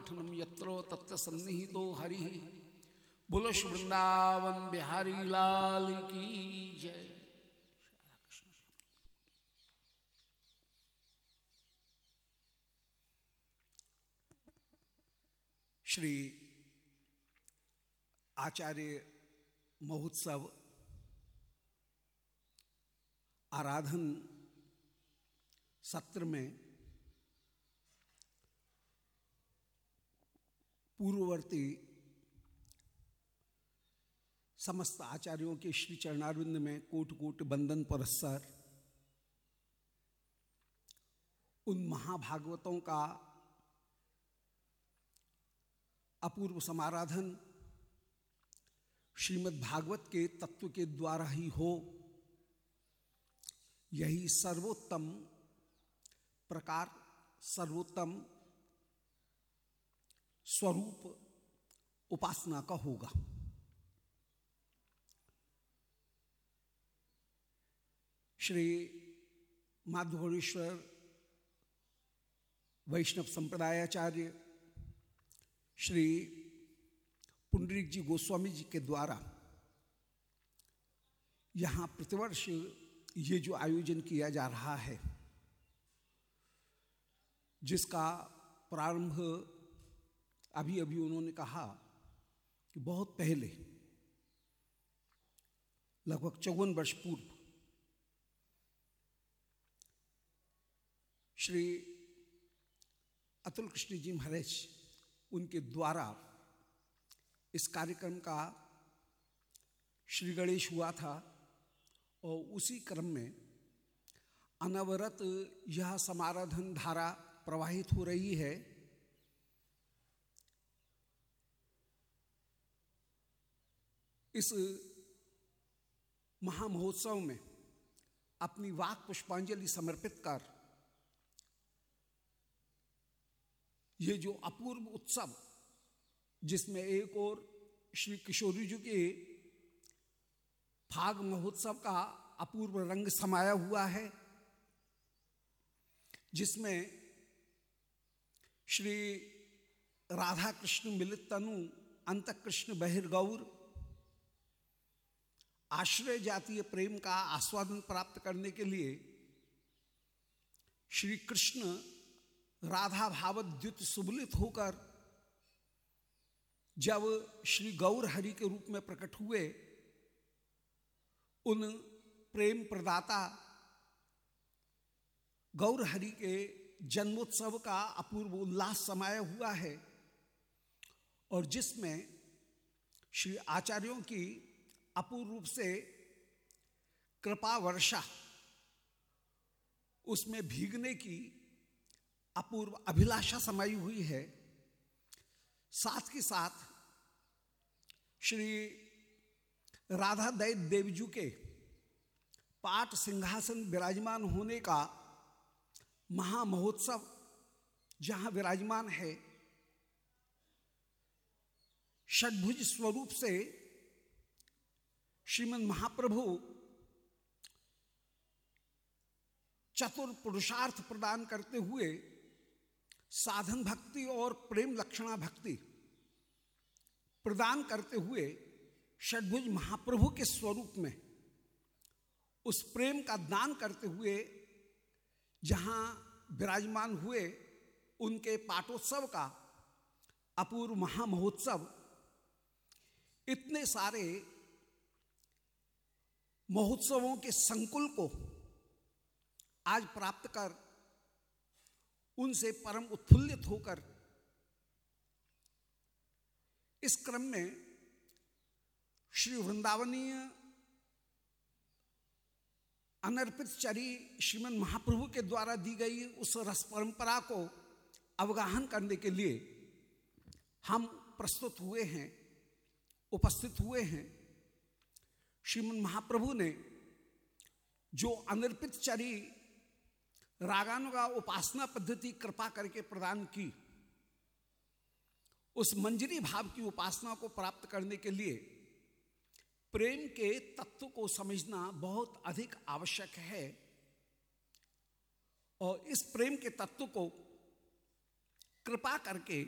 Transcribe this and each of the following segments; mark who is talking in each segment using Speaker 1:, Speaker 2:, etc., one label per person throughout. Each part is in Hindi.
Speaker 1: पठनम यत्रो तत्व सन्निहितो हरि। बुलश वृंदावन बिहारी लाल की जय। श्री आचार्य महोत्सव आराधन सत्र में पूर्ववर्ती समस्त आचार्यों के श्री चरणारविंद में कोट कोट बंदन पुरस्कार उन महाभागवतों का अपूर्व समाराधन श्रीमद् भागवत के तत्व के द्वारा ही हो। यही सर्वोत्तम प्रकार, सर्वोत्तम स्वरूप उपासना का होगा। श्री माधवरेश्वर वैष्णव संप्रदायाचार्य श्री पुंडरीक जी गोस्वामी जी के द्वारा यहाँ प्रतिवर्ष ये जो आयोजन किया जा रहा है, जिसका प्रारंभ अभी अभी उन्होंने कहा कि बहुत पहले, लगभग चौवन वर्ष पूर्व, श्री अतुल कृष्ण जी महाराज उनके द्वारा इस कार्यक्रम का श्री गणेश हुआ था और उसी क्रम में अनवरत यह समाराधन धारा प्रवाहित हो रही है। इस महामहोत्सव में अपनी वाक पुष्पांजलि समर्पित कर ये जो अपूर्व उत्सव, जिसमें एक और श्री किशोरी जी के फाग महोत्सव का अपूर्व रंग समाया हुआ है, जिसमें श्री राधा कृष्ण मिलित तनु अंत कृष्ण बहिर्गौर आश्रय जातीय प्रेम का आस्वादन प्राप्त करने के लिए श्री कृष्ण राधा भावद्युत सुबलित होकर जब श्री गौर हरि के रूप में प्रकट हुए, उन प्रेम प्रदाता गौर हरि के जन्मोत्सव का अपूर्व उल्लास समाया हुआ है और जिसमें श्री आचार्यों की अपूर्व रूप से कृपा वर्षा उसमें भीगने की अपूर्व अभिलाषा समाई हुई है। साथ के साथ श्री राधा दैत देवजू के पाठ सिंहासन विराजमान होने का महामहोत्सव जहाँ विराजमान है, षडभुज स्वरूप से श्रीमद महाप्रभु चतुर पुरुषार्थ प्रदान करते हुए साधन भक्ति और प्रेम लक्षणा भक्ति प्रदान करते हुए षडभुज महाप्रभु के स्वरूप में उस प्रेम का दान करते हुए जहाँ विराजमान हुए उनके पाटोत्सव का अपूर्व महामहोत्सव, इतने सारे महोत्सवों के संकुल को आज प्राप्त कर उनसे परम उत्फुल्लित होकर इस क्रम में श्री वृंदावनीय अनर्पित चरी श्रीमन महाप्रभु के द्वारा दी गई उस रस परंपरा को अवगाहन करने के लिए हम प्रस्तुत हुए हैं, उपस्थित हुए हैं। श्रीमन महाप्रभु ने जो अनर्पित चरी, रागानुगा उपासना पद्धति कृपा करके प्रदान की, उस मंजरी भाव की उपासना को प्राप्त करने के लिए प्रेम के तत्व को समझना बहुत अधिक आवश्यक है और इस प्रेम के तत्व को कृपा करके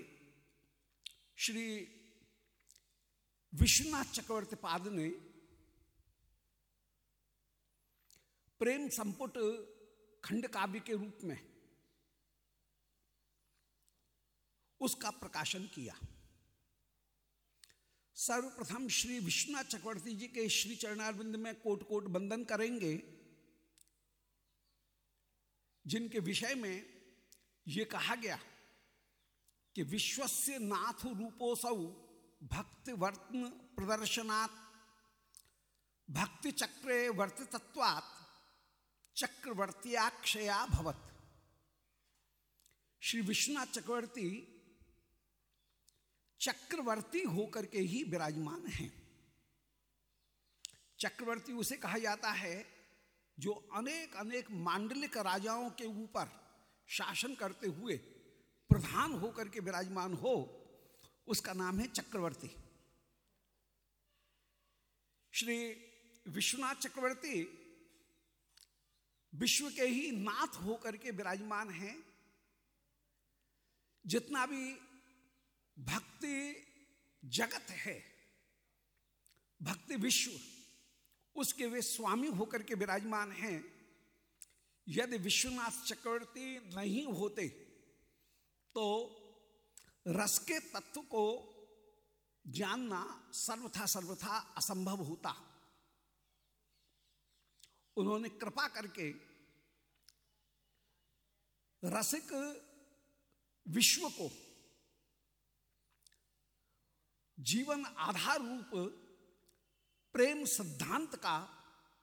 Speaker 1: श्री विश्वनाथ चक्रवर्ती पाद ने प्रेम संपुट खंड काव्य के रूप में उसका प्रकाशन किया। सर्वप्रथम श्री विश्वनाथ चक्रवर्ती जी के श्री चरणारविंद में कोट कोट बंदन करेंगे, जिनके विषय में ये कहा गया कि विश्वस्य नाथ रूपोसौ भक्ति वर्तन प्रदर्शनात् भक्ति चक्रे वर्तितत्वात् चक्रवर्तियाक्षया भवत। श्री विश्वनाथ चक्रवर्ती चक्रवर्ती होकर के ही विराजमान हैं। चक्रवर्ती उसे कहा जाता है जो अनेक अनेक मांडलिक राजाओं के ऊपर शासन करते हुए प्रधान होकर के विराजमान हो, उसका नाम है चक्रवर्ती। श्री विश्वनाथ चक्रवर्ती विश्व के ही नाथ होकर के विराजमान हैं। जितना भी भक्ति जगत है, भक्ति विश्व, उसके वे स्वामी होकर के विराजमान हैं। यदि विश्वनाथ चक्रवर्ती नहीं होते तो रस के तत्व को जानना सर्वथा सर्वथा असंभव होता। उन्होंने कृपा करके रसिक विश्व को जीवन आधार रूप प्रेम सिद्धांत का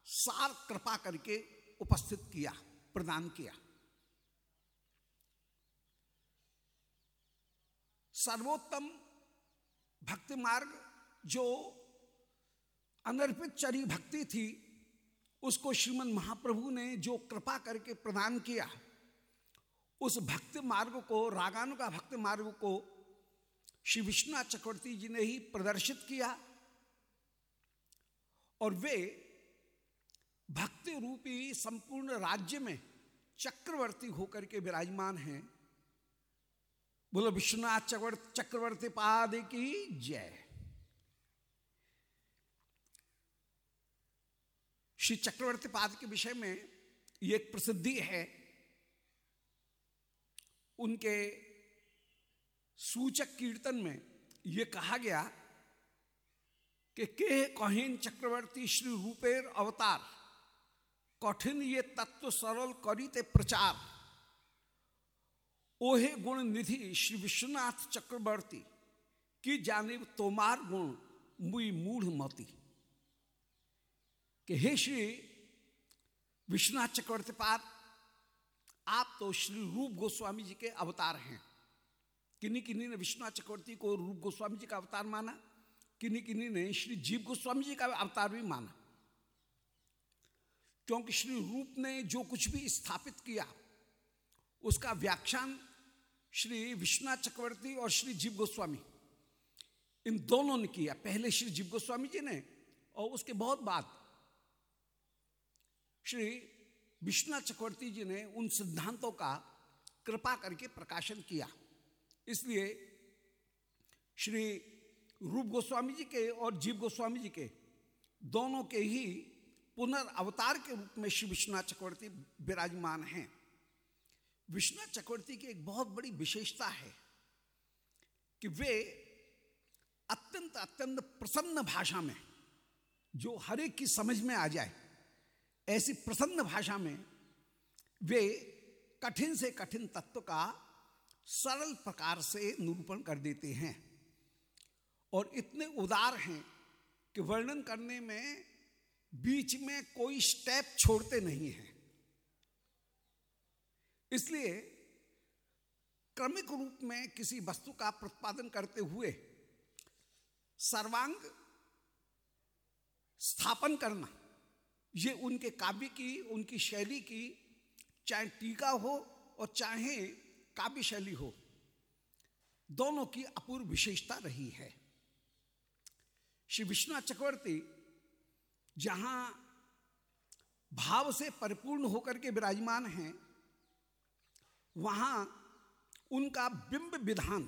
Speaker 1: सार कृपा करके उपस्थित किया, प्रदान किया। सर्वोत्तम भक्ति मार्ग, जो अनर्पित चरी भक्ति थी उसको श्रीमन महाप्रभु ने जो कृपा करके प्रदान किया, उस भक्ति मार्ग को रागानु का भक्ति मार्ग को श्री विश्वनाथ चक्रवर्ती जी ने ही प्रदर्शित किया और वे भक्ति रूपी संपूर्ण राज्य में चक्रवर्ती होकर के विराजमान हैं। बोलो, विश्वनाथ चक्रवर्ती चक्रवर्ती पाद की जय। श्री चक्रवर्ती पाद के विषय में ये एक प्रसिद्धि है। उनके सूचक कीर्तन में ये कहा गया कि के कहीन चक्रवर्ती श्री रूपेर अवतार, कठिन ये तत्व सरल करीते प्रचार। ओहे गुण निधि श्री विश्वनाथ चक्रवर्ती, की जानिब तोमार गुण मुई मूढ़ मती। कि हे श्री विश्वनाथ चक्रवर्ती पाद आप तो श्री रूप गोस्वामी जी के अवतार हैं। किन्हीं किन्हीं ने विश्वनाथ चक्रवर्ती को रूप गोस्वामी जी का अवतार माना? किन्हीं किन्हीं ने श्री जीव गोस्वामी जी का अवतार भी माना? क्योंकि श्री रूप ने जो कुछ भी स्थापित किया, उसका व्याख्यान श्री विश्वनाथ चक्रवर्ती और श्री जीव गोस्वामी, इन दोनों ने किया। पहले श्री जीव गोस्वामी जी ने और उसके बहुत बाद श्री विश्वनाथ चक्रवर्ती जी ने उन सिद्धांतों का कृपा करके प्रकाशन किया। इसलिए श्री रूप गोस्वामी जी के और जीव गोस्वामी जी के दोनों के ही पुनर्अवतार के रूप में श्री विश्वनाथ चक्रवर्ती विराजमान हैं। विश्वनाथ चक्रवर्ती की एक बहुत बड़ी विशेषता है कि वे अत्यंत अत्यंत प्रसन्न भाषा में, जो हर एक की समझ में आ जाए ऐसी प्रसन्न भाषा में वे कठिन से कठिन तत्व का सरल प्रकार से निरूपण कर देते हैं। और इतने उदार हैं कि वर्णन करने में बीच में कोई स्टेप छोड़ते नहीं हैं। इसलिए क्रमिक रूप में किसी वस्तु का प्रतिपादन करते हुए सर्वांग स्थापन करना ये उनके काव्य की, उनकी शैली की, चाहे टीका हो और चाहे काव्य शैली हो, दोनों की अपूर्व विशेषता रही है। श्री विश्वनाथ चक्रवर्ती जहाँ भाव से परिपूर्ण होकर के विराजमान हैं, वहाँ उनका बिंब विधान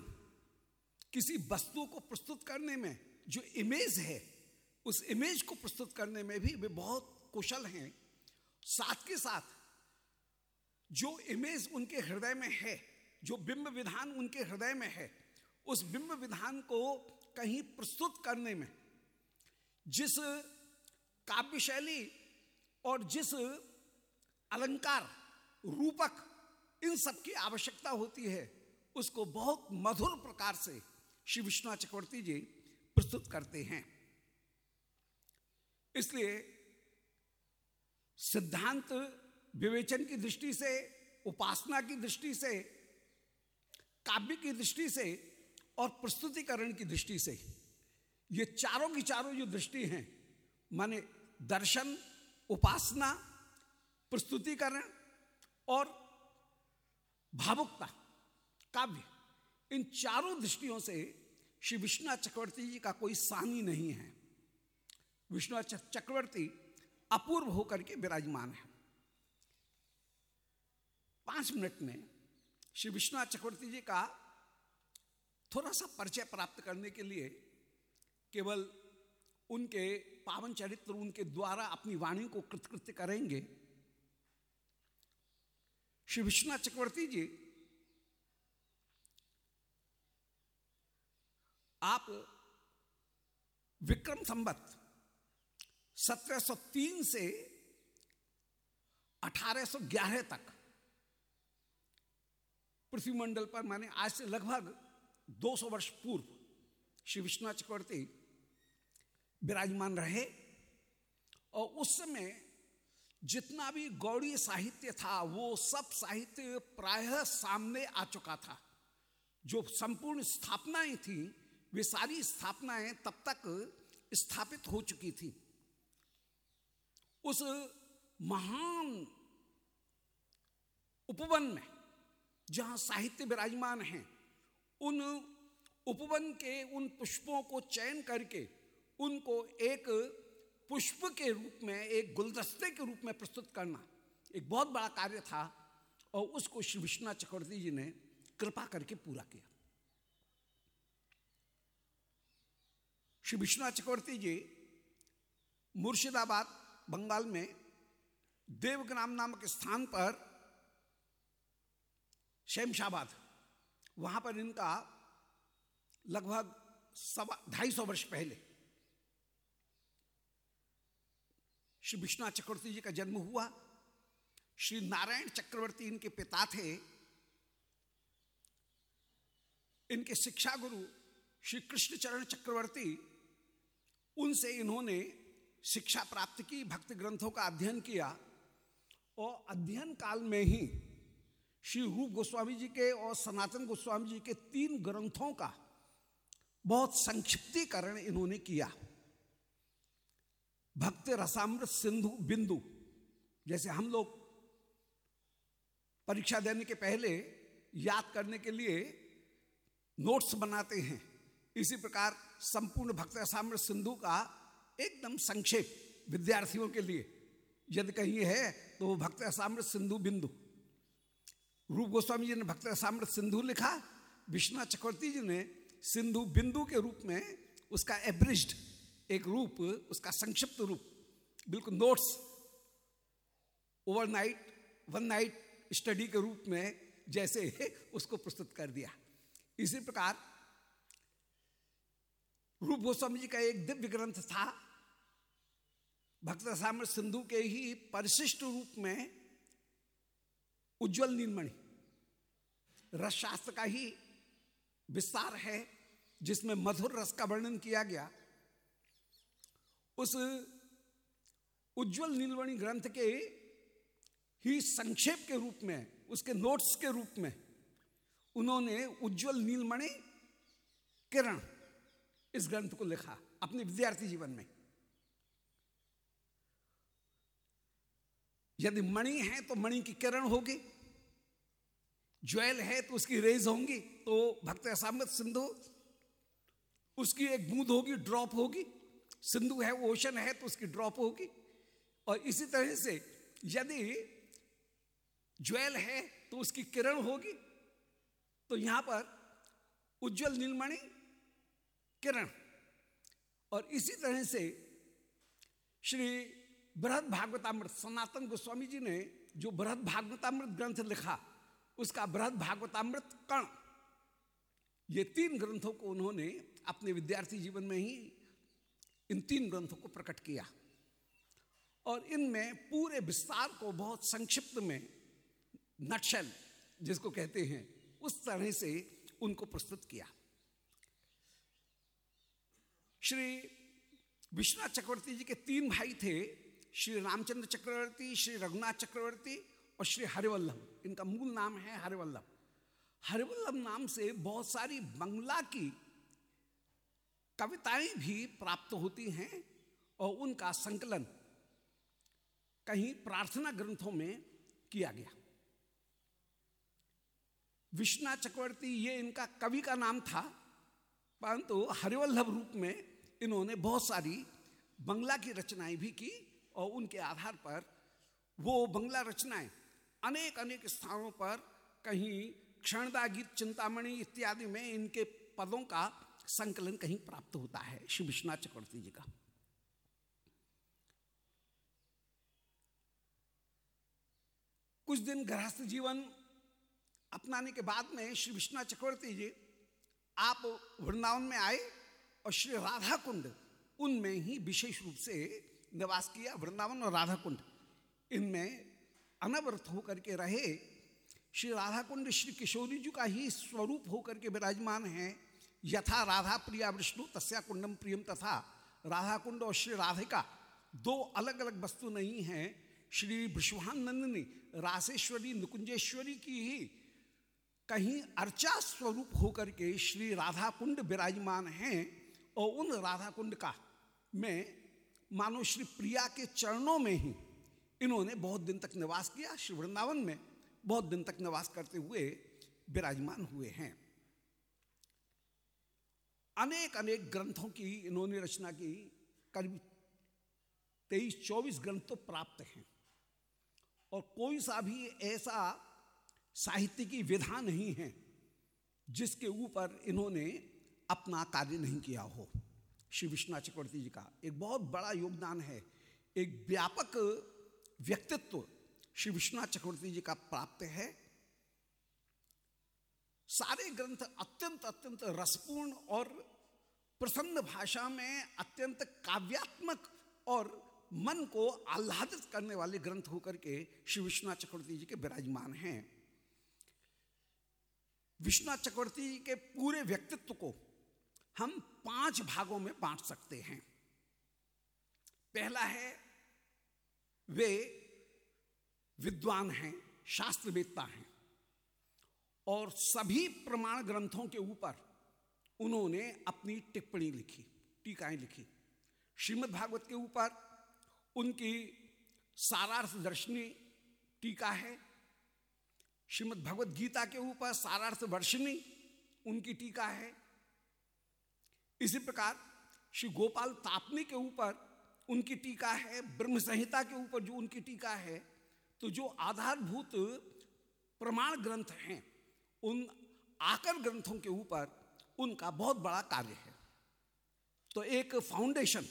Speaker 1: किसी वस्तु को प्रस्तुत करने में, जो इमेज है, उस इमेज को प्रस्तुत करने में भी वे बहुत कुशल हैं, साथ के साथ जो इमेज उनके हृदय में है, जो बिंब विधान उनके हृदय में है, उस बिंब विधान को कहीं प्रस्तुत करने में, जिस काव्य शैली और जिस अलंकार, रूपक इन सब की आवश्यकता होती है, उसको बहुत मधुर प्रकार से श्री विष्णु चक्रवर्ती जी प्रस्तुत करते हैं। इसलिए सिद्धांत विवेचन की दृष्टि से, उपासना की दृष्टि से, काव्य की दृष्टि से और प्रस्तुतिकरण की दृष्टि से ये चारों की चारों जो दृष्टि हैं, माने दर्शन, उपासना, प्रस्तुतिकरण और भावुकता, काव्य, इन चारों दृष्टियों से श्री विश्वनाथ चक्रवर्ती जी का कोई सानी नहीं है। विश्वनाथ चक्रवर्ती अपूर्व होकर के विराजमान है। पाँच मिनट में श्री विश्वनाथ चक्रवर्ती जी का थोड़ा सा परिचय प्राप्त करने के लिए केवल उनके पावन चरित्र, उनके द्वारा अपनी वाणी को कृतकृत्य करेंगे। श्री विश्वनाथ चक्रवर्ती जी, आप विक्रम संबत 1703 से 1811 तक पृथ्वी मंडल पर माने आज से लगभग 200 वर्ष पूर्व श्री विश्वनाथ चक्रवर्ती विराजमान रहे और उस समय जितना भी गौड़ी साहित्य था, वो सब साहित्य प्रायः सामने आ चुका था। जो संपूर्ण स्थापनाएँ थी, वे सारी स्थापनाएँ तब तक स्थापित हो चुकी थी। उस महान उपवन में, जहाँ साहित्य विराजमान है, उन उपवन के उन पुष्पों को चयन करके, उनको एक पुष्प के रूप में, एक गुलदस्ते के रूप में प्रस्तुत करना एक बहुत बड़ा कार्य था और उसको श्री विश्वनाथ चक्रवर्ती जी ने कृपा करके पूरा किया। श्री विश्वनाथ चक्रवर्ती जी मुर्शिदाबाद बंगाल में देवग्राम नामक स्थान पर शेमशाबाद वहाँ पर इनका लगभग सवा, ढाई सौ वर्ष पहले श्री विश्वनाथ चक्रवर्ती जी का जन्म हुआ। श्री नारायण चक्रवर्ती इनके पिता थे। इनके शिक्षा गुरु श्री कृष्णचरण चक्रवर्ती, उनसे इन्होंने शिक्षा प्राप्त की, भक्त ग्रंथों का अध्ययन किया। और अध्ययन काल में ही श्री रूप गोस्वामी जी के और सनातन गोस्वामी जी के तीन ग्रंथों का बहुत संक्षिप्तीकरण इन्होंने किया। भक्त रसामृत सिंधु बिंदु, जैसे हम लोग परीक्षा देने के पहले याद करने के लिए नोट्स बनाते हैं। इसी प्रकार संपूर्ण भक्त रसामृत सिंधु का एकदम संक्षेप विद्यार्थियों के लिए। यदि कहीं है तो वो भक्त रसामृत सिंधु बिंदु। रूप गोस्वामी जी ने भक्त रसामृत सिंधु लिखा, विश्वनाथ चक्रवर्ती जी ने सिंधु बिंदु के रूप में उसका एब्रिज्ड एक रूप, उसका संक्षिप्त रूप, बिल्कुल notes overnight one night study के रूप में जैसे उसको प्रस्तुत कर दिया। इसी प्रकार रूप गोस्वामी जी का एक दिव्य ग्रंथ था। भक्त साम्र सिंधु के ही परिशिष्ट रूप में उज्जवल नीलमणि रस शास्त्र का ही विस्तार है, जिसमें मधुर रस का वर्णन किया गया। उस उज्जवल नीलवणी ग्रंथ के ही संक्षेप के रूप में, उसके नोट्स के रूप में उन्होंने उज्जवल नीलमणि किरण इस ग्रंथ को लिखा अपने विद्यार्थी जीवन में। यदि मणि है तो मणि की किरण होगी, ज्वेल है तो उसकी रेज होंगी तो भक्त असामत सिंधु, उसकी एक बूंद होगी, ड्रॉप होगी, सिंधु है वो ओशन है तो उसकी ड्रॉप होगी। और इसी तरह से यदि ज्वेल है तो उसकी किरण होगी तो यहाँ पर उज्जवल नीलमणि किरण। और इसी तरह से श्री बृहद भागवतामृत सनातन गोस्वामी जी ने जो बृहद भागवतामृत ग्रंथ लिखा, उसका बृहद भागवतामृत कण, ये तीन ग्रंथों को उन्होंने अपने विद्यार्थी जीवन में ही इन तीन ग्रंथों को प्रकट किया। और इनमें पूरे विस्तार को बहुत संक्षिप्त में नक्शल जिसको कहते हैं, उस तरह से उनको प्रस्तुत किया। श्री विश्वनाथ चक्रवर्ती जी के तीन भाई थे, श्री रामचंद्र चक्रवर्ती, श्री रघुनाथ चक्रवर्ती और श्री हरिवल्लभ। इनका मूल नाम है हरिवल्लभ। हरिवल्लभ नाम से बहुत सारी बंगला की कविताएँ भी प्राप्त होती हैं और उनका संकलन कहीं प्रार्थना ग्रंथों में किया गया। विश्वनाथ चक्रवर्ती, ये इनका कवि का नाम था, परंतु हरिवल्लभ रूप में इन्होंने बहुत सारी बंगला की रचनाएँ भी की और उनके आधार पर वो बंगला रचनाएँ अनेक अनेक स्थानों पर कहीं क्षणदा गीत चिंतामणि इत्यादि में इनके पदों का संकलन कहीं प्राप्त होता है। श्री विश्वनाथ चक्रवर्ती जी का। कुछ दिन गृहस्थ जीवन अपनाने के बाद में श्री विश्वनाथ चक्रवर्ती जी, आप वृंदावन में आए और श्री राधा कुंड उनमें ही विशेष रूप से निवास किया वृंदावन और राधा कुंड इनमें अनवरत होकर के रहे श्री राधा कुंड श्री किशोरी जी का ही स्वरूप होकर के विराजमान है। यथा राधा प्रिया विष्णु, तस्या कुंडम प्रियम तथा राधा कुंड और श्री राधिका। दो अलग अलग वस्तु नहीं हैं। श्री विश्वानंदिनी रासेश्वरी नुकुंजेश्वरी की ही कहीं अर्चा स्वरूप होकर के श्री राधा कुंड विराजमान हैं। और उन राधा कुंड का में मानो श्री प्रिया के चरणों में ही इन्होंने बहुत दिन तक निवास किया, श्री वृंदावन में बहुत दिन तक निवास करते हुए विराजमान हुए हैं। अनेक अनेक ग्रंथों की इन्होंने रचना की, करीब तेईस चौबीस ग्रंथ तो प्राप्त हैं। और कोई सा भी ऐसा साहित्य की विधा नहीं है जिसके ऊपर इन्होंने अपना कार्य नहीं किया हो। श्री विश्वनाथ चक्रवर्ती जी का एक बहुत बड़ा योगदान है। एक व्यापक व्यक्तित्व श्री विश्वनाथ चक्रवर्ती जी का प्राप्त है। सारे ग्रंथ अत्यंत अत्यंत रसपूर्ण और प्रसन्न भाषा में अत्यंत काव्यात्मक और मन को आह्लादित करने वाले ग्रंथ होकर के श्री विश्वनाथ चक्रवर्ती जी के विराजमान हैं। विश्वनाथ चक्रवर्ती के पूरे व्यक्तित्व को हम पाँच भागों में बांट सकते हैं। पहला है, वे विद्वान हैं, शास्त्रवेत्ता हैं, और सभी प्रमाण ग्रंथों के ऊपर उन्होंने अपनी टिप्पणी लिखी, टीकाएँ लिखी। श्रीमद् भागवत के ऊपर उनकी सारार्थ दर्शनी टीका है। श्रीमद् भगवत गीता के ऊपर सारार्थ वर्षिणी उनकी टीका है। इसी प्रकार श्री गोपाल तापनी के ऊपर उनकी टीका है, ब्रह्म संहिता के ऊपर जो उनकी टीका है तो जो आधारभूत प्रमाण ग्रंथ हैं, उन आकर ग्रंथों के ऊपर उनका बहुत बड़ा कार्य है। तो एक फाउंडेशन,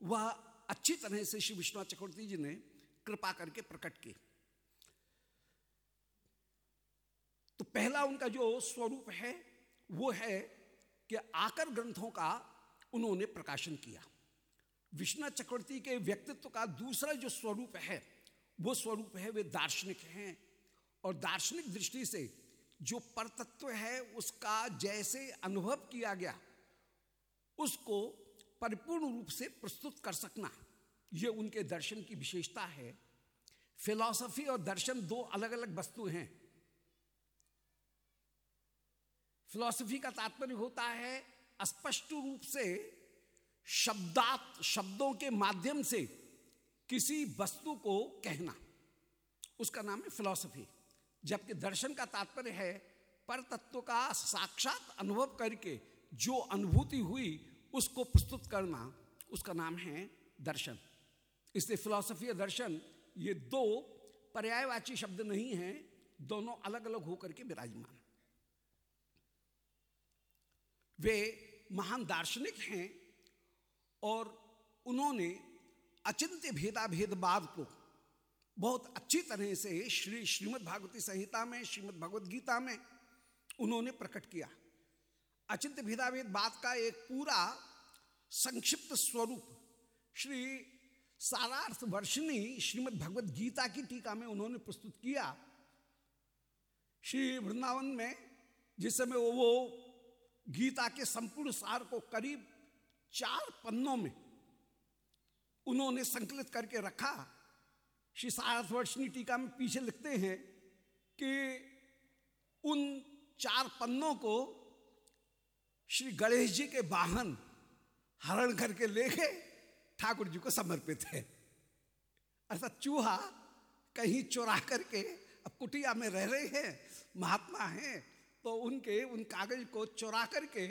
Speaker 1: वह अच्छी तरह से श्री विश्वनाथ चक्रवर्ती जी ने कृपा करके प्रकट की। तो पहला उनका जो स्वरूप है, वो है कि आकर ग्रंथों का उन्होंने प्रकाशन किया। विश्वनाथ चक्रवर्ती के व्यक्तित्व का दूसरा जो स्वरूप है, वो स्वरूप है वे दार्शनिक हैं और दार्शनिक दृष्टि से जो परतत्व है उसका जैसे अनुभव किया गया, उसको परिपूर्ण रूप से प्रस्तुत कर सकना। ये उनके दर्शन की विशेषता है। फिलॉसफी और दर्शन दो अलग अलग वस्तु हैं। फिलॉसफी का तात्पर्य होता है स्पष्ट रूप से शब्दात, शब्दों के माध्यम से किसी वस्तु को कहना। उसका नाम है फिलॉसफी। जबकि दर्शन का तात्पर्य है पर तत्व का साक्षात अनुभव करके जो अनुभूति हुई, उसको प्रस्तुत करना। उसका नाम है दर्शन। इसलिए फिलॉसफी और दर्शन, ये दो पर्यायवाची शब्द नहीं हैं, दोनों अलग अलग होकर के विराजमान। वे महान दार्शनिक हैं और उन्होंने अचिंत्य भेदाभेदवाद को बहुत अच्छी तरह से श्री श्रीमद् भागवती संहिता में श्रीमद् भगवत गीता में उन्होंने प्रकट किया। अचिंत्य भेदाभेदवाद का एक पूरा संक्षिप्त स्वरूप श्री सारार्थ वर्षिणी श्रीमद् भगवत गीता की टीका में उन्होंने प्रस्तुत किया। श्री वृंदावन में जिस समय वो, वो गीता के संपूर्ण सार को करीब चार पन्नों में उन्होंने संकलित करके रखा। श्री सारार्थ वर्षिणी टीका में पीछे लिखते हैं कि उन चार पन्नों को श्री गणेश जी के वाहन हरण करके ले गए, ठाकुर जी को समर्पित है। अर्थात चूहा कहीं चुरा करके अब कुटिया में रह रहे हैं, महात्मा हैं तो उनके, उन कागज़ को चुरा करके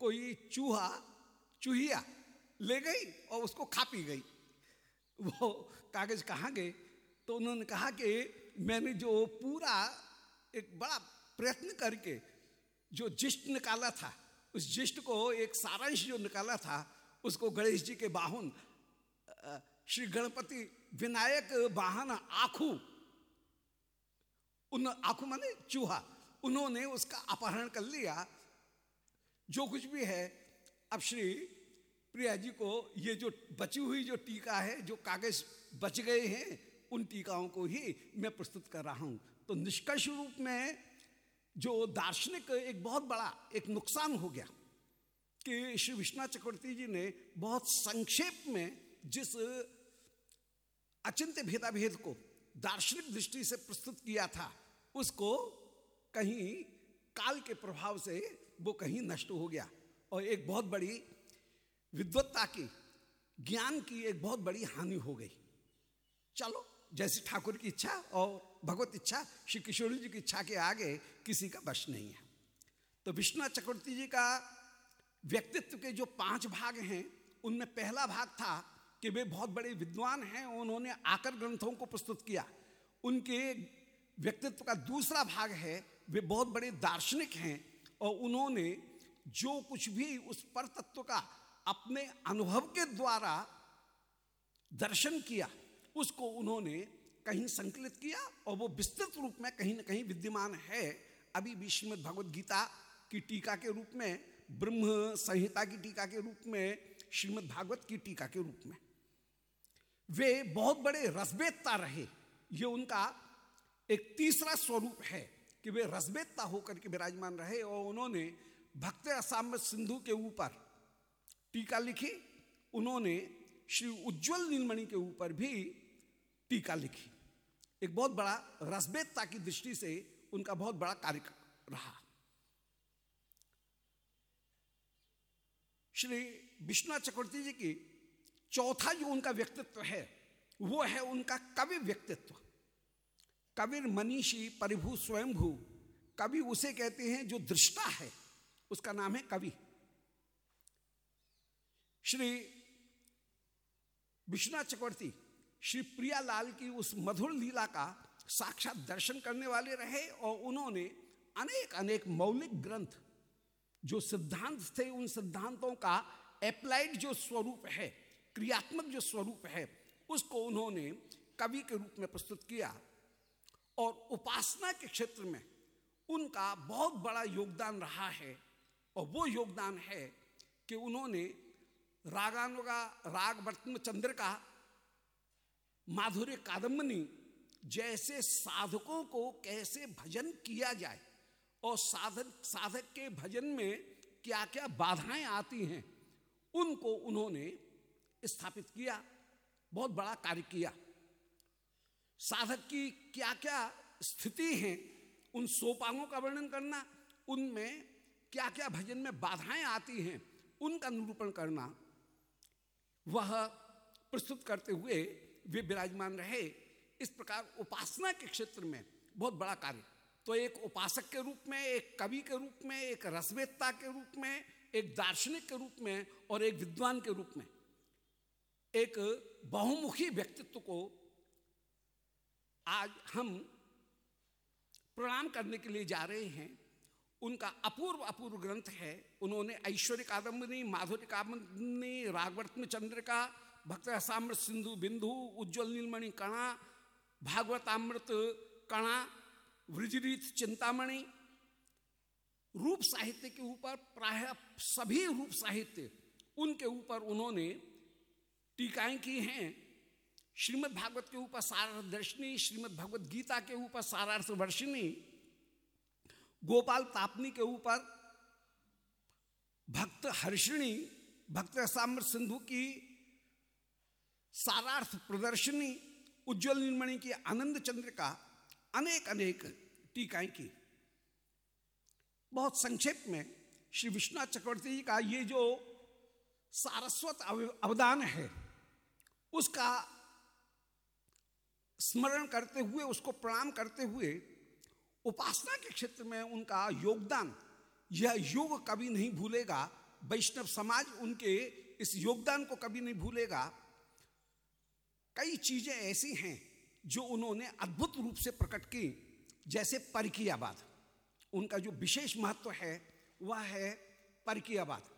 Speaker 1: कोई चूहा, चूहिया ले गई और उसको खा पी गई। वो कागज़ कहाँ गए? तो उन्होंने कहा कि मैंने जो पूरा एक बड़ा प्रयत्न करके जो जिष्ट निकाला था, उस जिष्ट को एक सारांश जो निकाला था, उसको गणेश जी के बाहुन श्री गणपति विनायक वाहन आखू, उन आखू माने चूहा उन्होंने उसका अपहरण कर लिया। जो कुछ भी है, अब श्री प्रिया जी को ये जो बची हुई जो टीका है, जो कागज़ बच गए हैं, उन टीकाओं को ही मैं प्रस्तुत कर रहा हूँ। तो निष्कर्ष रूप में जो दार्शनिक एक बहुत बड़ा, एक नुकसान हो गया कि श्री विश्वनाथ चक्रवर्ती जी ने बहुत संक्षेप में जिस अचिंत्य भेदाभेद को दार्शनिक दृष्टि से प्रस्तुत किया था, उसको कहीं काल के प्रभाव से वो कहीं नष्ट हो गया। और एक बहुत बड़ी विद्वत्ता की, ज्ञान की एक बहुत बड़ी हानि हो गई। चलो, जैसे ठाकुर की इच्छा और भगवत इच्छा, श्री किशोरी जी की इच्छा के आगे किसी का वश नहीं है। तो विश्वनाथ चक्रवर्ती जी का व्यक्तित्व के जो पाँच भाग हैं, उनमें पहला भाग था कि वे बहुत बड़े विद्वान हैं उन्होंने आकर ग्रंथों को प्रस्तुत किया। उनके व्यक्तित्व का दूसरा भाग है वे बहुत बड़े दार्शनिक हैं और उन्होंने जो कुछ भी उस पर तत्व का अपने अनुभव के द्वारा दर्शन किया, उसको उन्होंने कहीं संकलित किया और वो विस्तृत रूप में कहीं ना कहीं विद्यमान है। अभी भी श्रीमद भगवद गीता की टीका के रूप में, ब्रह्म संहिता की टीका के रूप में, श्रीमद भागवत की टीका के रूप में। वे बहुत बड़े रसबेदता रहे। ये उनका एक तीसरा स्वरूप है। कि वे रसबेदता होकर के विराजमान रहे और उन्होंने भक्त असाम सिंधु के ऊपर टीका लिखी। उन्होंने श्री उज्जवल नीलमणि के ऊपर भी टीका लिखी। एक बहुत बड़ा रसबेदता की दृष्टि से उनका बहुत बड़ा कार्य रहा। श्री विश्वनाथ चक्रवर्ती जी की चौथा जो उनका व्यक्तित्व है, वो है उनका कवि व्यक्तित्व। कविर मनीषी परिभू स्वयंभू। कवि उसे कहते हैं जो दृष्टा है। उसका नाम है कवि। श्री विश्वनाथ चक्रवर्ती, श्री प्रियालाल की उस मधुर लीला का साक्षात दर्शन करने वाले रहे और उन्होंने अनेक अनेक मौलिक ग्रंथ, जो सिद्धांत थे, उन सिद्धांतों का एप्लाइड जो स्वरूप है, क्रियात्मक जो स्वरूप है, उसको उन्होंने कवि के रूप में प्रस्तुत किया। और उपासना के क्षेत्र में उनका बहुत बड़ा योगदान रहा है और वो योगदान है कि उन्होंने रागानुगा, राग वर्तम चंद्र का माधुर्य कादम्बनी जैसे साधकों को कैसे भजन किया जाए और साधक साधक के भजन में क्या क्या बाधाएँ आती हैं, उनको उन्होंने स्थापित किया, बहुत बड़ा कार्य किया। साधक की क्या क्या स्थिति है, उन सोपानों का वर्णन करना, उनमें क्या क्या भजन में बाधाएँ आती हैं, उनका निरूपण करना, वह प्रस्तुत करते हुए वे विराजमान रहे। इस प्रकार उपासना के क्षेत्र में बहुत बड़ा कार्य। तो एक उपासक के रूप में, एक कवि के रूप में, एक रसवेत्ता के रूप में, एक दार्शनिक के रूप में और एक विद्वान के रूप में, एक बहुमुखी व्यक्तित्व को आज हम प्रणाम करने के लिए जा रहे हैं। उनका अपूर्व अपूर्व ग्रंथ है। उन्होंने ऐश्वर्य कादम्बनी, माधुर्य कादम्बनी, रागवर्तन चंद्रिका, भक्त सामृत सिंधु बिंदु, उज्ज्वल नीलमणि कणा भागवतामृत कणा, वृजरीत चिंतामणि। रूप साहित्य के ऊपर, प्राय सभी रूप साहित्य, उनके ऊपर उन्होंने टीकाएँ की हैं। श्रीमद् भागवत के ऊपर सारार्थ दर्शनी श्रीमद् भगवत गीता के ऊपर सारार्थ वर्षिणी गोपाल तापनी के ऊपर भक्त हर्षिणी, भक्त साम्र सिंधु की सारार्थ प्रदर्शनी, उज्ज्वल निर्मणि की आनंद चंद्र का अनेक अनेक टीकाएँ की। बहुत संक्षेप में श्री विश्वनाथ चक्रवर्ती जी का ये जो सारस्वत अवदान है, उसका स्मरण करते हुए, उसको प्रणाम करते हुए, उपासना के क्षेत्र में उनका योगदान, यह योग कभी नहीं भूलेगा। वैष्णव समाज उनके इस योगदान को कभी नहीं भूलेगा। कई चीज़ें ऐसी हैं जो उन्होंने अद्भुत रूप से प्रकट की, जैसे परकीयाबाद। उनका जो विशेष महत्व है, वह है परकीयाबाद।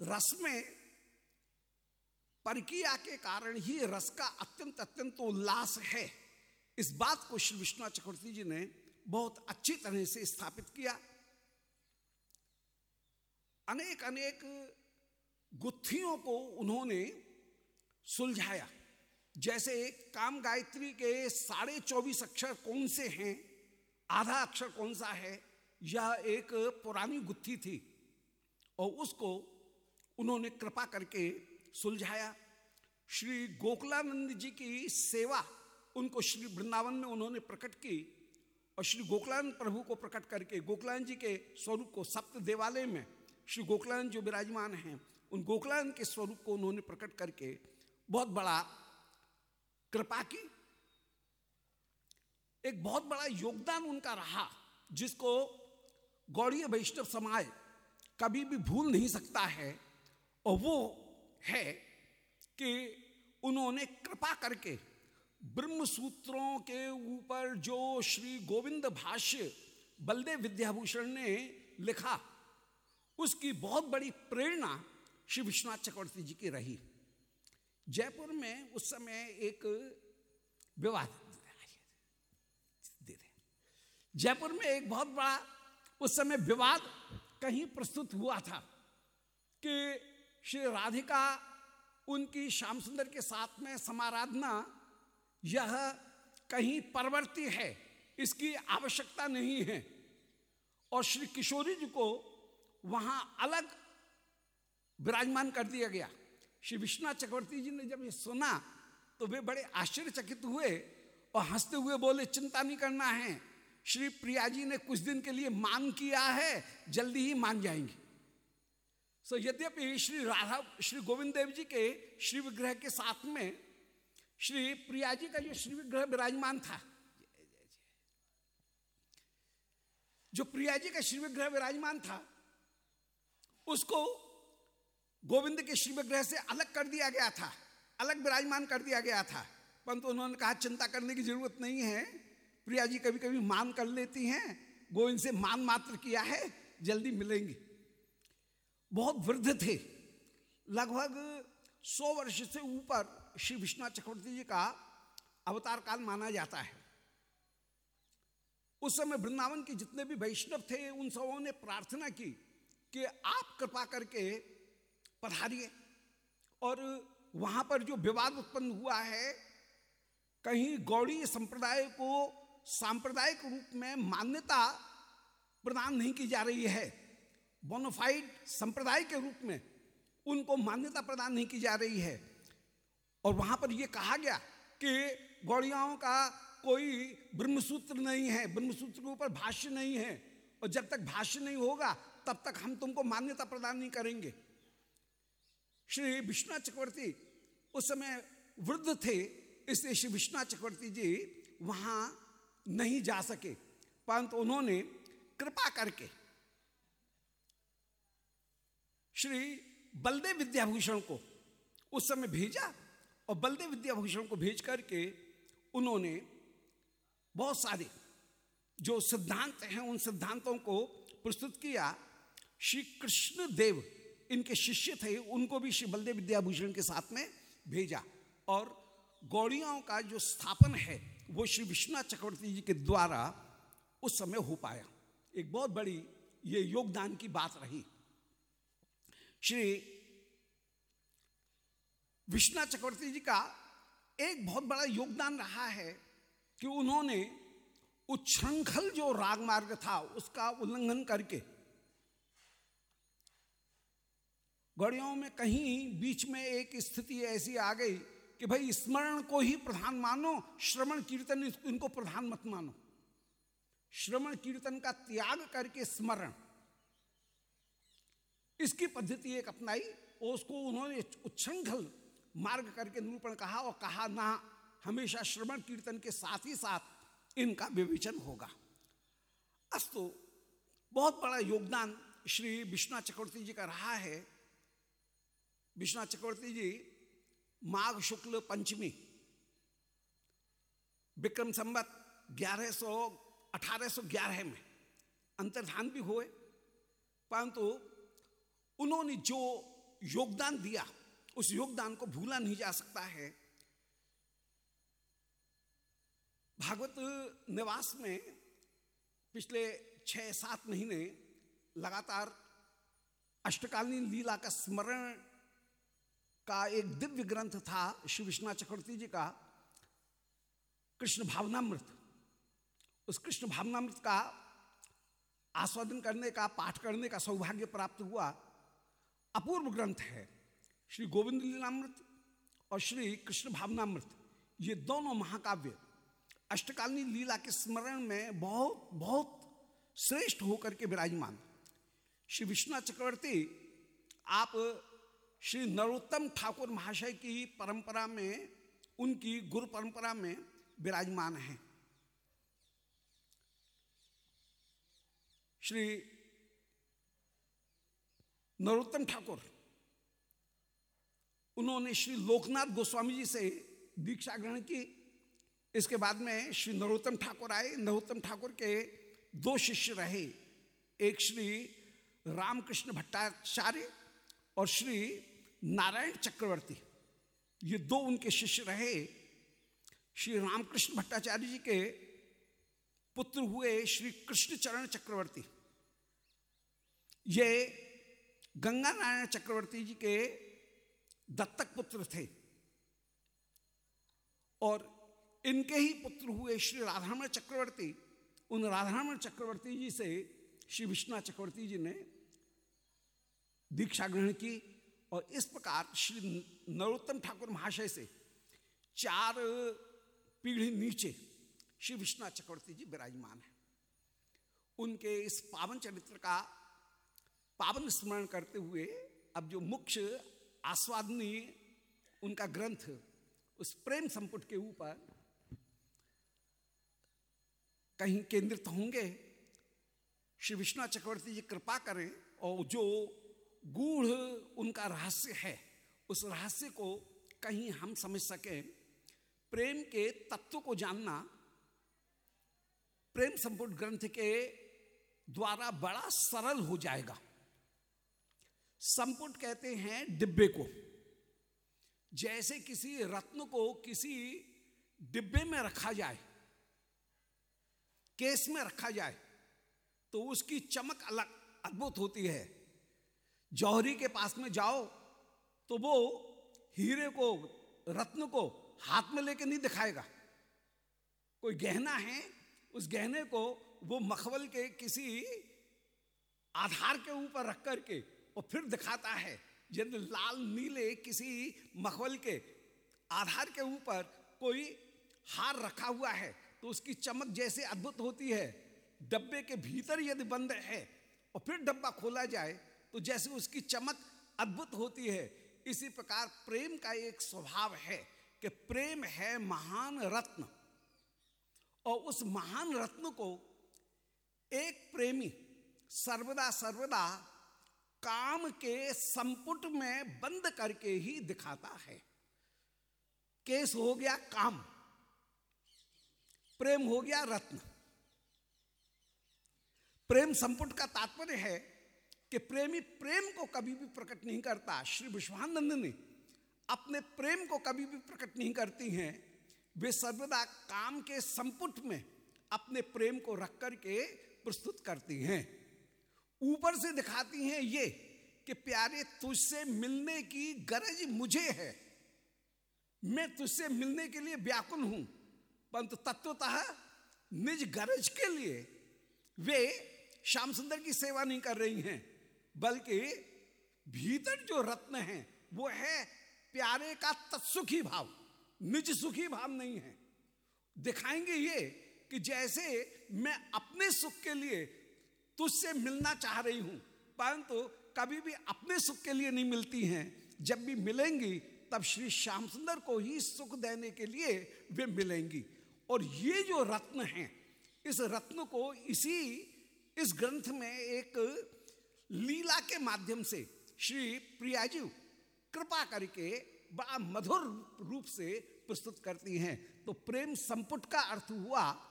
Speaker 1: रस में परकिया के कारण ही रस का अत्यंत अत्यंत उल्लास है। इस बात को श्री विश्वनाथ चक्रवर्ती जी ने बहुत अच्छी तरह से स्थापित किया। अनेक अनेक गुत्थियों को उन्होंने सुलझाया। जैसे काम गायत्री के साढ़े चौबीस अक्षर कौन से हैं, आधा अक्षर कौन सा है, यह एक पुरानी गुत्थी थी और उसको उन्होंने कृपा करके सुलझाया। श्री गोकुलानंद जी की सेवा उनको श्री वृंदावन में उन्होंने प्रकट की और श्री गोकुलानंद प्रभु को प्रकट करके गोकुलानंद जी के स्वरूप को सप्त देवालय में श्री गोकुलानंद जो विराजमान हैं, उन गोकुलानंद के स्वरूप को उन्होंने प्रकट करके बहुत बड़ा कृपा की। एक बहुत बड़ा योगदान उनका रहा, जिसको गौड़ीय वैष्णव समाज कभी भी भूल नहीं सकता है और वो है कि उन्होंने कृपा करके ब्रह्म सूत्रों के ऊपर जो श्री गोविंद भाष्य बलदेव विद्याभूषण ने लिखा, उसकी बहुत बड़ी प्रेरणा श्री विश्वनाथ चक्रवर्ती जी की रही। जयपुर में उस समय एक विवाद जयपुर में एक बहुत बड़ा उस समय विवाद कहीं प्रस्तुत हुआ था कि श्री राधिका उनकी श्याम सुंदर के साथ में समाराधना, यह कहीं परवर्ती है, इसकी आवश्यकता नहीं है। और श्री किशोरी जी को वहाँ अलग विराजमान कर दिया गया। श्री विश्वनाथ चक्रवर्ती जी ने जब ये सुना तो वे बड़े आश्चर्यचकित हुए और हँसते हुए बोले, चिंता नहीं करना है, श्री प्रिया जी ने कुछ दिन के लिए मान किया है, जल्दी ही मान जाएँगे। सो so, यद्यपि श्री राधा श्री गोविंद देव जी के श्री विग्रह के साथ में श्री प्रिया जी का जो श्री विग्रह विराजमान था। जो प्रिया जी का श्री विग्रह विराजमान था उसको गोविंद के श्री विग्रह से अलग कर दिया गया था अलग विराजमान कर दिया गया था। परंतु उन्होंने कहा चिंता करने की ज़रूरत नहीं है प्रिया जी कभी कभी मान कर लेती हैं गोविंद से मान मात्र किया है जल्दी मिलेंगे। बहुत वृद्ध थे। लगभग सौ वर्ष से ऊपर श्री विश्वनाथ चक्रवर्ती जी का अवतार काल माना जाता है। उस समय वृंदावन के जितने भी वैष्णव थे, उन सबों ने प्रार्थना की कि आप कृपा करके पधारिए। और वहाँ पर जो विवाद उत्पन्न हुआ है, कहीं गौड़ी संप्रदाय को सांप्रदायिक रूप में मान्यता प्रदान नहीं की जा रही है। बोनोफाइड संप्रदाय के रूप में उनको मान्यता प्रदान नहीं की जा रही है। और वहाँ पर यह कहा गया कि गौड़ियाओं का कोई ब्रह्मसूत्र नहीं है, ब्रह्मसूत्र के ऊपर भाष्य नहीं है। और जब तक भाष्य नहीं होगा, तब तक हम तुमको मान्यता प्रदान नहीं करेंगे। श्री विश्वनाथ चक्रवर्ती उस समय वृद्ध थे, इसलिए श्री विश्वनाथ चक्रवर्ती जी वहाँ नहीं जा सके। परंतु उन्होंने कृपा करके श्री बलदेव विद्याभूषण को उस समय भेजा और बलदेव विद्याभूषण को भेज करके उन्होंने बहुत सारे जो सिद्धांत हैं, उन सिद्धांतों को प्रस्तुत किया। श्री कृष्ण देव इनके शिष्य थे, उनको भी श्री बलदेव विद्याभूषण के साथ में भेजा। और गौड़ियों का जो स्थापन है, वो श्री विश्वनाथ चक्रवर्ती जी के द्वारा उस समय हो पाया। एक बहुत बड़ी ये योगदान की बात रही। श्री विश्वनाथ चक्रवर्ती जी का एक बहुत बड़ा योगदान रहा है कि उन्होंने उच्छृंखल जो राग मार्ग था, उसका उल्लंघन करके गड़ियों में कहीं बीच में एक स्थिति ऐसी आ गई कि भाई, स्मरण को ही प्रधान मानो, श्रवण कीर्तन इनको प्रधान मत मानो। श्रवण कीर्तन का त्याग करके स्मरण। इसकी पद्धति एक अपनाई, और उसको उन्होंने उच्छृंखल मार्ग करके निरूपण कहा और कहा, ना, हमेशा श्रवण कीर्तन के साथ ही साथ इनका विवेचन होगा। अस्तु, बहुत बड़ा योगदान श्री विश्वनाथ चक्रवर्ती जी का रहा है। विश्वनाथ चक्रवर्ती जी, माघ शुक्ल पंचमी, विक्रम संबत ग्यारह सौ, अठारह सौ ग्यारह में अंतर्धान भी हुए, परंतु उन्होंने जो योगदान दिया, उस योगदान को भूला नहीं जा सकता है। भागवत निवास में पिछले छह सात महीने लगातार अष्टकालीन लीला का स्मरण का एक दिव्य ग्रंथ था श्री विश्वनाथ चक्रवर्ती जी का, कृष्ण भावनामृत। उस कृष्ण भावनामृत का आस्वादन करने का, पाठ करने का सौभाग्य प्राप्त हुआ। अपूर्व ग्रंथ है। श्री गोविंद लीलामृत और श्री कृष्ण भावनामृत, ये दोनों महाकाव्य अष्टकालीन लीला के स्मरण में बहुत बहुत श्रेष्ठ होकर के विराजमान। श्री विश्वनाथ चक्रवर्ती, आप श्री नरोत्तम ठाकुर महाशय की परंपरा में, उनकी गुरु परंपरा में विराजमान है। श्री नरोत्तम ठाकुर। उन्होंने श्री लोकनाथ गोस्वामी जी से दीक्षा ग्रहण की। इसके बाद में श्री नरोत्तम ठाकुर आए। नरोत्तम ठाकुर के दो शिष्य रहे। एक श्री रामकृष्ण भट्टाचार्य और श्री नारायण चक्रवर्ती। ये दो उनके शिष्य रहे। श्री रामकृष्ण भट्टाचार्य जी के पुत्र हुए श्री कृष्णचरण चक्रवर्ती। ये गंगा नारायण चक्रवर्ती जी के दत्तक पुत्र थे। और इनके ही पुत्र हुए श्री राधारमण चक्रवर्ती। उन राधारमण चक्रवर्ती जी से श्री विष्णा चक्रवर्ती जी ने दीक्षा ग्रहण की और इस प्रकार श्री नरोत्तम ठाकुर महाशय से चार पीढ़ी नीचे श्री विष्णा चक्रवर्ती जी विराजमान है। उनके इस पावन चरित्र का पावन स्मरण करते हुए अब जो मुख्य आस्वादनी उनका ग्रंथ उस प्रेम संपुट के ऊपर कहीं केंद्रित होंगे, श्री विश्वनाथ चक्रवर्ती जी कृपा करें और जो गूढ़ उनका रहस्य है, उस रहस्य को कहीं हम समझ सकें। प्रेम के तत्व को जानना प्रेम संपुट ग्रंथ के द्वारा बड़ा सरल हो जाएगा। संपुट कहते हैं डिब्बे को। जैसे किसी रत्न को किसी डिब्बे में रखा जाए, केस में रखा जाए तो उसकी चमक अलग अद्भुत होती है। जौहरी के पास में जाओ तो वो हीरे को, रत्न को हाथ में लेके नहीं दिखाएगा। कोई गहना है, उस गहने को वो मखबल के किसी आधार के ऊपर रख करके और फिर दिखाता है, यदि लाल, नीले किसी मखबल के आधार के ऊपर कोई हार रखा हुआ है तो उसकी चमक जैसे अद्भुत होती है। डब्बे के भीतर यदि बंद है और फिर डब्बा खोला जाए तो जैसे उसकी चमक अद्भुत होती है। इसी प्रकार प्रेम का एक स्वभाव है कि प्रेम है महान रत्न। और उस महान रत्न को एक प्रेमी सर्वदा सर्वदा काम के संपुट में बंद करके ही दिखाता है। केस हो गया काम, प्रेम हो गया रत्न। प्रेम संपुट का तात्पर्य है कि प्रेमी प्रेम को कभी भी प्रकट नहीं करता। श्री विश्वानंद ने अपने प्रेम को कभी भी प्रकट नहीं करती हैं। वे सर्वदा काम के संपुट में अपने प्रेम को रख करके प्रस्तुत करती हैं। ऊपर से दिखाती हैं ये कि प्यारे, तुझसे मिलने की गरज मुझे है। मैं तुझसे मिलने के लिए व्याकुल हूँ, परंतु तत्वतः निज गरज के लिए वे श्याम सुंदर की सेवा नहीं कर रही हैं, बल्कि भीतर जो रत्न है, वो है प्यारे का तत्सुखी भाव, निज सुखी भाव नहीं है। दिखाएँगे ये कि जैसे मैं अपने सुख के लिए तुझसे मिलना चाह रही हूँ। परंतु कभी भी अपने सुख के लिए नहीं मिलती हैं। जब भी मिलेंगी, तब श्री श्याम सुंदर को ही सुख देने के लिए वे मिलेंगी। और ये जो रत्न है, इस रत्न को इसी, इस ग्रंथ में एक लीला के माध्यम से श्री प्रियाजी कृपा करके बड़ा मधुर रूप से प्रस्तुत करती हैं। तो प्रेम संपुट का अर्थ हुआ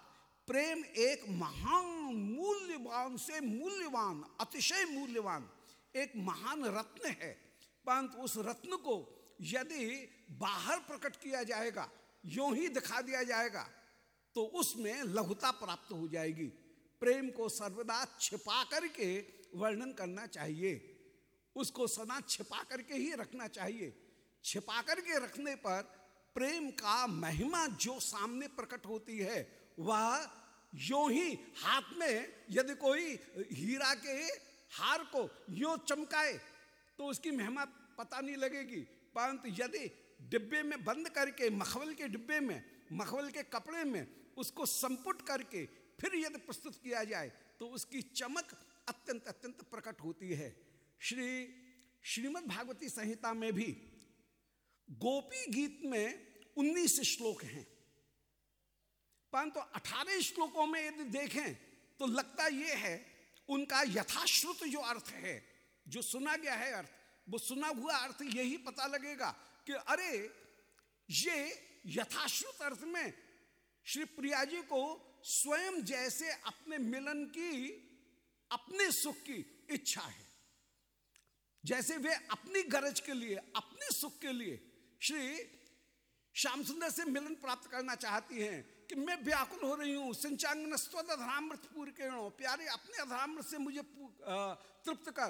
Speaker 1: प्रेम एक महान मूल्यवान से मूल्यवान, अतिशय मूल्यवान, एक महान रत्न है। परंतु उस रत्न को यदि बाहर प्रकट किया जाएगा, यो ही दिखा दिया जाएगा तो उसमें लघुता प्राप्त हो जाएगी। प्रेम को सर्वदा छिपा करके वर्णन करना चाहिए। उसको सदा छिपा करके ही रखना चाहिए। छिपा करके रखने पर प्रेम का महिमा जो सामने प्रकट होती है, वह यो ही हाथ में यदि कोई हीरा के हार को यो चमकाए तो उसकी महिमा पता नहीं लगेगी। परंतु यदि डिब्बे में बंद करके मखवल के डिब्बे में मखवल के कपड़े में उसको संपुट करके फिर यदि प्रस्तुत किया जाए तो उसकी चमक अत्यंत अत्यंत प्रकट होती है। श्री, श्रीमद् भागवती संहिता में भी गोपी गीत में 19 श्लोक हैं। परंतु तो 18 श्लोकों में यदि देखें तो लगता यह है, उनका यथाश्रुत जो अर्थ है, जो सुना गया है अर्थ, वो सुना हुआ अर्थ यही पता लगेगा कि अरे, ये यथाश्रुत अर्थ में श्री प्रिया जी को स्वयं जैसे अपने मिलन की, अपने सुख की इच्छा है। जैसे वे अपनी गरज के लिए, अपने सुख के लिए श्री श्याम सुंदर से मिलन प्राप्त करना चाहती हैं कि मैं व्याकुल हो रही हूँ। सिंचांग अधरामृत पूर्व के प्यारे, अपने अधरामृत से मुझे तृप्त कर।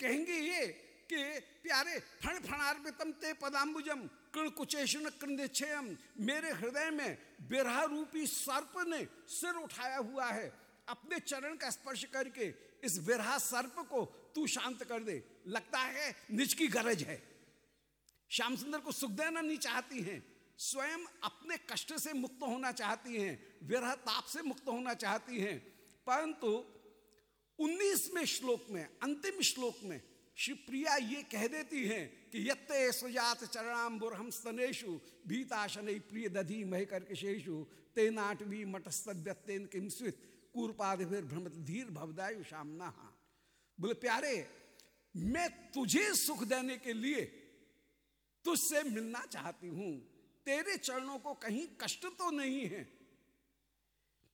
Speaker 1: कहेंगे ये कि, प्यारे फण फणार्पितम ते पदाम्बुजम कण कुचेशन कृंदेक्षयम मेरे हृदय में बिरहा रूपी सर्प ने सिर उठाया हुआ है। अपने चरण का स्पर्श करके इस बिरहा सर्प को तू शांत कर दे। लगता है निज की गरज है। श्याम सुंदर को सुख देना नहीं चाहती हैं। स्वयं अपने कष्ट से मुक्त होना चाहती हैं विरह ताप से मुक्त होना चाहती हैं। परंतु उन्नीसवें श्लोक में, अंतिम श्लोक में श्री प्रिया ये कह देती हैं कि यत्ते सुजात चरणाम बुरहम स्तनेशु भीताशन प्रिय दधी मह कर्कशेषु, तेनाटवी मटस्तव्यतेन किमस्वित कूरपाद भ्रमत धीर भवदायु शामना। बोले, प्यारे, मैं तुझे सुख देने के लिए तुझसे मिलना चाहती हूँ। तेरे चरणों को कहीं कष्ट तो नहीं है।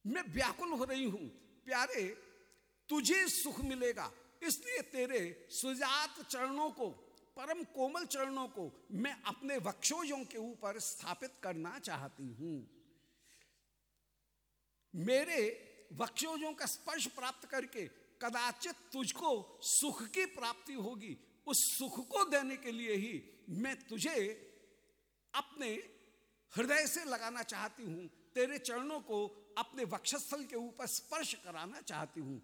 Speaker 1: मैं व्याकुल हो रही हूँ। प्यारे, तुझे सुख मिलेगा। इसलिए तेरे सुजात चरणों को, परम कोमल चरणों को मैं अपने वक्षोजों के ऊपर स्थापित करना चाहती हूँ। मेरे वक्षोजों का स्पर्श प्राप्त करके कदाचित तुझको सुख की प्राप्ति होगी। उस सुख को देने के लिए ही मैं तुझे अपने हृदय से लगाना चाहती हूँ, तेरे चरणों को अपने वक्षस्थल के ऊपर स्पर्श कराना चाहती हूँ।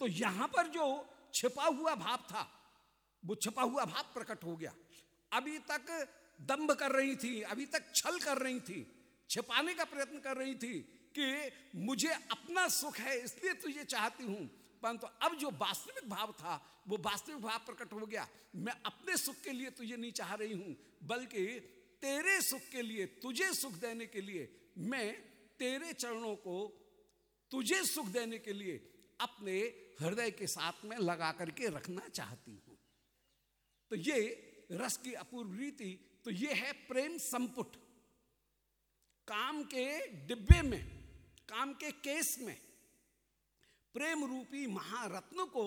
Speaker 1: तो यहाँ पर जो छिपा हुआ भाव था, वो छिपा हुआ भाव प्रकट हो गया। अभी तक दंभ कर रही थी, अभी तक छल कर रही थी, छिपाने का प्रयत्न कर रही थी कि मुझे अपना सुख है, इसलिए तुझे चाहती हूँ। परंतु तो अब जो वास्तविक भाव था, वो वास्तविक भाव प्रकट हो गया। मैं अपने सुख के लिए तुझे नहीं चाह रही हूँ, बल्कि तेरे सुख के लिए, तुझे सुख देने के लिए मैं तेरे चरणों को, तुझे सुख देने के लिए अपने हृदय के साथ में लगा करके रखना चाहती हूँ। तो ये रस की अपूर्व रीति तो ये है प्रेम संपुट। काम के डिब्बे में, काम के केस में प्रेम रूपी महारत्न को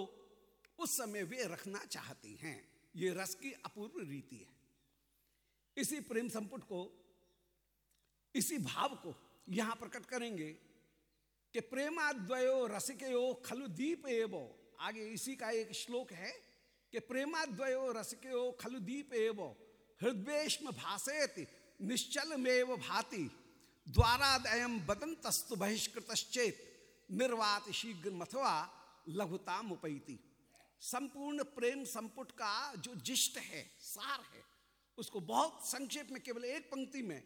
Speaker 1: उस समय वे रखना चाहती हैं। ये रस की अपूर्व रीति है। इसी प्रेम संपुट को, इसी भाव को यहाँ प्रकट करेंगे कि प्रेमाद्वयो रसिकयो खलु दीप एवो। आगे इसी का एक श्लोक है कि प्रेमाद्वयो रसिकयो खलु दीप एवो। हृदयेश्म भाषेति निश्चल मेव भाति द्वारादयम बदंतस्तु बहिष्कृतश्चेत, निर्वात शीघ्र मथवा लघुताम उपैती संपूर्ण प्रेम संपुट का जो जिष्ट है, सार है उसको बहुत संक्षेप में, केवल एक पंक्ति में,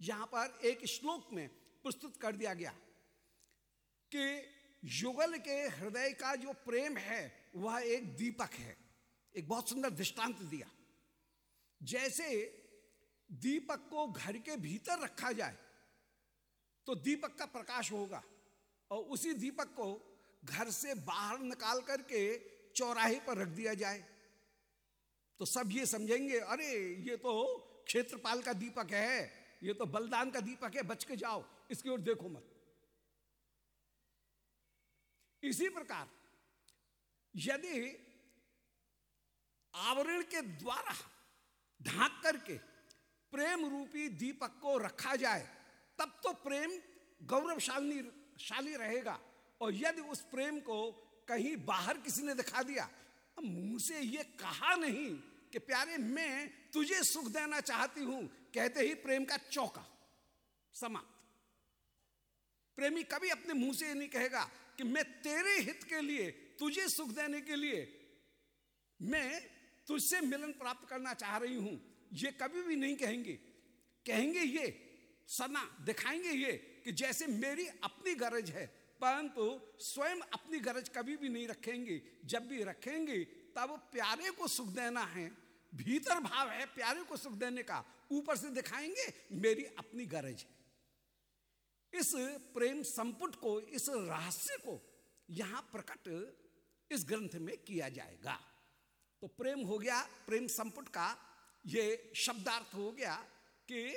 Speaker 1: यहाँ पर एक श्लोक में प्रस्तुत कर दिया गया कि युगल के हृदय का जो प्रेम है, वह एक दीपक है। एक बहुत सुंदर दृष्टांत दिया। जैसे दीपक को घर के भीतर रखा जाए तो दीपक का प्रकाश होगा और उसी दीपक को घर से बाहर निकाल करके चौराहे पर रख दिया जाए। तो सब ये समझेंगे, अरे, ये तो क्षेत्रपाल का दीपक है, ये तो बलदान का दीपक है, बच के जाओ, इसकी ओर देखो मत। इसी प्रकार, यदि आवरण के द्वारा ढांक करके प्रेम रूपी दीपक को रखा जाए, तब तो प्रेम गौरवशाली, शाली रहेगा। और यदि उस प्रेम को कहीं बाहर किसी ने दिखा दिया मुँह से ये कहा नहीं कि प्यारे, मैं तुझे सुख देना चाहती हूँ। कहते ही प्रेम का चौका समाप्त। प्रेमी कभी अपने मुँह से नहीं कहेगा कि मैं तेरे हित के लिए, तुझे सुख देने के लिए, मैं तुझसे मिलन प्राप्त करना चाह रही हूँ। ये कभी भी नहीं कहेंगे। कहेंगे ये, सना, दिखाएँगे ये कि जैसे मेरी अपनी गरज है, परंतु स्वयं अपनी गरज कभी भी नहीं रखेंगे। जब भी रखेंगे, तब प्यारे को सुख देना है। भीतर भाव है प्यारे को सुख देने का, ऊपर से दिखाएँगे, मेरी अपनी गरज है। इस प्रेम संपुट को, इस रहस्य को यहाँ प्रकट इस ग्रंथ में किया जाएगा। तो प्रेम हो गया, प्रेम संपुट का, ये शब्दार्थ हो गया कि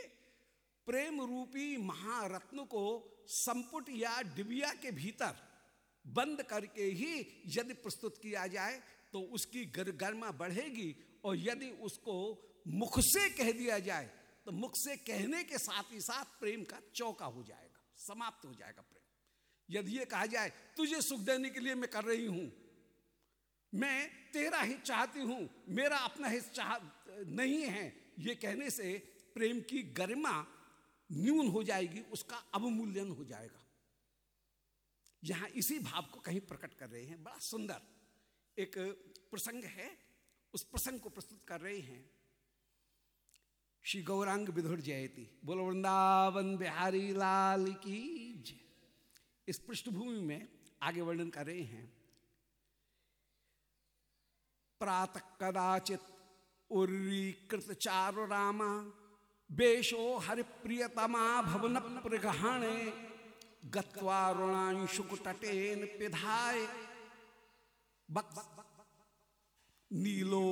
Speaker 1: प्रेम रूपी महारत्न को संपुट या डिबिया के भीतर बंद करके ही यदि प्रस्तुत किया जाए तो उसकी गर्मा बढ़ेगी और यदि उसको मुख से कह दिया जाए तो मुख से कहने के साथ ही साथ प्रेम का चौका हो जाएगा, समाप्त हो जाएगा प्रेम। यदि ये कहा जाए, तुझे सुख देने के लिए मैं कर रही हूँ, मैं तेरा हित चाहती हूँ, मेरा अपना हित चाह, नहीं है, ये कहने से प्रेम की गरिमा न्यून हो जाएगी, उसका अवमूल्यन हो जाएगा। यहाँ इसी भाव को कहीं प्रकट कर रहे हैं, बड़ा सुंदर एक प्रसंग है उस प्रसंग को प्रस्तुत कर रहे हैं। श्री गौरांग विधुर जयती, बोलो, वृंदावन बिहारी लाल की जय। इस पृष्ठभूमि में आगे वर्णन कर रहे हैं। प्रातः कदाचित उर्रीकृत चारु रामा, बेशो हरिप्रियतमा भवन प्रगहणे गत्वारुणांशुकुटटेन पिधाय। नीलो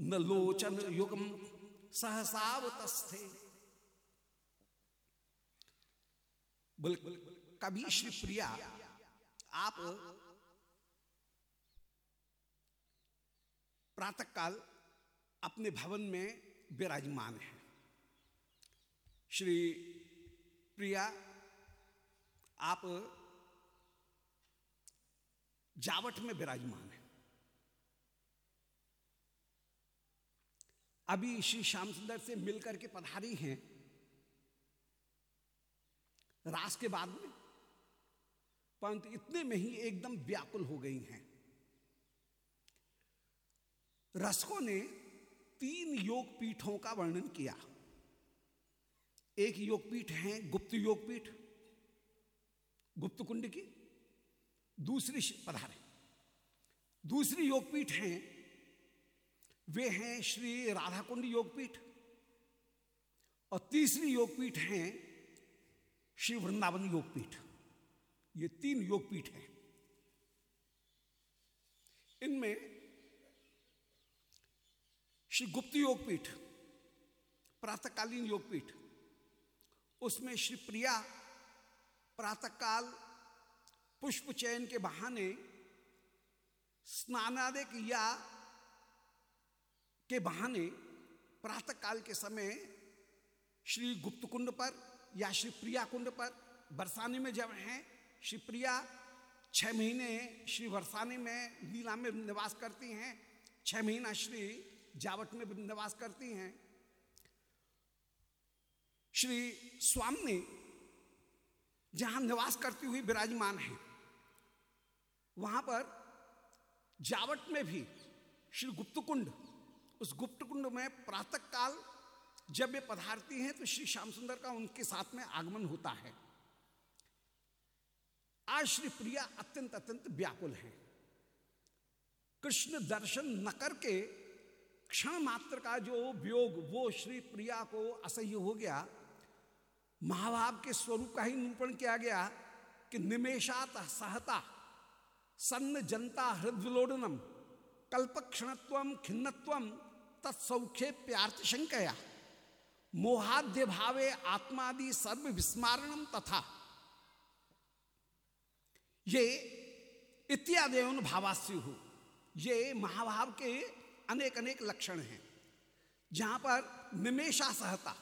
Speaker 1: नलोचन युगम सहसावतस्थे। बोल कभी श्री प्रिया, आप प्रातःकाल अपने भवन में विराजमान है। श्री प्रिया, आप जावट में विराजमान है। अभी श्री श्याम सुंदर से मिलकर के पधारी हैं। रास के बाद में परंतु इतने में ही एकदम व्याकुल हो गई हैं। रसकों ने तीन योग पीठों का वर्णन किया। एक योगपीठ है गुप्त योगपीठ गुप्त कुंड की। दूसरी पधारे। दूसरी योगपीठ है वे हैं श्री राधा कुंड योगपीठ। और तीसरी योगपीठ है श्री वृंदावन योगपीठ। ये तीन योगपीठ हैं। इनमें श्री गुप्त योगपीठ, प्रातःकालीन योगपीठ, उसमें श्री प्रिया प्रातःकाल पुष्प चयन के बहाने स्नानादिक या के बहाने प्रातः काल के समय श्री गुप्त कुंड पर या श्री प्रिया कुंड पर बरसाने में जब हैं, श्री प्रिया छह महीने श्री बरसाने में लीला में निवास करती हैं, छह महीना श्री जावट में निवास करती हैं, श्री स्वामी जहाँ निवास करती हुई विराजमान है, वहाँ पर जावट में भी श्री गुप्त कुंड उस गुप्त कुंड में प्रातः काल जब वे पधारती हैं तो श्री श्याम सुंदर का उनके साथ में आगमन होता है। आज श्री प्रिया अत्यंत अत्यंत व्याकुल हैं। कृष्ण दर्शन न करके क्षण मात्र का जो वियोग, वो श्री प्रिया को असह्य हो गया। महाभाव के स्वरूप का ही निरूपण किया गया कि निमेशात सहता, सन्न जनता हृदविलोडनम कल्प क्षणत्व खिन्नत्व तत्सौख्य प्यार्थ शंकया मोहाद्य भावे आत्मादि सर्व विस्मारणम तथा। ये इत्यादि भावास्य। हो ये महाभाव के अनेक अनेक लक्षण हैं। जहाँ पर निमेशा सहता।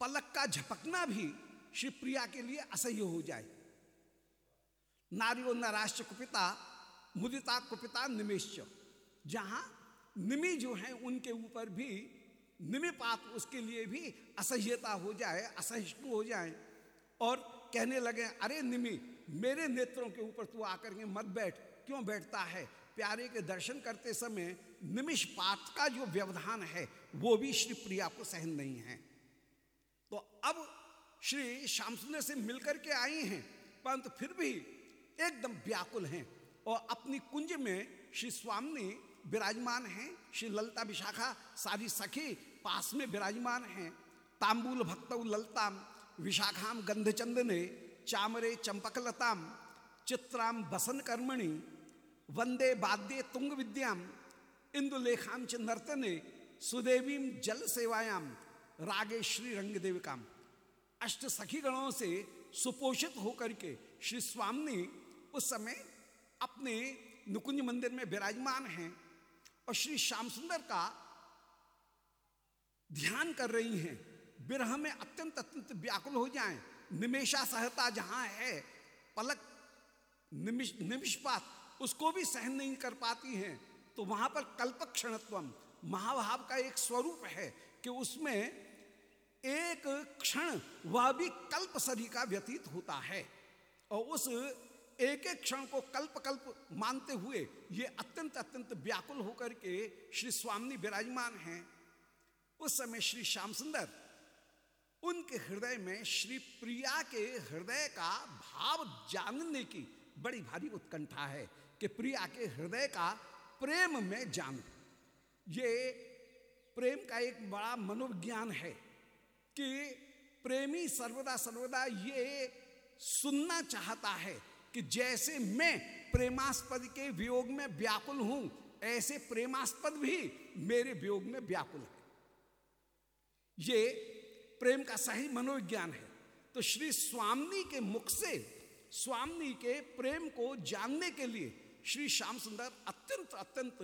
Speaker 1: पलक का झपकना भी श्री प्रिया के लिए असह्य हो जाए। नारियो नाराष्ट्र कुपिता, मुदिता कुपिता निमेश जहाँ निमि जो है, उनके ऊपर भी निमिपात उसके लिए भी असह्यता हो जाए, असहिष्णु हो जाए। और कहने लगे, अरे निमि, मेरे नेत्रों के ऊपर तू आकर के मत बैठ। क्यों बैठता है? प्यारे के दर्शन करते समय निमिष पात का जो व्यवधान है, वो भी श्री प्रिया को सहन नहीं है। तो अब श्री श्याम सुंदर से मिलकर के आई हैं, परंतु फिर भी एकदम व्याकुल हैं। और अपनी कुंज में श्री स्वामी विराजमान हैं। श्री ललता विशाखा सारी सखी पास में विराजमान हैं। तांबूल भक्त ललताम, विशाखाम गंधचंदने, चामरे चंपकलताम, चित्राम बसन कर्मणि वंदे बाद्ये तुंग विद्याम इंदुलेखाम च नर्तने सुदेवीम जल सेवायाम रागे श्री रंग देविकाम अष्ट सखी गणों से सुपोषित होकर के श्री स्वामी उस समय अपने नुकुंज मंदिर में विराजमान हैं। और श्री श्याम सुंदर का ध्यान कर रही हैं, विरह में अत्यंत अत्यंत व्याकुल हो जाएँ। निमेशा सहता जहाँ है, पलक निमिष निमिषपात, उसको भी सहन नहीं कर पाती हैं। तो वहाँ पर कल्प क्षणत्व महाभाव का एक स्वरूप है कि उसमें एक क्षण वह भी कल्प सरी का व्यतीत होता है। और उस एक एक क्षण को कल्प कल्प मानते हुए ये अत्यंत अत्यंत व्याकुल होकर के श्री स्वामी विराजमान हैं। उस समय श्री श्याम सुंदर, उनके हृदय में श्री प्रिया के हृदय का भाव जानने की बड़ी भारी उत्कंठा है कि प्रिया के हृदय का प्रेम में जान। ये प्रेम का एक बड़ा मनोविज्ञान है कि प्रेमी सर्वदा सर्वदा ये सुनना चाहता है कि जैसे मैं प्रेमास्पद के वियोग में व्याकुल हूँ, ऐसे प्रेमास्पद भी मेरे वियोग में व्याकुल है। ये प्रेम का सही मनोविज्ञान है। तो श्री स्वामी के मुख से, स्वामी के प्रेम को जानने के लिए श्री श्याम सुंदर अत्यंत अत्यंत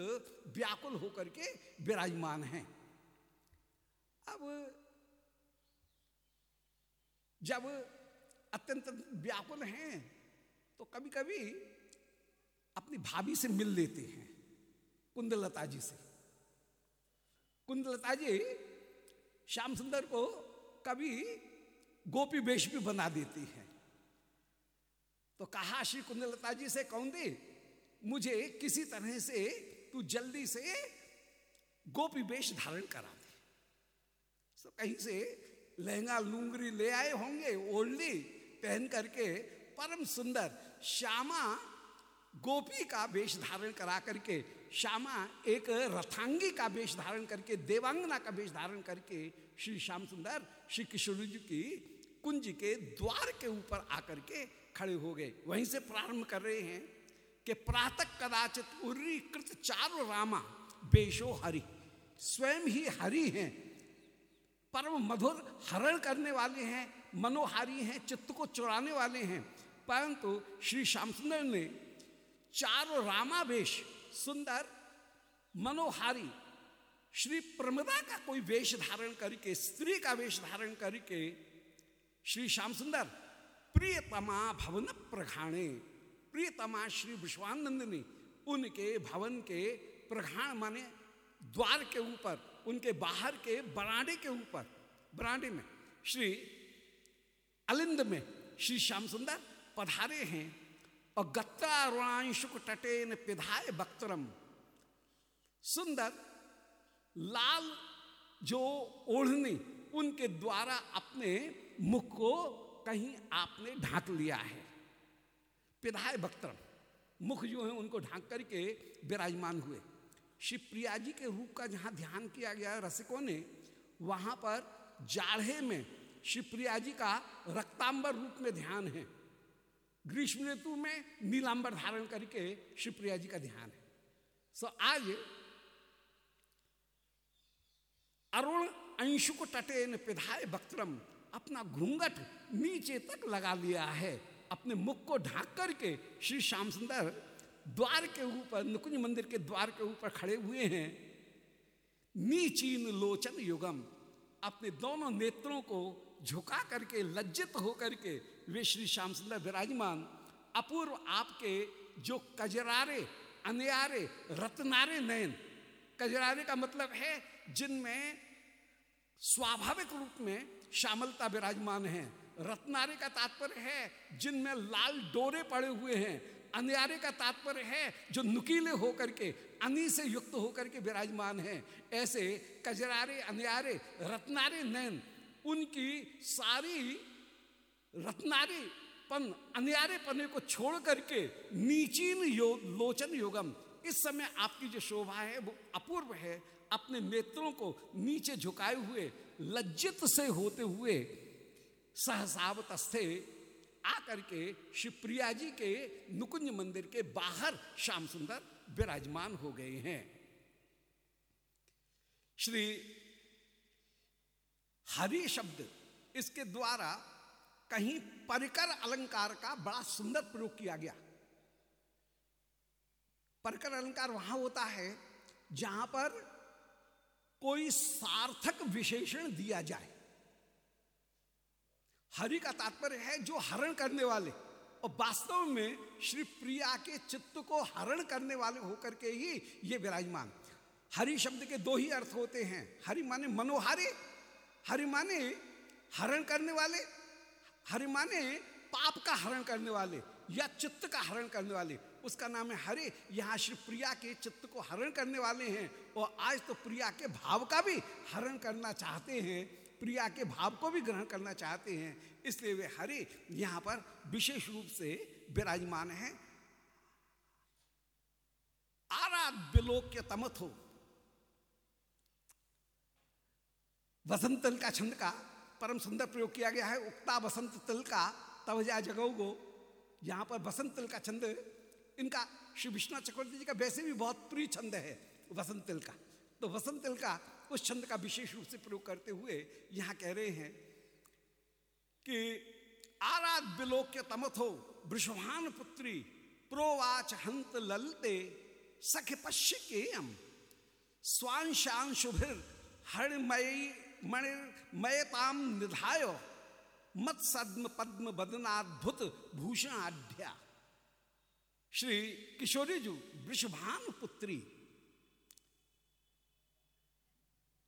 Speaker 1: व्याकुल होकर के विराजमान हैं। अब जब अत्यंत व्याकुल हैं तो कभी कभी अपनी भाभी से मिल लेते हैं, कुंदलता जी से। कुंदलता जी श्याम सुंदर को कभी गोपी वेश भी बना देती है। तो कहा श्री कुंदलता जी से, कौन दे? मुझे किसी तरह से तू जल्दी से गोपी वेश धारण करा दे। तो कहीं से लहंगा लूंगरी ले आए होंगे ओढ़ली पहन करके परम सुंदर श्यामा गोपी का वेश धारण करा करके, श्यामा एक रथांगी का वेश धारण करके, देवांगना का वेश धारण करके श्री श्याम सुंदर श्री किशोर जी की कुंज के द्वार के ऊपर आकर के खड़े हो गए। वहीं से प्रारंभ कर रहे हैं कि प्रातक कदाचित उर्री कृत चार रामा बेशो हरि। स्वयं ही हरि हैं। परम मधुर हरण करने वाले हैं, मनोहारी हैं, चित्त को चुराने वाले हैं। परंतु श्री श्याम सुंदर ने चारों रामावेश, सुंदर, मनोहारी, श्री प्रमदा का कोई वेश धारण करके, स्त्री का वेश धारण करके, श्री श्याम सुंदर प्रियतमा भवन प्रघाणे। प्रियतमा श्री विश्वानंद ने उनके भवन के प्रघाण माने द्वार के ऊपर, उनके बाहर के बरांडे के ऊपर, बरांडे में, श्री अलिंद में, श्री श्याम सुंदर पधारे हैं और गत्तारुणांशुक तटेन पिधाय बक्तरम। सुंदर, लाल जो ओढ़नी उनके द्वारा अपने मुख को कहीं आपने ढांक लिया है। पिधाय बक्तरम, मुख जो है उनको ढांक करके विराजमान हुए। शिवप्रिया जी के रूप का जहाँ ध्यान किया गया रसिकों ने, वहाँ पर जाड़े में शिवप्रिया जी का रक्तांबर रूप में ध्यान है। ग्रीष्म ऋतु में नीलांबर धारण करके शिवप्रिया जी का ध्यान है। सो आज अरुण अंशुक तटे ने पिधाए बक्तरम अपना घूंघट नीचे तक लगा लिया है। अपने मुख को ढाक करके श्री श्याम सुंदर द्वार के ऊपर, नुकुंज मंदिर के द्वार के ऊपर खड़े हुए हैं। नीचीन लोचन युगम अपने दोनों नेत्रों को झुका करके, लज्जित होकर के वे श्री श्याम सुंदर विराजमान, अपूर्व आपके जो कजरारे, अनयारे, रत्नारे नयन। कजरारे का मतलब है जिनमें स्वाभाविक रूप में श्यामलता विराजमान है। रत्नारे का तात्पर्य है जिनमें लाल डोरे पड़े हुए हैं। अनयारे का तात्पर्य है जो नुकीले होकर के, अनी से युक्त होकर के विराजमान है। ऐसे कजरारे, अनयारे, रत्नारे नयन, उनकी सारी रत्नारे पन अनयारे पने को छोड़ करके नीचीन यो, लोचन योगम इस समय आपकी जो शोभा है वो अपूर्व है। अपने नेत्रों को नीचे झुकाए हुए लज्जित से होते हुए सहसावतस्थे आकर के शिवप्रिया जी के नुकुंज मंदिर के बाहर श्याम सुंदर विराजमान हो गए हैं। श्री हरि शब्द इसके द्वारा कहीं परिकर अलंकार का बड़ा सुंदर प्रयोग किया गया। परिकर अलंकार वहाँ होता है जहाँ पर कोई सार्थक विशेषण दिया जाए। हरि का तात्पर्य है जो हरण करने वाले। और वास्तव में श्री प्रिया के चित्त को हरण करने वाले होकर के ही ये विराजमान। हरि शब्द के दो ही अर्थ होते हैं। हरि माने मनोहारे, हरि माने हरण करने वाले हरि माने पाप का हरण करने वाले या चित्त का हरण करने वाले, उसका नाम है हरे। यहाँ श्री प्रिया के चित्त को हरण करने वाले हैं और आज तो प्रिया के भाव का भी हरण करना चाहते हैं, प्रिया के भाव को भी ग्रहण करना चाहते हैं, इसलिए वे हरे। यहाँ पर विशेष रूप से विराजमान है। आराध्य तमथ हो। वसंत तिल का छंद का परम सुंदर प्रयोग किया गया है, उक्ता वसंत तिल का, तब जा जगो यहाँ पर बसंत तिल का छंद, इनका श्री विश्वनाथ चक्रवर्ती जी का वैसे भी बहुत प्रिय छंद है वसंत तिल का। तो वसंत तिल का, उस छंद का विशेष रूप से प्रयोग करते हुए यहाँ कह रहे हैं कि, आराध विलोक्य तमथो वृषभान पुत्री, प्रोवाच हंत ललते सख पश्य के स्वांशान शुभिर हरणमयी मणिर्मयताम निधाय, मत सद्म पद्म बदनाद्भुत भूषण आढ्या श्री किशोरी जी, वृषभान पुत्री,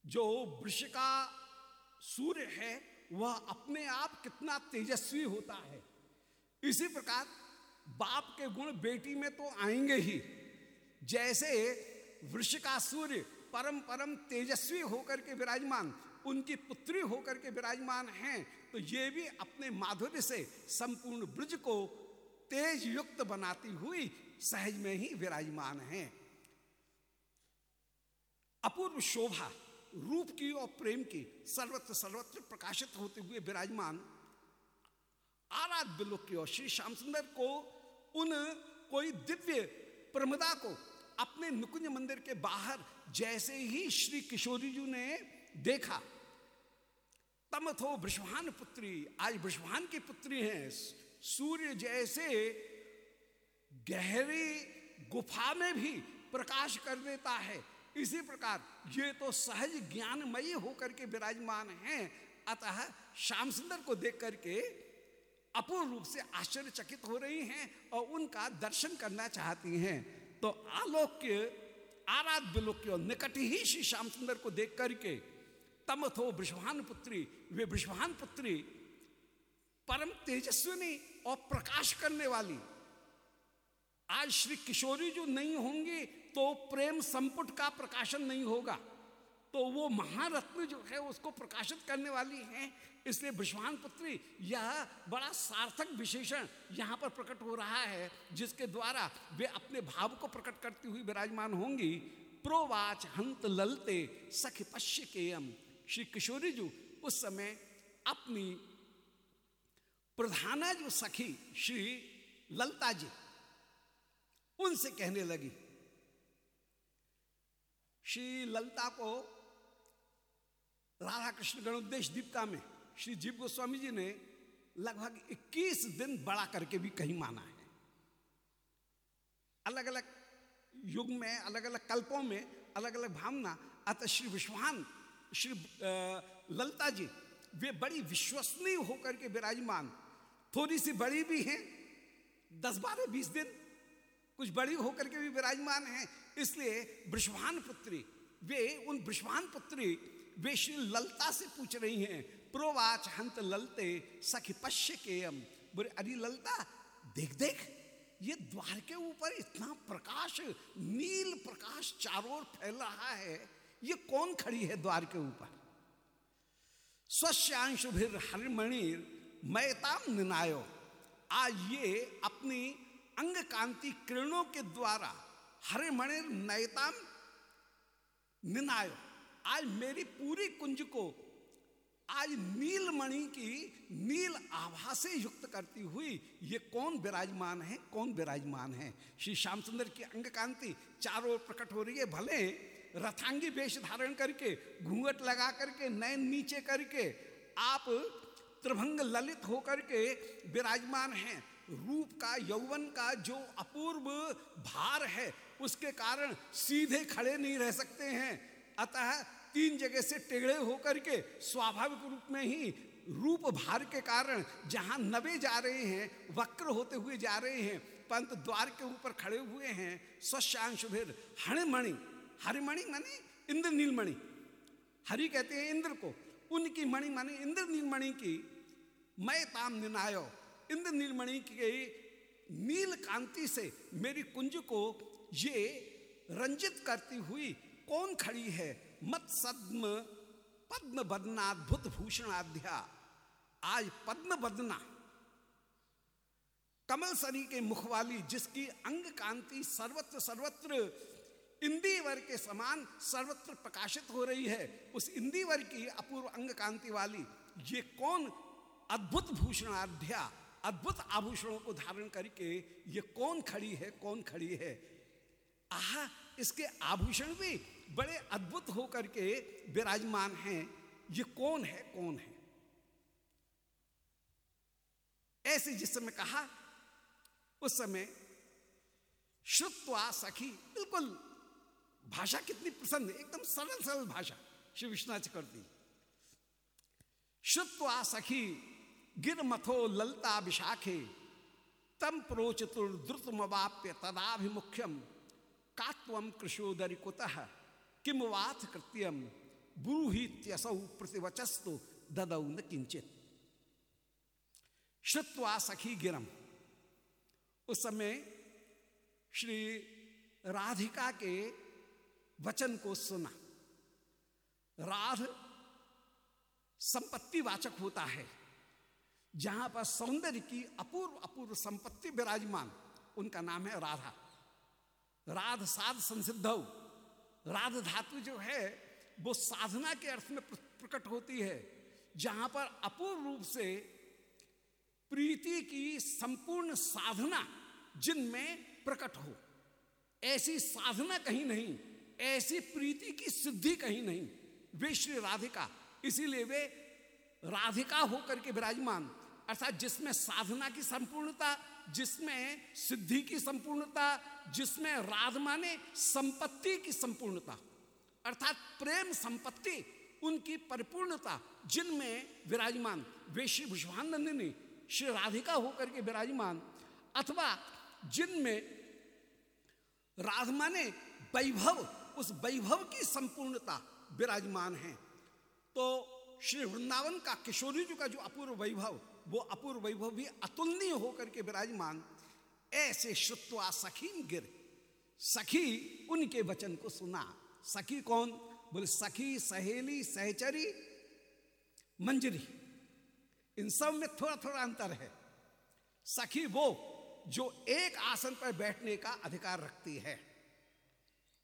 Speaker 1: जो वृष का सूर्य है, वह अपने आप कितना तेजस्वी होता है। इसी प्रकार, बाप के गुण बेटी में तो आएँगे ही। जैसे वृक्ष का सूर्य परम परम तेजस्वी होकर के विराजमान उनकी पुत्री होकर के विराजमान हैं तो ये भी अपने माधुर्य से संपूर्ण ब्रज को तेज युक्त बनाती हुई सहज में ही विराजमान हैं। अपूर्व शोभा, रूप की और प्रेम की सर्वत्र सर्वत्र प्रकाशित होते हुए विराजमान। आराध्य लोक की और श्री श्याम सुंदर को, उन कोई दिव्य प्रमदा को अपने नुकुंज मंदिर के बाहर जैसे ही श्री किशोरी जी ने देखा तमथो ब्रष्भान पुत्री। आज ब्रष्भान की पुत्री हैं। सूर्य जैसे गहरी गुफा में भी प्रकाश कर देता है। इसी प्रकार ये तो सहज ज्ञानमयी होकर के विराजमान हैं। अतः श्याम सुंदर को देख करके अपूर्ण रूप से आश्चर्यचकित हो रही हैं और उनका दर्शन करना चाहती हैं। तो आलोक्य, आराध्य लोक्य निकट ही श्री श्याम सुंदर को देख करके तमथो वृषभान पुत्री वे वृषभान पुत्री परम तेजस्विनी और प्रकाश करने वाली। आज श्री किशोरी जो नहीं होंगी तो प्रेम संपुट का प्रकाशन नहीं होगा। तो वो महारत्न जो है, उसको प्रकाशित करने वाली हैं। इसलिए विश्वान पुत्री यह बड़ा सार्थक विशेषण यहाँ पर प्रकट हो रहा है, जिसके द्वारा वे अपने भाव को प्रकट करती हुई विराजमान होंगी। प्रोवाच हंत ललते सख पश्य केयम श्री किशोरी जी, उस समय अपनी प्रधाना जो सखी श्री ललता जी, उनसे कहने लगी, श्री ललता को राधा कृष्ण गणोदेश दीपिका में श्री जीव गोस्वामी जी ने लगभग 21 दिन बड़ा करके भी कहीं माना है। अलग अलग युग में अलग अलग कल्पों में अलग अलग भावना, अतः श्री विश्वान श्री ललता जी, वे बड़ी विश्वसनीय होकर के विराजमान। थोड़ी सी बड़ी भी हैं, दस बारह बीस दिन कुछ बड़ी होकर के भी विराजमान हैं, इसलिए वृषभान पुत्री, वे, उन वृषभान पुत्री, वे श्री ललता से पूछ रही हैं, प्रोवाच हंत ललते सखी पश्य के बोले, अरे ललता, देख देख, ये द्वार के ऊपर इतना प्रकाश, नील प्रकाश चारों ओर फैल रहा है ये कौन खड़ी है द्वार के ऊपर? स्वस्यांशुभिर हरिमणिर मैताम निनायो। आज ये अपनी अंग कांति किरणों के द्वारा हरिमणिर नयताम निनायो। आज मेरी पूरी कुंज को आज नील मणि की नील आभा से युक्त करती हुई ये कौन विराजमान है? कौन विराजमान है? श्री श्याम सुंदर की अंग कांति चारों प्रकट हो रही है। भले रथांगी वेश धारण करके, घूंघट लगा करके, नयन नीचे करके, आप त्रिभंग ललित होकर के विराजमान हैं। रूप का, यौवन का जो अपूर्व भार है, उसके कारण सीधे खड़े नहीं रह सकते हैं। अतः तीन जगह से टेढ़े होकर के स्वाभाविक रूप में ही रूप भार के कारण जहाँ नबे जा रहे हैं, वक्र होते हुए जा रहे हैं, पंत द्वार के ऊपर खड़े हुए हैं स्वशांश फिर हणिमणि हरिमणि माने इंद्र नीलमणि। हरि कहते हैं इंद्र को, उनकी मणि माने इंद्र नीलमणि की, मैं ताम निनायो। इंद्र नीलमणि की नील कांति से मेरी कुंज को ये रंजित करती हुई कौन खड़ी है? मत सद्म, पद्म बदनाद्भुत भूषणाध्या आज पद्म बदना। कमल सरी के मुख वाली जिसकी अंग कांति सर्वत्र सर्वत्र इंदीवर के समान सर्वत्र प्रकाशित हो रही है। उस इंदीवर की अपूर्व अंग कांति वाली ये कौन अद्भुत भूषणाध्या, अद्भुत आभूषणों को धारण करके ये कौन खड़ी है, कौन खड़ी है? आह, इसके आभूषण भी बड़े अद्भुत होकर के विराजमान हैं। ये कौन है कौन है? ऐसे जिस समय कहा, उस समय श्रुत्वा सखी, बिल्कुल भाषा कितनी प्रसन्न, एकदम सरल सरल भाषा श्री विश्वनाथ चक्रवर्ती। श्रुत्वा सखी, गिर मथो ललता विशाखे तम प्रोचतुर्द्रुतमवाप्य तदाभिमुख्यम। कात्वम कृशोदरी कुतः किम वाथ कृत्यम ब्रूहीत्यसौ प्रतिवचस्तु, ददौ न किंचित श्रुत्वा सखी गिरम। उस समय श्री राधिका के वचन को सुना। राध संपत्ति वाचक होता है, जहाँ पर सौंदर्य की अपूर्व अपूर्व संपत्ति विराजमान, उनका नाम है राधा। राध साध संसिद्ध राध धातु जो है, वो साधना के अर्थ में प्रकट होती है, जहाँ पर अपूर्व रूप से प्रीति की संपूर्ण साधना जिनमें प्रकट हो। ऐसी साधना कहीं नहीं ऐसी प्रीति की सिद्धि कहीं नहीं। वे श्री राधिका, इसीलिए वे राधिका होकर के विराजमान। अर्थात जिसमें साधना की संपूर्णता, जिसमें सिद्धि की संपूर्णता, जिसमें राध माने संपत्ति की संपूर्णता। अर्थात प्रेम संपत्ति, उनकी परिपूर्णता, जिनमें विराजमान। वे श्री विश्वानंदिनी, श्री राधिका होकर के विराजमान। अथवा जिनमें राध माने वैभव उस वैभव की संपूर्णता विराजमान है। तो श्री वृंदावन का किशोरी जी का जो अपूर्व वैभव, वो अपूर्व वैभव भी अतुलनीय होकर के विराजमान, ऐसे श्रुत्वा सखी गिर। सखी उनके वचन को सुना। सखी कौन? बोले, सखी सहेली सहचरी मंजरी। इन सब में थोड़ा थोड़ा अंतर है। सखी वो जो एक आसन पर बैठने का अधिकार रखती है।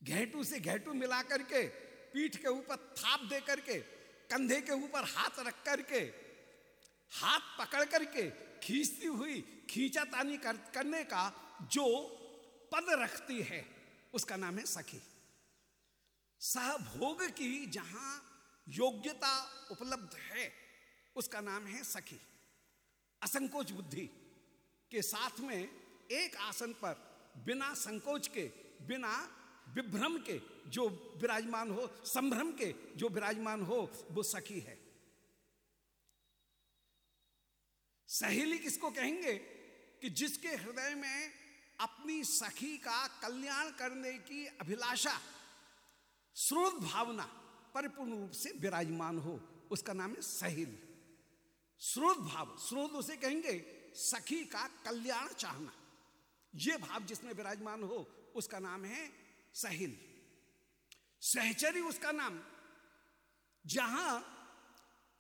Speaker 1: घेटू से घेटू मिला करके पीठ के ऊपर थाप दे करके कंधे के ऊपर हाथ रख करके हाथ पकड़ करके खींचती हुई खींचातानी कर, करने का जो पद रखती है उसका नाम है सखी। सहभोग की जहाँ योग्यता उपलब्ध है उसका नाम है सखी। असंकोच बुद्धि के साथ में एक आसन पर बिना संकोच के बिना विभ्रम के जो विराजमान हो, संभ्रम के जो विराजमान हो, वो सखी है। सहेली किसको कहेंगे? कि जिसके हृदय में अपनी सखी का कल्याण करने की अभिलाषा स्रोत भावना परिपूर्ण रूप से विराजमान हो, उसका नाम है सहेली। स्रोत भाव स्रोत उसे कहेंगे, सखी का कल्याण चाहना। यह भाव जिसमें विराजमान हो, उसका नाम है सहेली सहचरी उसका नाम। जहाँ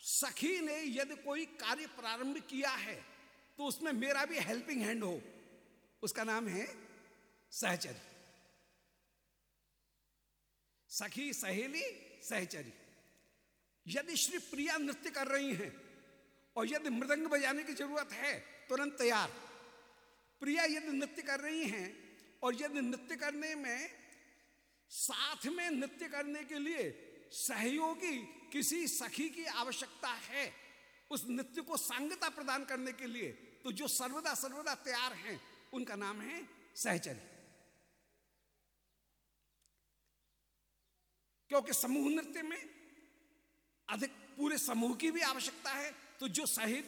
Speaker 1: सखी ने यदि कोई कार्य प्रारंभ किया है तो उसमें मेरा भी हेल्पिंग हैंड हो। उसका नाम है सहचरी। सखी सहेली, सहचरी। यदि श्री प्रिया नृत्य कर रही हैं, और यदि मृदंग बजाने की ज़रूरत है, तुरंत तैयार। प्रिया यदि नृत्य कर रही हैं, और यदि नृत्य करने में साथ में नृत्य करने के लिए सहयोगी किसी सखी की आवश्यकता है। उस नृत्य को सांगता प्रदान करने के लिए तो जो सर्वदा सर्वदा तैयार हैं, उनका नाम है सहचरी। क्योंकि समूह नृत्य में अधिक पूरे समूह की भी आवश्यकता है तो जो सही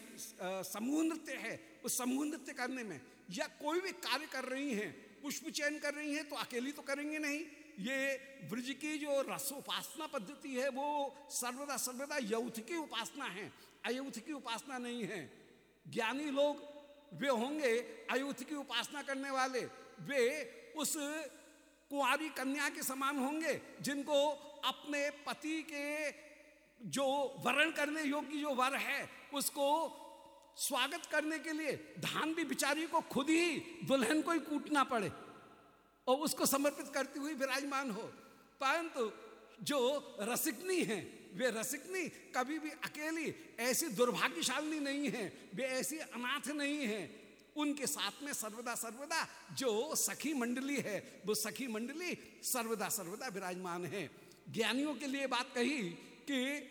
Speaker 1: समूह नृत्य है, उस समूह नृत्य करने में या कोई भी कार्य कर रही हैं, पुष्प चयन कर रही हैं तो अकेली तो करेंगे नहीं। ये ब्रज की जो रस उपासना पद्धति है, वो सर्वदा सर्वदा यौथ की उपासना है। अयुथ की उपासना नहीं है। ज्ञानी लोग, वे होंगे अयुथ की उपासना करने वाले। वे उस कुंवारी कन्या के समान होंगे, जिनको अपने पति के जो वरण करने योग्य जो वर है, उसको स्वागत करने के लिए धान भी बिचारी को खुद ही दुल्हन को ही कूटना पड़े। और उसको समर्पित करती हुई विराजमान हो। परंतु जो रसिकनी है, वे रसिकनी कभी भी अकेली, ऐसी दुर्भाग्यशाली नहीं है, वे ऐसी अनाथ नहीं है। उनके साथ में सर्वदा सर्वदा जो सखी मंडली है, वो सखी मंडली सर्वदा सर्वदा विराजमान है। ज्ञानियों के लिए बात कही कि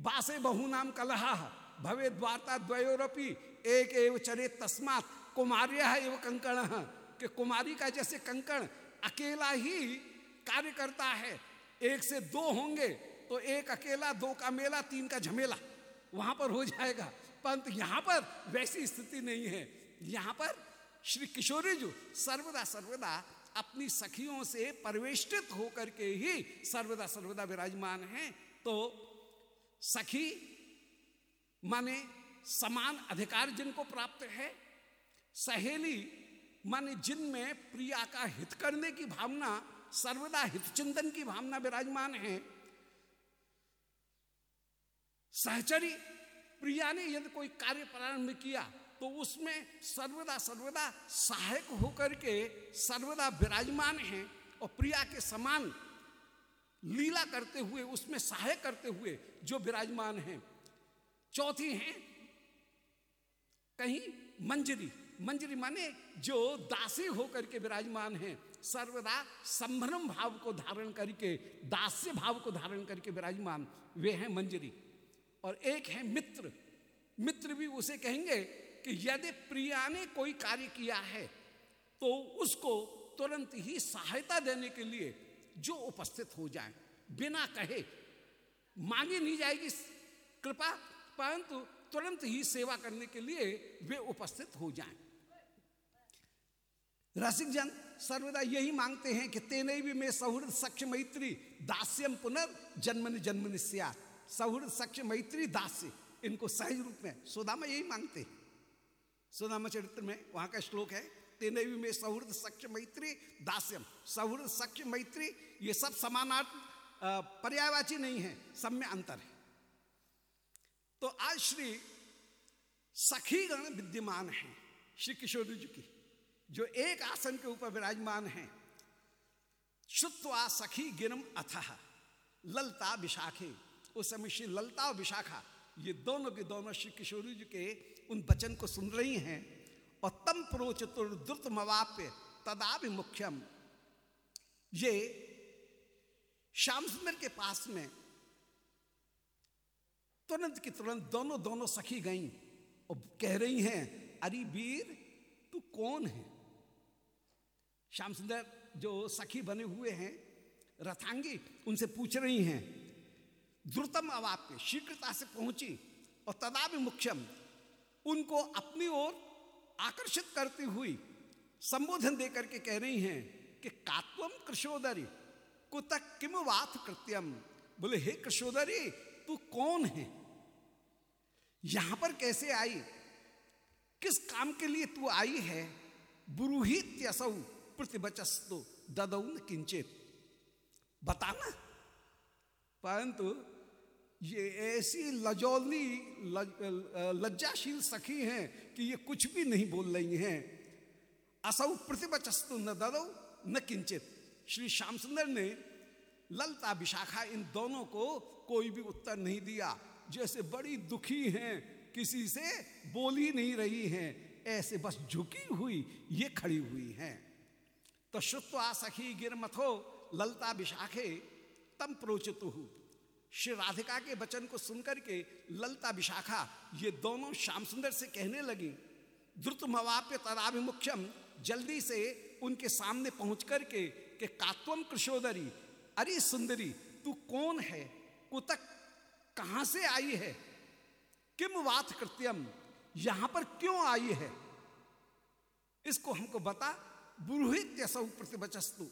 Speaker 1: बासे बहु नाम कलहा, भवे द्वारता द्वयोरपी, एक एव चरे तस्मात कुमार्य एवं कंकण। कि कुमारी का जैसे कंकण अकेला ही कार्य करता है। एक से दो होंगे तो एक अकेला, दो का मेला, तीन का झमेला। वहाँ पर हो जाएगा। परंतु यहाँ पर वैसी स्थिति नहीं है। यहाँ पर श्री किशोरी जी सर्वदा सर्वदा अपनी सखियों से परिवेष्टित होकर के ही सर्वदा सर्वदा विराजमान हैं। तो सखी माने समान अधिकार जिनको प्राप्त है, सहेली माने जिनमें प्रिया का हित करने की भावना, सर्वदा हित चिंतन की भावना विराजमान है। सहचरी, प्रिया ने यदि कोई कार्य प्रारंभ किया तो उसमें सर्वदा सर्वदा सहायक होकर के सर्वदा विराजमान है और प्रिया के समान लीला करते हुए, उसमें सहायक करते हुए जो विराजमान हैं। चौथी हैं, कहीं मंजरी। मंजरी माने जो दासी होकर के विराजमान हैं, सर्वदा संभ्रम भाव को धारण करके, दास्य भाव को धारण करके विराजमान, वे हैं मंजरी। और एक है मित्र। मित्र भी उसे कहेंगे कि यदि प्रिया ने कोई कार्य किया है तो उसको तुरंत ही सहायता देने के लिए जो उपस्थित हो जाए। बिना कहे, मांगी नहीं जाएगी। कृपा, परंतु तुरंत ही सेवा करने के लिए वे उपस्थित हो जाएँ। रसिक जन सर्वदा यही मांगते हैं कि तेने भी में सौहृद सक्ष मैत्री दास्यम पुनर्जन्मन जन्म सौहृद सक्ष मैत्री दास्य। इनको सहज रूप में सुदामा यही मांगते हैं। सुदामा चरित्र में वहाँ का श्लोक है, तेने भी में सौहृद सक्ष मैत्री दास्यम। सौहृद सक्ष मैत्री, ये सब समानार्थ पर्यायवाची नहीं है, सब में अंतर है। तो आज श्री सखी गण विद्यमान है, श्री किशोर जी की। जो एक आसन के ऊपर विराजमान है। शुत्वा सखी गिरम अथह ललता विशाखे। उस समय श्री ललता और विशाखा, ये दोनों के दोनों श्री किशोरी जी के उन वचन को सुन रही हैं और तम प्रो मवाप्य मवाप्य तदाभिमुख्यम। ये श्याम सुंदर के पास में तुरंत की तुरंत दोनों दोनों सखी गई और कह रही हैं, अरे वीर, तू कौन है? श्याम सुंदर, जो सखी बने हुए हैं, रथांगी, उनसे पूछ रही हैं, द्रुतम अवाप के शीघ्रता से पहुँची और तदाभि मुख्यम, उनको अपनी ओर आकर्षित करती हुई संबोधन देकर के कह रही हैं कि कात्वम कृषोदरी कुतक किम वात कृत्यम? बोले, हे कृषोदरी तू कौन है? यहाँ पर कैसे आई? किस काम के लिए तू आई है? बुरुहित यसौ प्रतिबचस्तु ददौन किंचित। बताना। परंतु ये ऐसी लजौली लज, लज्जाशील सखी हैं कि ये कुछ भी नहीं बोल रही हैं। असौ प्रतिबचस्तु न ददौ न किंचित। श्री श्याम सुंदर ने ललता विशाखा इन दोनों को कोई भी उत्तर नहीं दिया। जैसे बड़ी दुखी हैं किसी से बोल ही नहीं रही हैं। ऐसे बस झुकी हुई ये खड़ी हुई हैं। तो श्रुत्वा सखी गिरमथो, ललता विशाखे तम प्रोचितु। श्री राधिका के वचन को सुनकर के ललता विशाखा ये दोनों श्याम सुंदर से कहने लगी द्रुत मवाप्य तदाभिमुख्यम, जल्दी से उनके सामने पहुँच करके के कात्वम कृषोदरी अरे सुंदरी, तू कौन है? कुतक कहाँ से आई है? किम वात कृत्यम? यहाँ पर क्यों आई है? इसको हमको बता बुरुहित प्रतिबचस्तु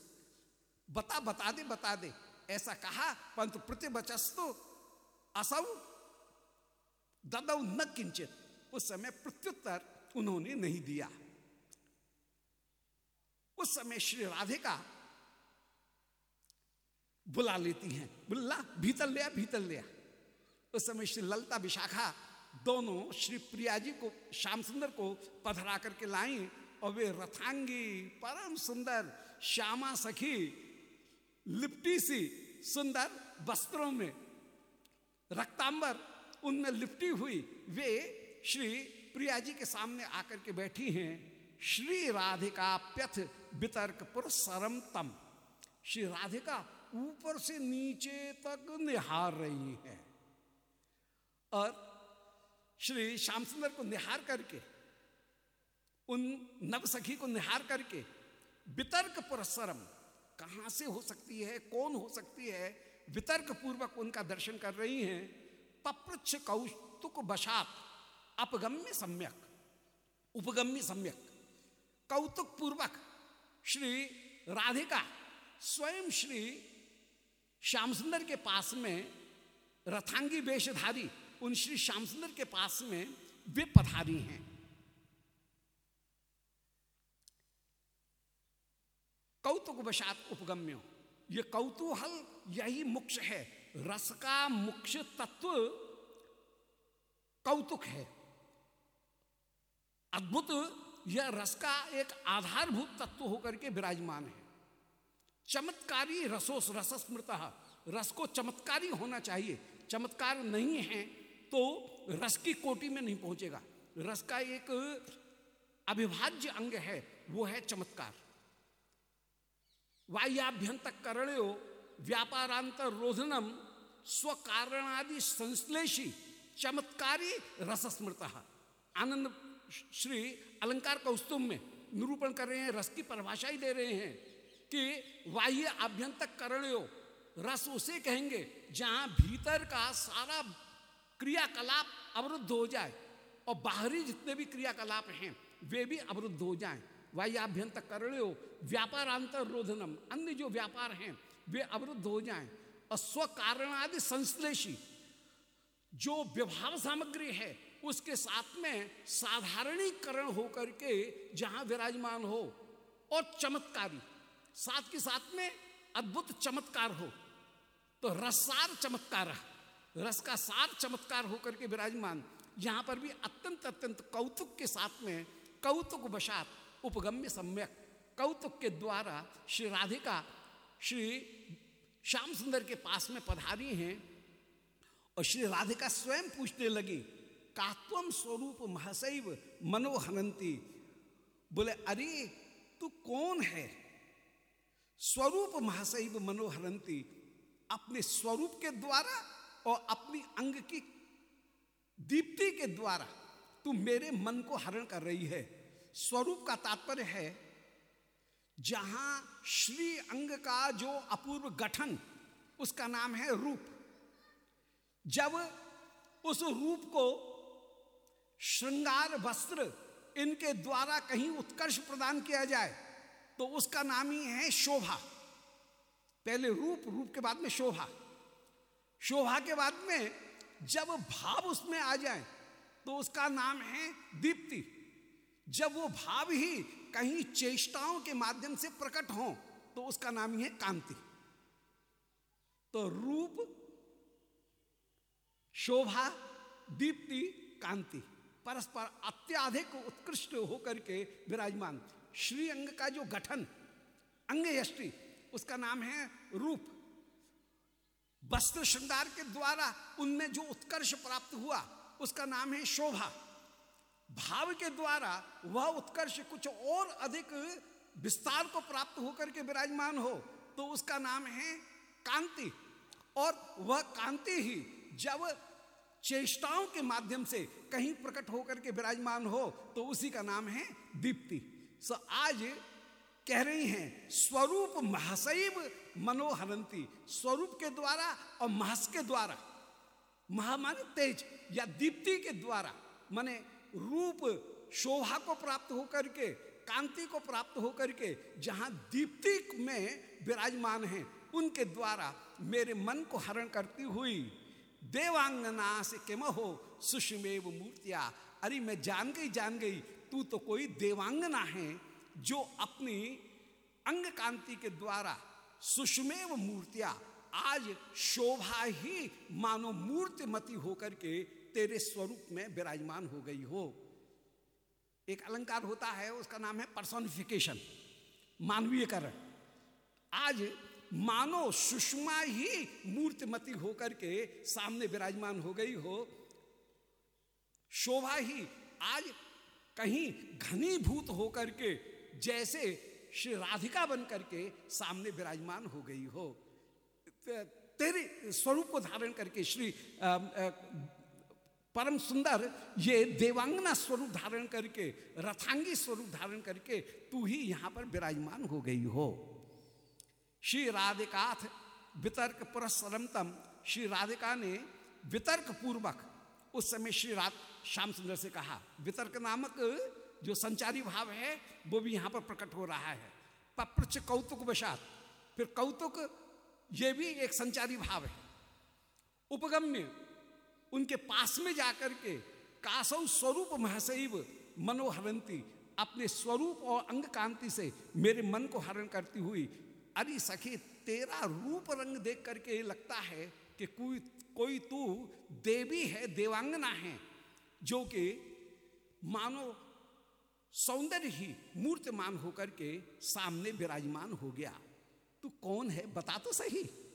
Speaker 1: बता बता दे बता दे। ऐसा कहा, परंतु प्रतिवचस्तु असौ ददौ न किंचित। उस समय प्रत्युत्तर उन्होंने नहीं दिया। उस समय श्री राधिका बुला लेती हैं। बुल्ला, भीतर लिया भीतर लिया उस समय श्री ललता विशाखा दोनों श्री प्रिया जी को, श्याम सुंदर को पधरा करके लाई। और वे रथांगी, परम सुंदर, श्यामा सखी, लिपटी सी सुंदर वस्त्रों में। रक्तांबर, उनमें लिपटी हुई। वे श्री प्रिया जी के सामने आकर के बैठी हैं। श्री राधिका प्यथ वितर्क पुर सरम तम। श्री राधिका ऊपर से नीचे तक निहार रही है। और श्री श्याम सुंदर को निहार करके उन नवसखी को निहार करके, वितर्क पुरस्सरम, कहाँ से हो सकती है, कौन हो सकती है वितर्क पूर्वक उनका दर्शन कर रही हैं। पप्रच्छ कौस्तुक बशात अपगम्य सम्यक, उपगम्य सम्यक। कौतुक पूर्वक श्री राधिका स्वयं श्री श्याम सुंदर के पास में रथांगी वेशधारी, उन श्री श्याम सुंदर के पास में वे पधारी हैं। कौतुक वशात उपगम्य ये कौतूहल यही मुख्य है। रस का मुख्य तत्व कौतुक है। अद्भुत, यह रस का एक आधारभूत तत्व होकर के विराजमान है। चमत्कारी रसोस रस स्मृत रस को चमत्कारी होना चाहिए। चमत्कार नहीं है तो रस की कोटि में नहीं पहुंचेगा। रस का एक अविभाज्य अंग है, वो है चमत्कार। वाह्याभ्यंत करणो व्यापारांतर रोधनम स्व कारणादि संश्लेषी, चमत्कारी रसस्मृत। आनंद श्री अलंकार कौस्तुम में निरूपण कर रहे हैं, रस की परिभाषा ही दे रहे हैं कि बाह्य आभ्यंतक करणयो रस उसे कहेंगे जहाँ भीतर का सारा क्रियाकलाप अवरुद्ध हो जाए और बाहरी जितने भी क्रियाकलाप हैं, वे भी अवरुद्ध हो जाएँ। वाह्याभ्यंतर करणयो व्यापारांतर रोधनम अन्य जो व्यापार हैं, वे अवरुद्ध हो जाएँ। और स्व कारण आदि संश्लेषी, जो विभाव सामग्री है, उसके साथ में साधारणीकरण होकर के जहाँ विराजमान हो और चमत्कारी, साथ के साथ में अद्भुत चमत्कार हो तो रसार चमत्कार, रस का सार चमत्कार होकर के विराजमान। यहाँ पर भी अत्यंत अत्यंत कौतुक के साथ में कौतुक वशात उपगम्य सम्यक। कौतुक के द्वारा श्री राधिका श्री श्याम सुंदर के पास में पधारी हैं और श्री राधिका स्वयं पूछने लगी कात्वम स्वरूप महसैव मनोहनंती बोले, अरे, तू कौन है? स्वरूप महसैव मनोहरंती, अपने स्वरूप के द्वारा और अपनी अंग की दीप्ति के द्वारा तू मेरे मन को हरण कर रही है। स्वरूप का तात्पर्य है, जहाँ श्री अंग का जो अपूर्व गठन, उसका नाम है रूप। जब उस रूप को श्रृंगार वस्त्र इनके द्वारा कहीं उत्कर्ष प्रदान किया जाए तो उसका नाम ही है शोभा। पहले रूप रूप के बाद में शोभा। शोभा के बाद में जब भाव उसमें आ जाए तो उसका नाम है दीप्ति। जब वो भाव ही कहीं चेष्टाओं के माध्यम से प्रकट हो तो उसका नाम ही है कांति। तो रूप, शोभा, दीप्ति, कांति, परस्पर अत्याधिक उत्कृष्ट होकर के विराजमान। श्री अंग का जो गठन अंग यष्टि उसका नाम है रूप। वस्त्र श्रृंगार के द्वारा उनमें जो उत्कर्ष प्राप्त हुआ, उसका नाम है शोभा। भाव के द्वारा वह उत्कर्ष कुछ और अधिक विस्तार को प्राप्त होकर के विराजमान हो तो उसका नाम है कांति। और वह कांति ही जब चेष्टाओं के माध्यम से कहीं प्रकट होकर के विराजमान हो तो उसी का नाम है दीप्ति। सो आज कह रही हैं, स्वरूप महसैव मनोहरंती। स्वरूप के द्वारा और महस के द्वारा महा माने तेज या दीप्ति के द्वारा, माने रूप शोभा को प्राप्त होकर के, कांति को प्राप्त होकर के, जहाँ दीप्ति में विराजमान है, उनके द्वारा मेरे मन को हरण करती हुई देवांगना से किम हो, सुषमेव मूर्तिया। अरे, मैं जान गई जान गई, तू तो कोई देवांगना है, जो अपनी अंग कांति के द्वारा सुषमेव मूर्तिया, आज शोभा ही मानो मूर्तिमती होकर के तेरे स्वरूप में विराजमान हो गई हो। एक अलंकार होता है उसका नाम है पर्सोनिफिकेशन मानवीयकरण। आज मानो सुषमा ही मूर्तिमती होकर के सामने विराजमान हो गई हो। शोभा ही आज कहीं घनीभूत होकर के जैसे श्री राधिका बन करके सामने विराजमान हो गई हो। तेरे स्वरूप को धारण करके श्री आ, आ, परम सुंदर, ये देवांगना स्वरूप धारण करके, रथांगी स्वरूप धारण करके, तू ही यहाँ पर विराजमान हो गई हो। श्री राधिकाथ वितर्क पुरस्मतम श्री राधिका ने वितर्क पूर्वक, उस समय श्री रात, श्याम सुंदर से कहा, वितर्क नामक जो संचारी भाव है, वो भी यहाँ पर प्रकट हो रहा है। पप्रच कौतुक वशात, फिर कौतुक, ये भी एक संचारी भाव है। उपगम्य उनके पास में जाकर के कासव स्वरूप महसैव मनोहरंती अपने स्वरूप और अंग कांति से मेरे मन को हरण करती हुई, अरे सखी, तेरा रूप रंग देख करके लगता है कि कोई कोई तू देवी है, देवांगना है, जो कि मानो सौंदर्य ही मूर्तिमान होकर के सामने विराजमान हो गया। तू कौन है? बता तो सही।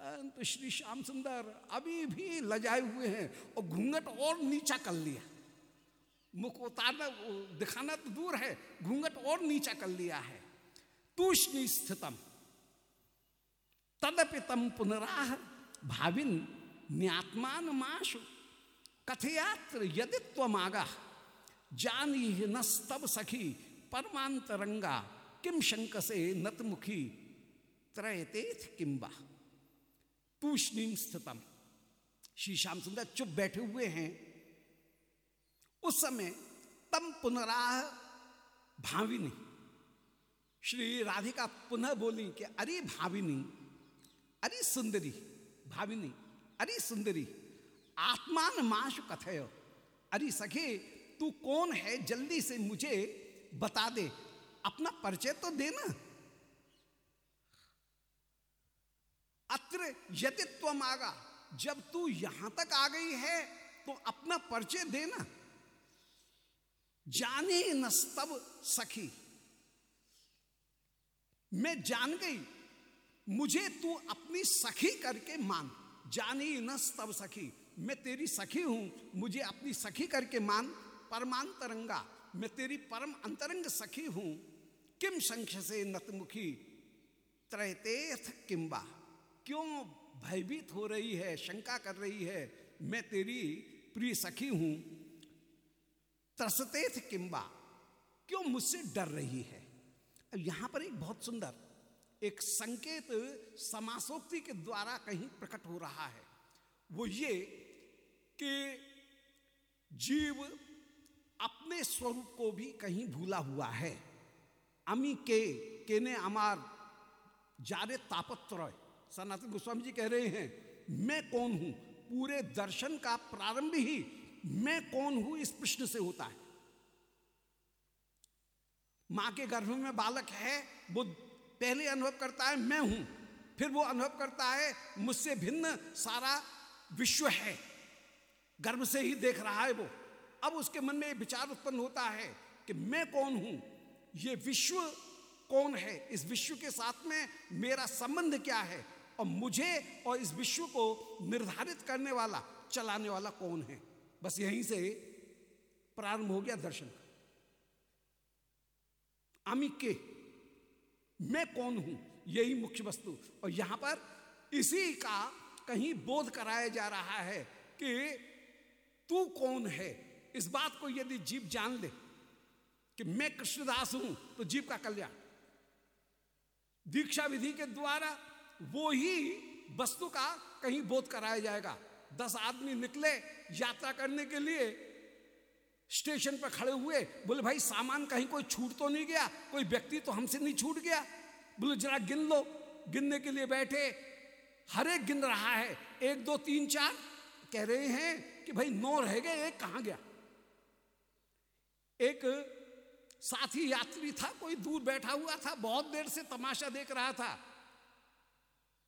Speaker 1: तो श्री श्याम सुंदर अभी भी लजाए हुए हैं और घूंघट और नीचा कर लिया। मुख उतारना दिखाना तो दूर है, घूंघट और नीचा कर लिया है। तूष्णी स्थितम, तदपितम पुनराह भाविन न्यात्मान माशु, कथयात्र यदि त्वमागा जानी न स्तब सखी, परमांतरंगा, किम शंक से नतमुखी, त्रयतेथ किम्बा तूष्णीम स्थितम। श्री श्याम सुंदर चुप बैठे हुए हैं। उस समय तम पुनराह भाविनी श्री राधिका पुनः बोली कि अरे भाविनी अरे सुंदरी भाविनी अरे सुंदरी, आत्मान माश कथय। अरे सखे, तू कौन है? जल्दी से मुझे बता दे। अपना परिचय तो देना अत्र यदि त्वम आगा जब तू यहाँ तक आ गई है तो अपना परिचय देना जाने न स्तब सखी। मैं जान गई। मुझे तू अपनी सखी करके मान। जानी न स्तब सखी। मैं तेरी सखी हूँ। मुझे अपनी सखी करके मान। परमांतरंगा। मैं तेरी परम अंतरंग सखी हूँ। किम संख्य से नतमुखी? त्रैतेथ किम्बा क्यों भयभीत हो रही है, शंका कर रही है? मैं तेरी प्रिय सखी हूँ। त्रसतेथ किम्बा क्यों मुझसे डर रही है? अब यहाँ पर एक बहुत सुंदर, एक संकेत समासोक्ति के द्वारा कहीं प्रकट हो रहा है। वो ये कि जीव अपने स्वरूप को भी कहीं भूला हुआ है। अमी के, केने अमार, जारे तापत्रय। सनातन गोस्वामी जी कह रहे हैं, मैं कौन हूँ? पूरे दर्शन का प्रारंभ ही मैं कौन हूँ इस प्रश्न से होता है। माँ के गर्भ में बालक है, वो पहले अनुभव करता है, मैं हूँ। फिर वो अनुभव करता है, मुझसे भिन्न सारा विश्व है। गर्भ से ही देख रहा है वो। अब उसके मन में विचार उत्पन्न होता है कि मैं कौन हूँ? ये विश्व कौन है? इस विश्व के साथ में मेरा संबंध क्या है? और मुझे और इस विश्व को निर्धारित करने वाला, चलाने वाला कौन है? बस यहीं से प्रारंभ हो गया दर्शन अमिक के? मैं कौन हूँ? यही मुख्य वस्तु। और यहाँ पर इसी का कहीं बोध कराया जा रहा है कि तू कौन है? इस बात को यदि जीव जान ले कि मैं कृष्णदास हूँ तो जीव का कल्याण। दीक्षा विधि के द्वारा वो ही वस्तु का कहीं बोध कराया जाएगा। दस आदमी निकले यात्रा करने के लिए, स्टेशन पर खड़े हुए, बोले, भाई, सामान कहीं कोई छूट तो नहीं गया, कोई व्यक्ति तो हमसे नहीं छूट गया। बोले, जरा गिन लो। गिनने के लिए बैठे, हर एक गिन रहा है। एक, दो, तीन, चार कह रहे हैं कि, भाई, नौ रह गए, एक कहाँ गया? एक साथी यात्री था, कोई दूर बैठा हुआ था, बहुत देर से तमाशा देख रहा था।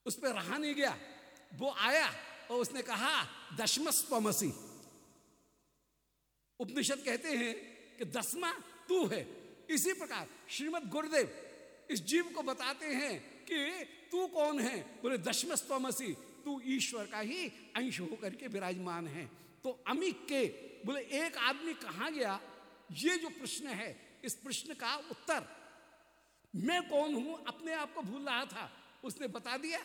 Speaker 1: उस पर रहा नहीं गया। वो आया और उसने कहा दशमस्वमसी उपनिषद कहते हैं कि दसमा तू है। इसी प्रकार श्रीमद गुरुदेव इस जीव को बताते हैं कि तू कौन है? बोले दशमस्वमसी तू ईश्वर का ही अंश होकर के विराजमान है। तो अमिक के, बोले, एक आदमी कहा गया? ये जो प्रश्न है, इस प्रश्न का उत्तर, मैं कौन हूँ? अपने आप को भूल रहा था। उसने बता दिया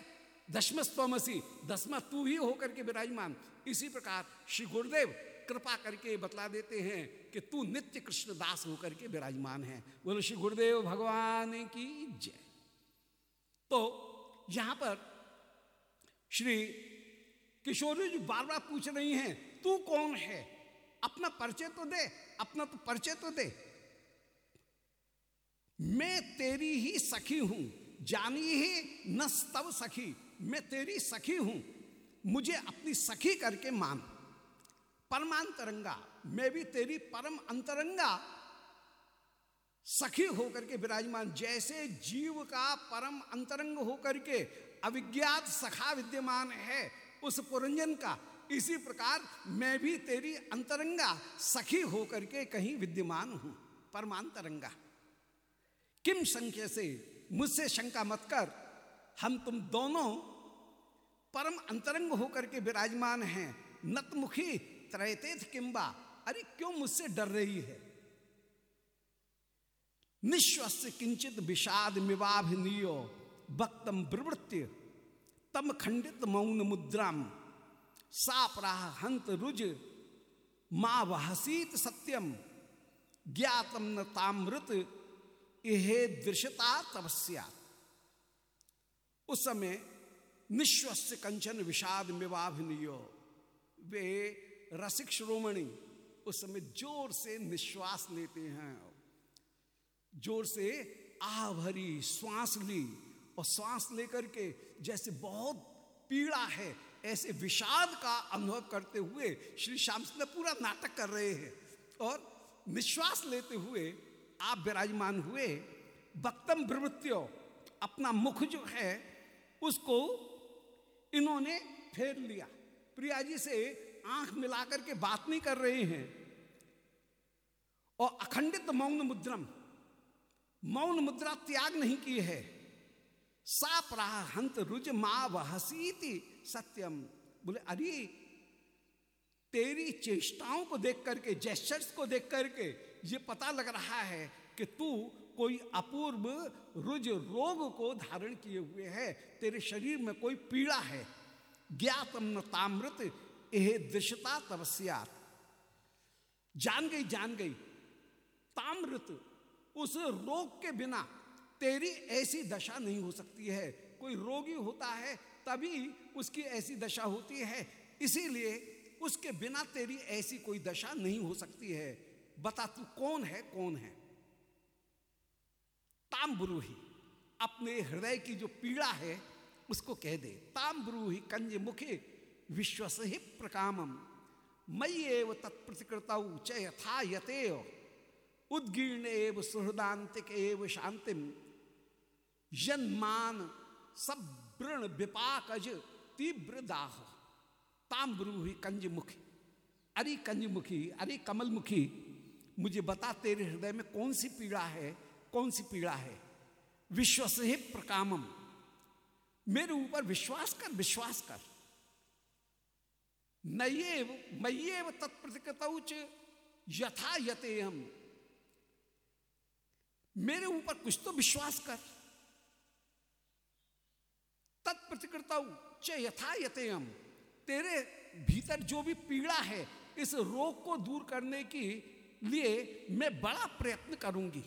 Speaker 1: दशम स्वमसी दसमा तू ही होकर के विराजमान। इसी प्रकार श्री गुरुदेव कृपा करके बतला देते हैं कि तू नित्य कृष्ण दास होकर के विराजमान है। बोलो, श्री गुरुदेव, भगवान की जय। तो यहाँ पर श्री किशोरी जी बार बार पूछ रही हैं, तू कौन है? अपना परिचय तो दे, अपना तो परिचय तो दे। मैं तेरी ही सखी हूँ। जानी ही न स्तव सखी, मैं तेरी सखी हूँ, मुझे अपनी सखी करके मान। परमांतरंगा, मैं भी तेरी परम अंतरंगा सखी होकर के विराजमान, जैसे जीव का परम अंतरंग होकर के अविज्ञात सखा विद्यमान है उस पुरंजन का, इसी प्रकार मैं भी तेरी अंतरंगा सखी होकर के कहीं विद्यमान हूँ। परमांतरंगा। किम संख्य से मुझसे शंका मत कर। हम तुम दोनों परम अंतरंग होकर के विराजमान हैं। नतमुखी त्रैतेथ किंबा, अरे क्यों मुझसे डर रही है? निश्वस्य किंचित विषाद मिवाभिनियो भक्तम प्रवृत्ति तम खंडित मौन मुद्राम सापराह हंत रुज माँ वहसीत सत्यम, ज्ञातम न तामृत इहे दृश्यता तपस्या उस समय निश्वस्य कंचन विषाद मिवाभिनियो। वे रसिक श्रोमणी उस समय ज़ोर से निश्वास लेते हैं ज़ोर से आह भरी श्वास ली और श्वास लेकर के जैसे बहुत पीड़ा है, ऐसे विषाद का अनुभव करते हुए श्री श्याम सुंदर पूरा नाटक कर रहे हैं और निश्वास लेते हुए आप विराजमान हुए वक्तम प्रवृत्तियों अपना मुख जो है, उसको इन्होंने फेर लिया। प्रिया जी से आँख मिलाकर के बात नहीं कर रहे हैं। और अखंडित मौन मुद्रम, मौन मुद्रा त्याग नहीं की है। साप रहा हंत रुज मा वहसीति सत्यम। बोले, अरे, तेरी चेष्टाओं को देख करके जेस्टर्स को देख करके ये पता लग रहा है कि तू कोई अपूर्व रुज रोग को धारण किए हुए है, तेरे शरीर में कोई पीड़ा है। ज्ञातम न यह दृश्यता तपस्या जान गई जान गई। तामृत, उस रोग के बिना तेरी ऐसी दशा नहीं हो सकती है। कोई रोगी होता है, तभी उसकी ऐसी दशा होती है। इसीलिए उसके बिना तेरी ऐसी कोई दशा नहीं हो सकती है। बता तू कौन है कौन है? ताम ब्रूही अपने हृदय की जो पीड़ा है, उसको कह दे। ताम ब्रूही कंज मुखे विश्वस ही प्रकामम। मई एव तत्प्रतिकृत च यथा यते उद्गीर्ण एव सुहृदांतिक एव शांतिम जन्मान सब्रण विपाकज तीव्र दाह ताम्ब्रूही कंजमुखी अरे कंजमुखी अरे कमलमुखी मुझे बता तेरे हृदय में कौन सी पीड़ा है, कौन सी पीड़ा है? विश्वस ही प्रकामम। मेरे ऊपर विश्वास कर विश्वास कर। नयेव, मयेव तत्प्रतिकृत यथा यते हम। मेरे ऊपर कुछ तो विश्वास कर। तत्प्रतिकृता च यथा यतेयम तेरे भीतर जो भी पीड़ा है, इस रोग को दूर करने के लिए मैं बड़ा प्रयत्न करूँगी।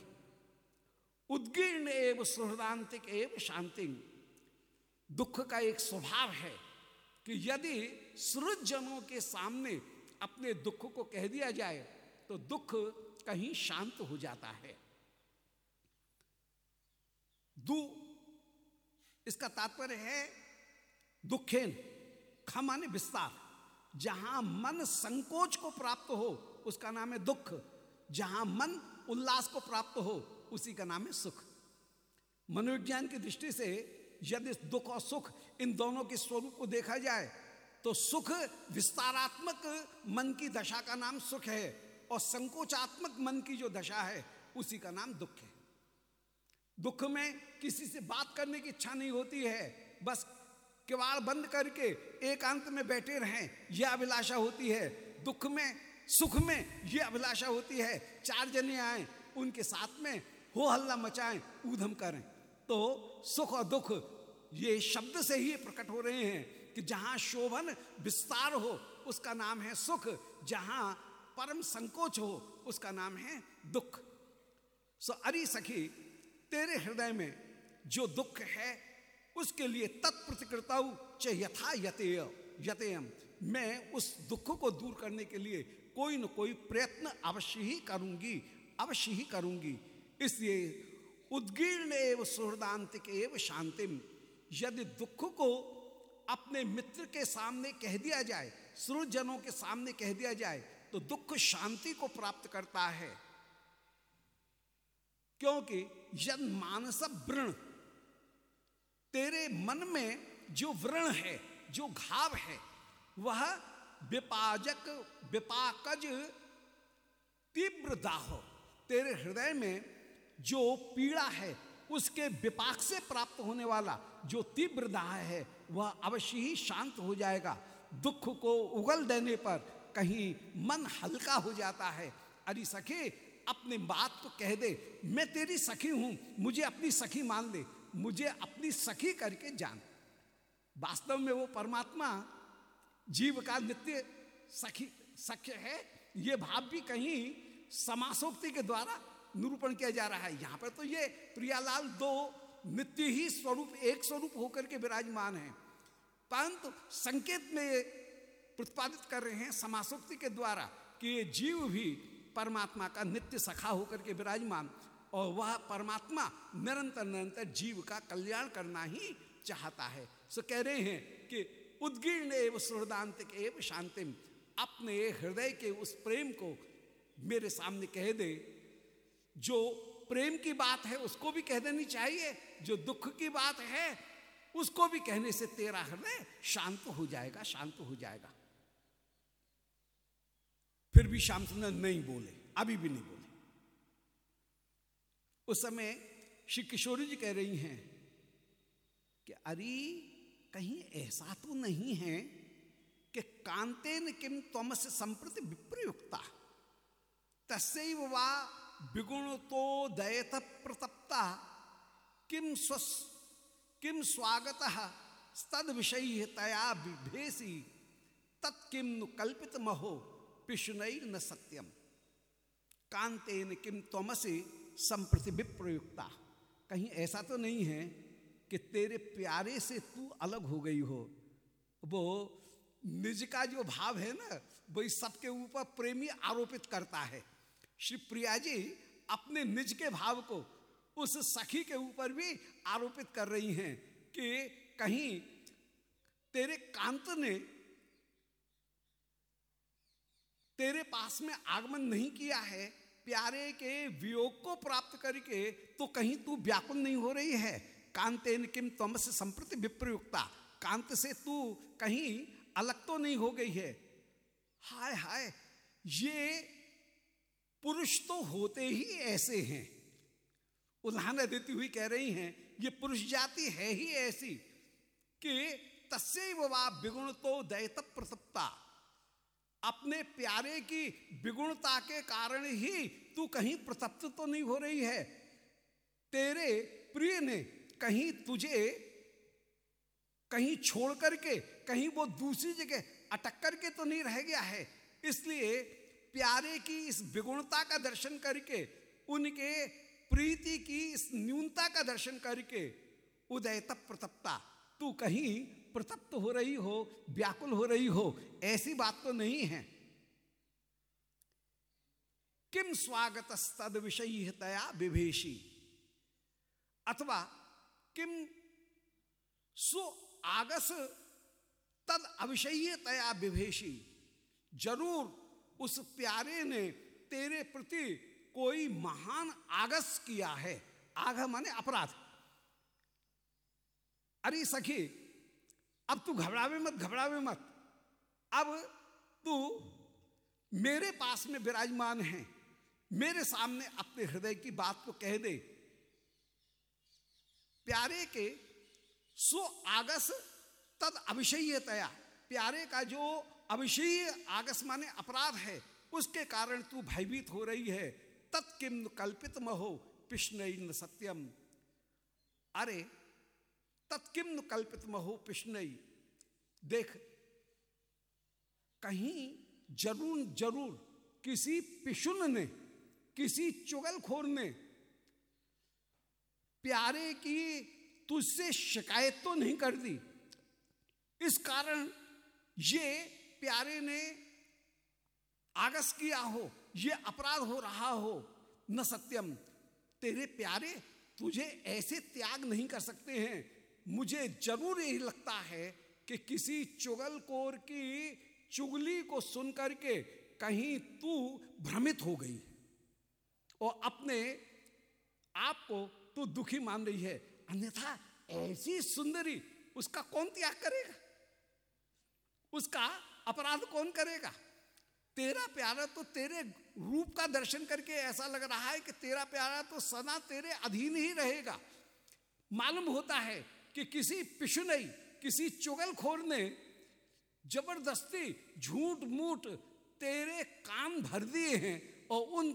Speaker 1: उद्गीर्ण एवं सुहृदांतिक एवं शांति। दुख का एक स्वभाव है कि यदि सृजनों के सामने अपने दुख को कह दिया जाए तो दुख कहीं शांत हो जाता है। दू, इसका तात्पर्य है दुखेन, खमाने विस्तार। जहाँ मन संकोच को प्राप्त हो उसका नाम है दुख। जहाँ मन उल्लास को प्राप्त हो, उसी का नाम है सुख। मनोविज्ञान की दृष्टि से यदि दुख और सुख इन दोनों के स्वरूप को देखा जाए तो सुख विस्तारात्मक मन की दशा का नाम सुख है और संकोचात्मक मन की जो दशा है, उसी का नाम दुख है। दुख में किसी से बात करने की इच्छा नहीं होती है, बस किवाड़ बंद करके एकांत में बैठे रहें, यह अभिलाषा होती है। दुख में सुख में यह अभिलाषा होती है। चार जने आए, उनके साथ में हो हल्ला मचाएँ, ऊधम करें। तो सुख और दुख, ये शब्द से ही प्रकट हो रहे हैं कि जहाँ शोभन विस्तार हो, उसका नाम है सुख। जहाँ परम संकोच हो, उसका नाम है दुख। सो अरी सखी, तेरे हृदय में जो दुख है, उसके लिए तत्प्रतिकृता च यथा यतेय, यतेयम। मैं उस दुख को दूर करने के लिए कोई न कोई प्रयत्न अवश्य ही करूँगी, अवश्य ही करूँगी। इसलिए उद्गीर्ण एवं सुहृदांतिक एवं शांतिम। यदि दुख को अपने मित्र के सामने कह दिया जाए जनों के सामने कह दिया जाए तो दुख शांति को प्राप्त करता है। क्योंकि यद मानस व्रण तेरे मन में जो व्रण है, जो घाव है, वह विपाजक, विपाकज तीव्र दाह तेरे हृदय में जो पीड़ा है, उसके विपाक से प्राप्त होने वाला जो तीव्र दाह है, वह अवश्य ही शांत हो जाएगा। दुख को उगल देने पर कहीं मन हल्का हो जाता है। अरे सखे, अपने बात को कह दे, मैं तेरी सखी हूँ, मुझे अपनी सखी मान ले मुझे अपनी सखी करके जान। वास्तव में वो परमात्मा जीव का नित्य सखी, सख्य है। ये भाव भी कहीं समासोक्ति के द्वारा निरूपण किया जा रहा है। यहाँ पर तो ये प्रियालाल दो नित्य ही स्वरूप, एक स्वरूप होकर के विराजमान है। परंतु संकेत में प्रतिपादित कर रहे हैं समासोक्ति के द्वारा कि ये जीव भी परमात्मा का नित्य सखा होकर के विराजमान और वह परमात्मा निरंतर निरंतर जीव का कल्याण करना ही चाहता है। सो कह रहे हैं कि उद्गीर्ण एवं सुहृदांतिक एवं शांतिम। अपने हृदय के उस प्रेम को मेरे सामने कह दे। जो प्रेम की बात है, उसको भी कह देनी चाहिए। जो दुख की बात है, उसको भी कहने से तेरा हृदय शांत हो जाएगा, शांत हो जाएगा। फिर भी श्याम सुंदर नहीं बोले, अभी भी नहीं बोले। उस समय श्री किशोरी जी कह रही हैं कि, अरे कहीं ऐसा तो नहीं है कि कांतेन किम तमस संप्रति विप्रयुक्ता। तस्व वा विगुण तो दयत प्रतप्ता। किम स्वस, किम स्वागत तद विषय तया विभेसी तत्किम कल्पित महो पिशुनई न सत्यम। कांतेन किम तमसे संप्रति विप्रयुक्ता। कहीं ऐसा तो नहीं है कि तेरे प्यारे से तू अलग हो गई हो। वो निज का जो भाव है ना, वही सबके ऊपर प्रेमी आरोपित करता है। श्री प्रिया जी अपने निज के भाव को उस सखी के ऊपर भी आरोपित कर रही हैं कि कहीं तेरे कांत ने तेरे पास में आगमन नहीं किया है, प्यारे के वियोग को प्राप्त करके तो कहीं तू व्याकुल नहीं हो रही है। कांतेन किम तम से संप्रति विप्रयुक्ता? कांत से तू कहीं अलग तो नहीं हो गई है। हाय हाय, ये पुरुष तो होते ही ऐसे हैं। उदाहरण देती हुई कह रही हैं, ये पुरुष जाति है ही ऐसी कि तस्व वा विगुण तो दैत प्रतप्ता अपने प्यारे की विगुणता के कारण ही तू कहीं प्रतप्त तो नहीं हो रही है। तेरे प्रिय ने कहीं तुझे, कहीं छोड़ करके, कहीं वो दूसरी जगह अटक करके तो नहीं रह गया है। इसलिए प्यारे की इस विगुणता का दर्शन करके, उनके प्रीति की इस न्यूनता का दर्शन करके उदयत प्रतप्ता, तू कहीं प्रतप्त हो रही हो, व्याकुल हो रही हो, ऐसी बात तो नहीं है। किम स्वागत तद विषयतया विभेशी अथवा किम? सो आगस तद अविषयतया विभेशी ज़रूर उस प्यारे ने तेरे प्रति कोई महान आगस किया है। आग माने अपराध। अरे सखी, अब तू घबरावे मत घबरावे मत। अब तू मेरे पास में विराजमान है। मेरे सामने अपने हृदय की बात को कह दे। प्यारे के सो आगस तद अविषयतया प्यारे का जो अविषय आगस माने अपराध है, उसके कारण तू भयभीत हो रही है। तत्किम कल्पित महो पिष्ण सत्यम। अरे तत्किम कल्पित महो, पिष्ण। देख, कहीं ज़रूर ज़रूर किसी पिशुन ने, किसी चुगलखोर ने प्यारे की तुझसे शिकायत तो नहीं कर दी। इस कारण ये प्यारे ने आगस किया हो, ये अपराध हो रहा हो, न सत्यम, तेरे प्यारे तुझे ऐसे त्याग नहीं कर सकते हैं। मुझे ज़रूर यही लगता है कि किसी चुगलखोर की चुगली को सुन करके कहीं तू भ्रमित हो गई। और अपने आप को तू दुखी मान रही है। अन्यथा ऐसी सुंदरी उसका कौन त्याग करेगा? उसका अपराध कौन करेगा? तेरा प्यारा तो तेरे रूप का दर्शन करके ऐसा लग रहा है कि तेरा प्यारा तो सदा तेरे अधीन ही रहेगा। मालूम होता है कि किसी पिशुनई, किसी चुगलखोर ने ज़बरदस्ती झूठ मूठ तेरे कान भर दिए हैं और उन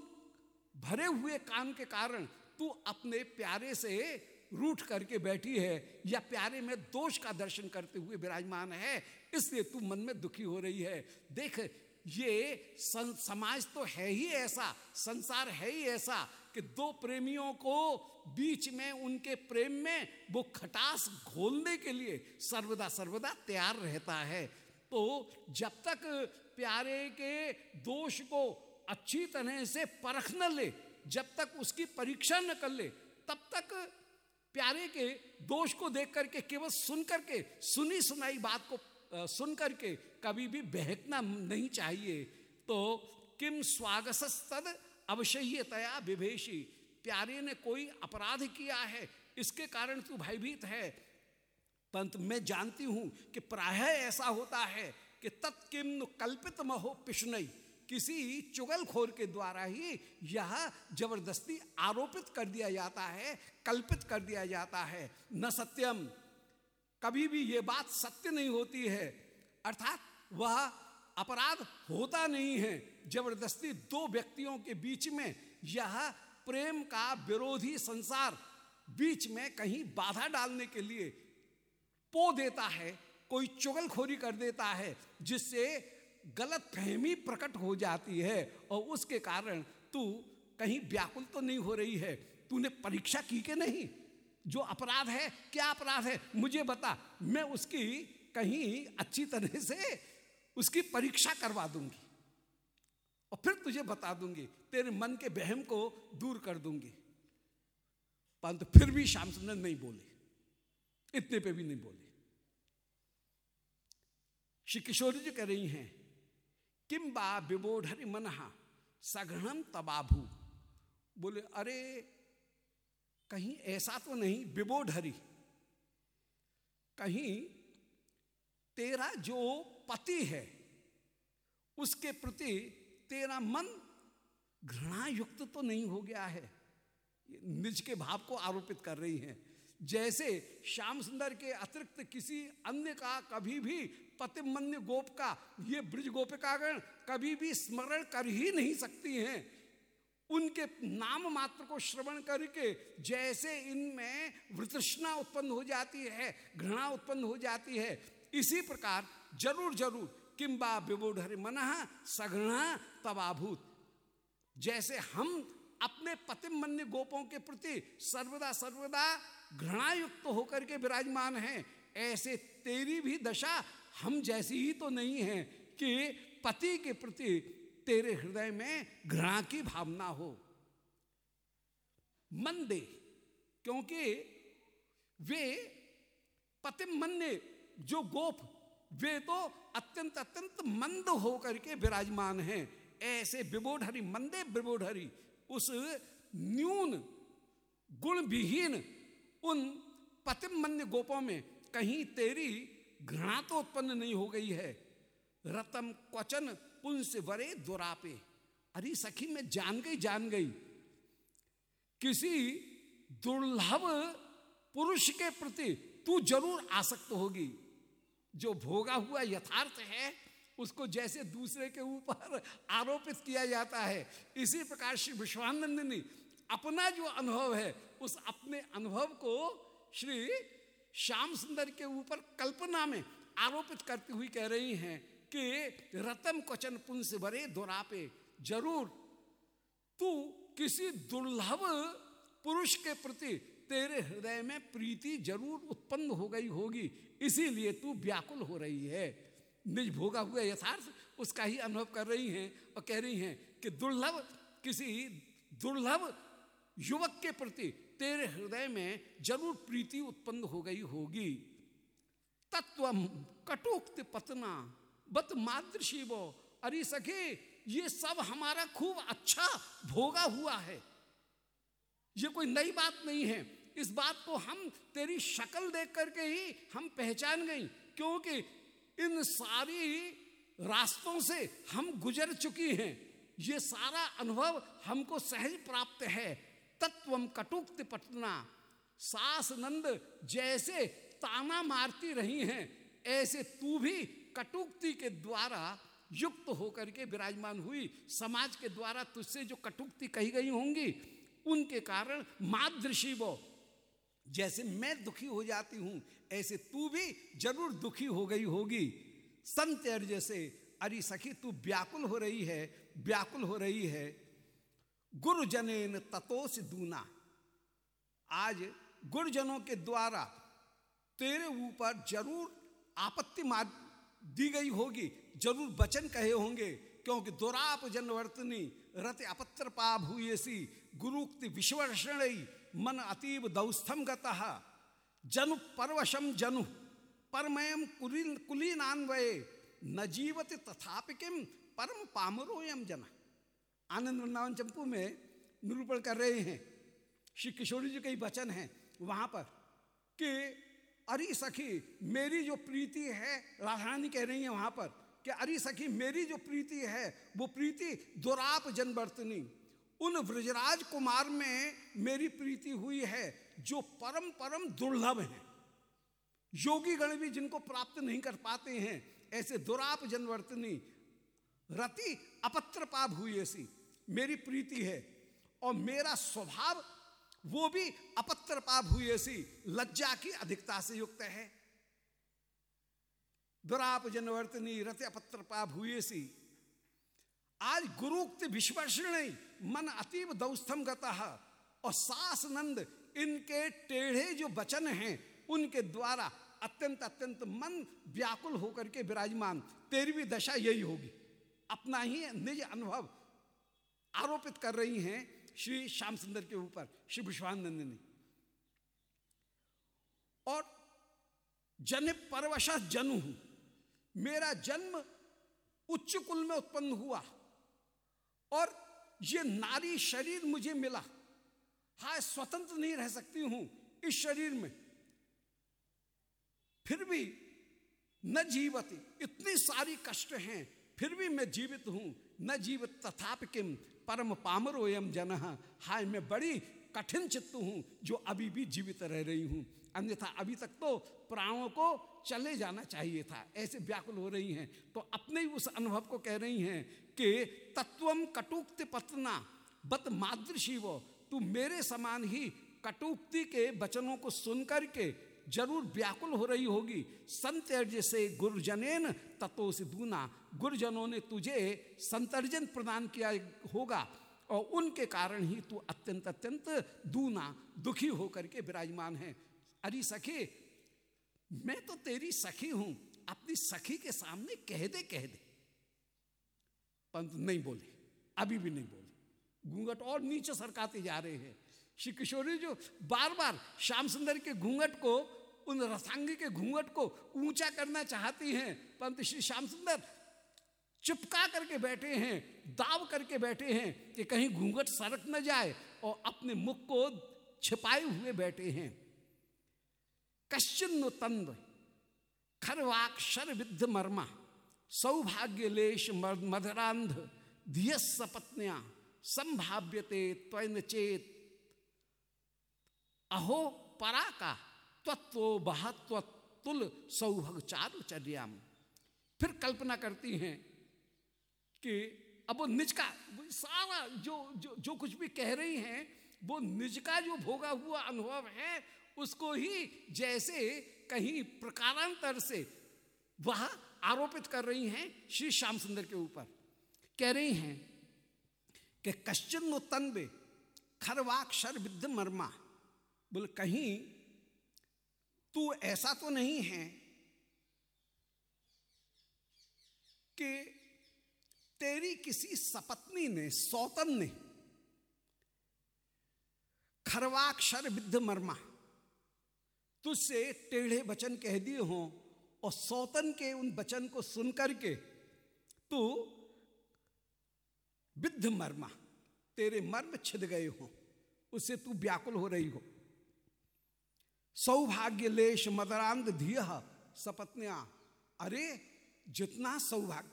Speaker 1: भरे हुए कान के कारण तू अपने प्यारे से रूठ करके बैठी है या प्यारे में दोष का दर्शन करते हुए विराजमान है, इसलिए तू मन में दुखी हो रही है। देख, ये समाज तो है ही ऐसा, संसार है ही ऐसा कि दो प्रेमियों को बीच में उनके प्रेम में वो खटास घोलने के लिए सर्वदा सर्वदा तैयार रहता है। तो जब तक प्यारे के दोष को अच्छी तरह से परख न ले जब तक उसकी परीक्षा न कर ले, तब तक प्यारे के दोष को देख करके, केवल सुन करके, सुनी सुनाई बात को सुन करके कभी भी बहकना नहीं चाहिए। तो किम स्वागत अवश्यतया विभेशी प्यारे ने कोई अपराध किया है? इसके कारण तू भयभीत है। परंतु मैं जानती हूँ कि प्राय ऐसा होता है कि तत्किम कल्पित महो पिशनई। किसी चुगलखोर के द्वारा ही यह ज़बरदस्ती आरोपित कर दिया जाता है, कल्पित कर दिया जाता है। न सत्यम। कभी भी ये बात सत्य नहीं होती है। अर्थात वह अपराध होता नहीं है। ज़बरदस्ती दो व्यक्तियों के बीच में यह प्रेम का विरोधी संसार बीच में कहीं बाधा डालने के लिए पो देता है, कोई चुगलखोरी कर देता है, जिससे गलत फहमी प्रकट हो जाती है और उसके कारण तू कहीं व्याकुल तो नहीं हो रही है। तूने परीक्षा की के नहीं? जो अपराध है, क्या अपराध है? मुझे बता, मैं उसकी कहीं अच्छी तरह से उसकी परीक्षा करवा दूँगी। और फिर तुझे बता दूँगी, तेरे मन के बहम को दूर कर दूँगी। परंतु फिर भी श्याम सुंदर नहीं बोले। इतने पे भी नहीं बोले। श्री किशोरी जी कह रही हैं किम बा विबोधरि मनहा सघनम तबाभू। बोले, अरे, कहीं ऐसा तो नहीं, विबोधरी। कहीं तेरा जो पति है, उसके प्रति तेरा मन घृणा युक्त तो नहीं हो गया है। निज के भाव को आरोपित कर रही हैं। जैसे श्याम सुंदर के अतिरिक्त किसी अन्य का कभी भी पतिमन्य गोप का, ये ब्रज गोपिकागण कभी भी स्मरण कर ही नहीं सकती हैं। उनके नाम मात्र को श्रवण करके जैसे इनमें वृतृष्णा उत्पन्न हो जाती है, घृणा उत्पन्न हो जाती है, इसी प्रकार ज़रूर ज़रूर किम्बा विबोधर मन सघृणा तबाभूत जैसे हम अपने पतिमन्य गोपों के प्रति सर्वदा सर्वदा घृणायुक्त तो होकर के विराजमान हैं। ऐसे तेरी भी दशा हम जैसी ही तो नहीं है कि पति के प्रति तेरे हृदय में घृणा की भावना हो। मन दे, क्योंकि वे पतिमन्य, जो गोप, वे तो अत्यंत अत्यंत मंद होकर के विराजमान हैं। ऐसे विबोधरी, मंदे विबोधरी, उस न्यून गुण विहीन उन पतिमन्य गोपों में कहीं तेरी घृणा तो उत्पन्न नहीं हो गई है। रतम क्वचन पुंस वरे दुरापे। अरे सखी, में जान गई जान गई। किसी दुर्लभ पुरुष के प्रति तू ज़रूर आसक्त होगी। जो भोगा हुआ यथार्थ है, उसको जैसे दूसरे के ऊपर आरोपित किया जाता है। इसी प्रकार श्री विश्वानंद ने अपना जो अनुभव है उस अपने अनुभव को श्री श्याम सुंदर के ऊपर कल्पना में आरोपित करती हुई कह रही हैं कि रतन क्वचन पुंस भरे दोरापे, ज़रूर, तू किसी दुर्लभ पुरुष के प्रति तेरे हृदय में प्रीति ज़रूर उत्पन्न हो गई होगी, इसीलिए तू व्याकुल हो रही है। निज भोगा हुआ यथार्थ उसका ही अनुभव कर रही हैं और कह रही हैं कि दुर्लभ, किसी दुर्लभ युवक के प्रति तेरे हृदय में ज़रूर प्रीति उत्पन्न हो गई होगी। तत्व कटोक्त पतना, बत मातृशी वो अरे सखे, ये सब हमारा खूब अच्छा भोगा हुआ है। ये कोई नई बात नहीं है। इस बात को हम तेरी शक्ल देख करके ही हम पहचान गई, क्योंकि इन सारी रास्तों से हम गुजर चुकी हैं। ये सारा अनुभव हमको सहज प्राप्त है। तत्व कटुक्त पटना। सास नंद जैसे ताना मारती रही हैं, ऐसे तू भी कटुक्ति के द्वारा युक्त होकर के विराजमान हुई। समाज के द्वारा तुझसे जो कटुक्ति कही गई होंगी, उनके कारण मादृशी वो। जैसे मैं दुखी हो जाती हूँ, ऐसे तू भी ज़रूर दुखी हो गई होगी। संत जैसे अरे सखी, तू व्याकुल हो रही है, व्याकुल हो रही है। गुरुजनेन ततोस दूना। आज गुरुजनों के द्वारा तेरे ऊपर ज़रूर आपत्ति मार दी गई होगी, ज़रूर वचन कहे होंगे, क्योंकि दुराप जनवर्तनी रत अपत्र पाप हुए सी गुरुक्ति विश्वर्षण मन अतीब दौस्थम गतः। जनु परवशम जनु परमयम कुलीन कुलीनान्वये, न जीवत तथापि किम परम पामरोयम जन। आनंद वृंदावन चंपू में निरूपण कर रहे हैं। श्री किशोरी जी के ही वचन हैं वहाँ पर कि, अरे सखी, मेरी जो प्रीति है, राधारानी कह रही है वहाँ पर, कि अरे सखी, मेरी जो प्रीति है, वो प्रीति दुराप जनवर्तनी। उन व्रजराज कुमार में मेरी प्रीति हुई है, जो परम परम दुर्लभ है। योगी गण भी जिनको प्राप्त नहीं कर पाते हैं, ऐसे दुराप जनवर्तनी रति अपत्र ऐसी मेरी प्रीति है और मेरा स्वभाव वो भी अपत्र हुई ऐसी लज्जा की अधिकता से युक्त है। दुराप जनवर्तनी रत अपत्र पाप हुई सी आज गुरुक्त विश्वषण मन अतीब दौस्थम गता और सास नंद इनके टेढ़े जो वचन हैं, उनके द्वारा अत्यंत अत्यंत मन व्याकुल होकर के विराजमान। तेरी भी दशा यही होगी। अपना ही निज अनुभव आरोपित कर रही हैं श्री श्याम सुंदर के ऊपर, श्री विश्वानंद ने और जन परवश जनु हूँ। मेरा जन्म उच्च कुल में उत्पन्न हुआ और ये नारी शरीर मुझे मिला। हाय, स्वतंत्र नहीं रह सकती हूँ इस शरीर में। फिर भी न जीवती, इतनी सारी कष्ट हैं फिर भी मैं जीवित हूँ। न जीवित तथाप किम। परम पामरो यम जन। हाय, मैं बड़ी कठिन चित्त हूँ, जो अभी भी जीवित रह रही हूँ। अन्यथा अभी तक तो प्राणों को चले जाना चाहिए था। ऐसे व्याकुल हो रही हैं। तो अपने ही उस अनुभव को कह रही हैं कि तत्वम कटुक्ति पतना। बत मादृशी वो तू मेरे समान ही कटुक्ति के वचनों को सुन करके ज़रूर व्याकुल हो रही होगी। संत से गुरुजनेन तत्व दूना। गुरुजनों ने तुझे संतर्जन प्रदान किया होगा और उनके कारण ही तू अत्यंत अत्यंत दूना, दुखी होकर के विराजमान है। अरे सखी, मैं तो तेरी सखी हूँ। अपनी सखी के सामने कह दे कह दे। नहीं बोले, अभी भी नहीं बोले। घूंघट और नीचे सरकाते जा रहे हैं। श्री किशोरी जो बार बार श्याम सुंदर के घूंघट को उन रसांगी के घूंघट को ऊँचा करना चाहती हैं। परंतु श्री श्याम सुंदर चिपका करके बैठे हैं, दाव करके बैठे हैं कि कहीं घूंघट सरक न जाए और अपने मुख को छिपाए हुए बैठे हैं। कश्चिन तंद खरवाक्षर विद्ध मर्मा सौभाग्य लेश मधुरांध धियस पत्निया संभाव्यते त्वन चेत अहो परा का तत्व बहत्व तुल सौभग चारुचर्याम। फिर कल्पना करती हैं कि अब वो निज का सारा जो जो जो कुछ भी कह रही हैं, वो निज का जो भोगा हुआ अनुभव है, उसको ही जैसे कहीं प्रकारांतर से वह आरोपित कर रही हैं श्री श्याम सुंदर के ऊपर। कह रही हैं कि कश्चिन तनबे खरवाक्षर विद्ध मर्मा। बोले, कहीं तू ऐसा तो नहीं है कि तेरी किसी सपत्नी ने, सौतन ने खरवाक्षर विद्ध मर्मा तुझसे टेढ़े वचन कह दिए हों और सौतन के उन वचन को सुनकर के तू विद्ध मर्मा, तेरे मर्म छिद गए हो उससे तू व्याकुल हो रही हो। सौभाग्य लेश मदरांध धिय सपत्निया। अरे, जितना सौभाग्य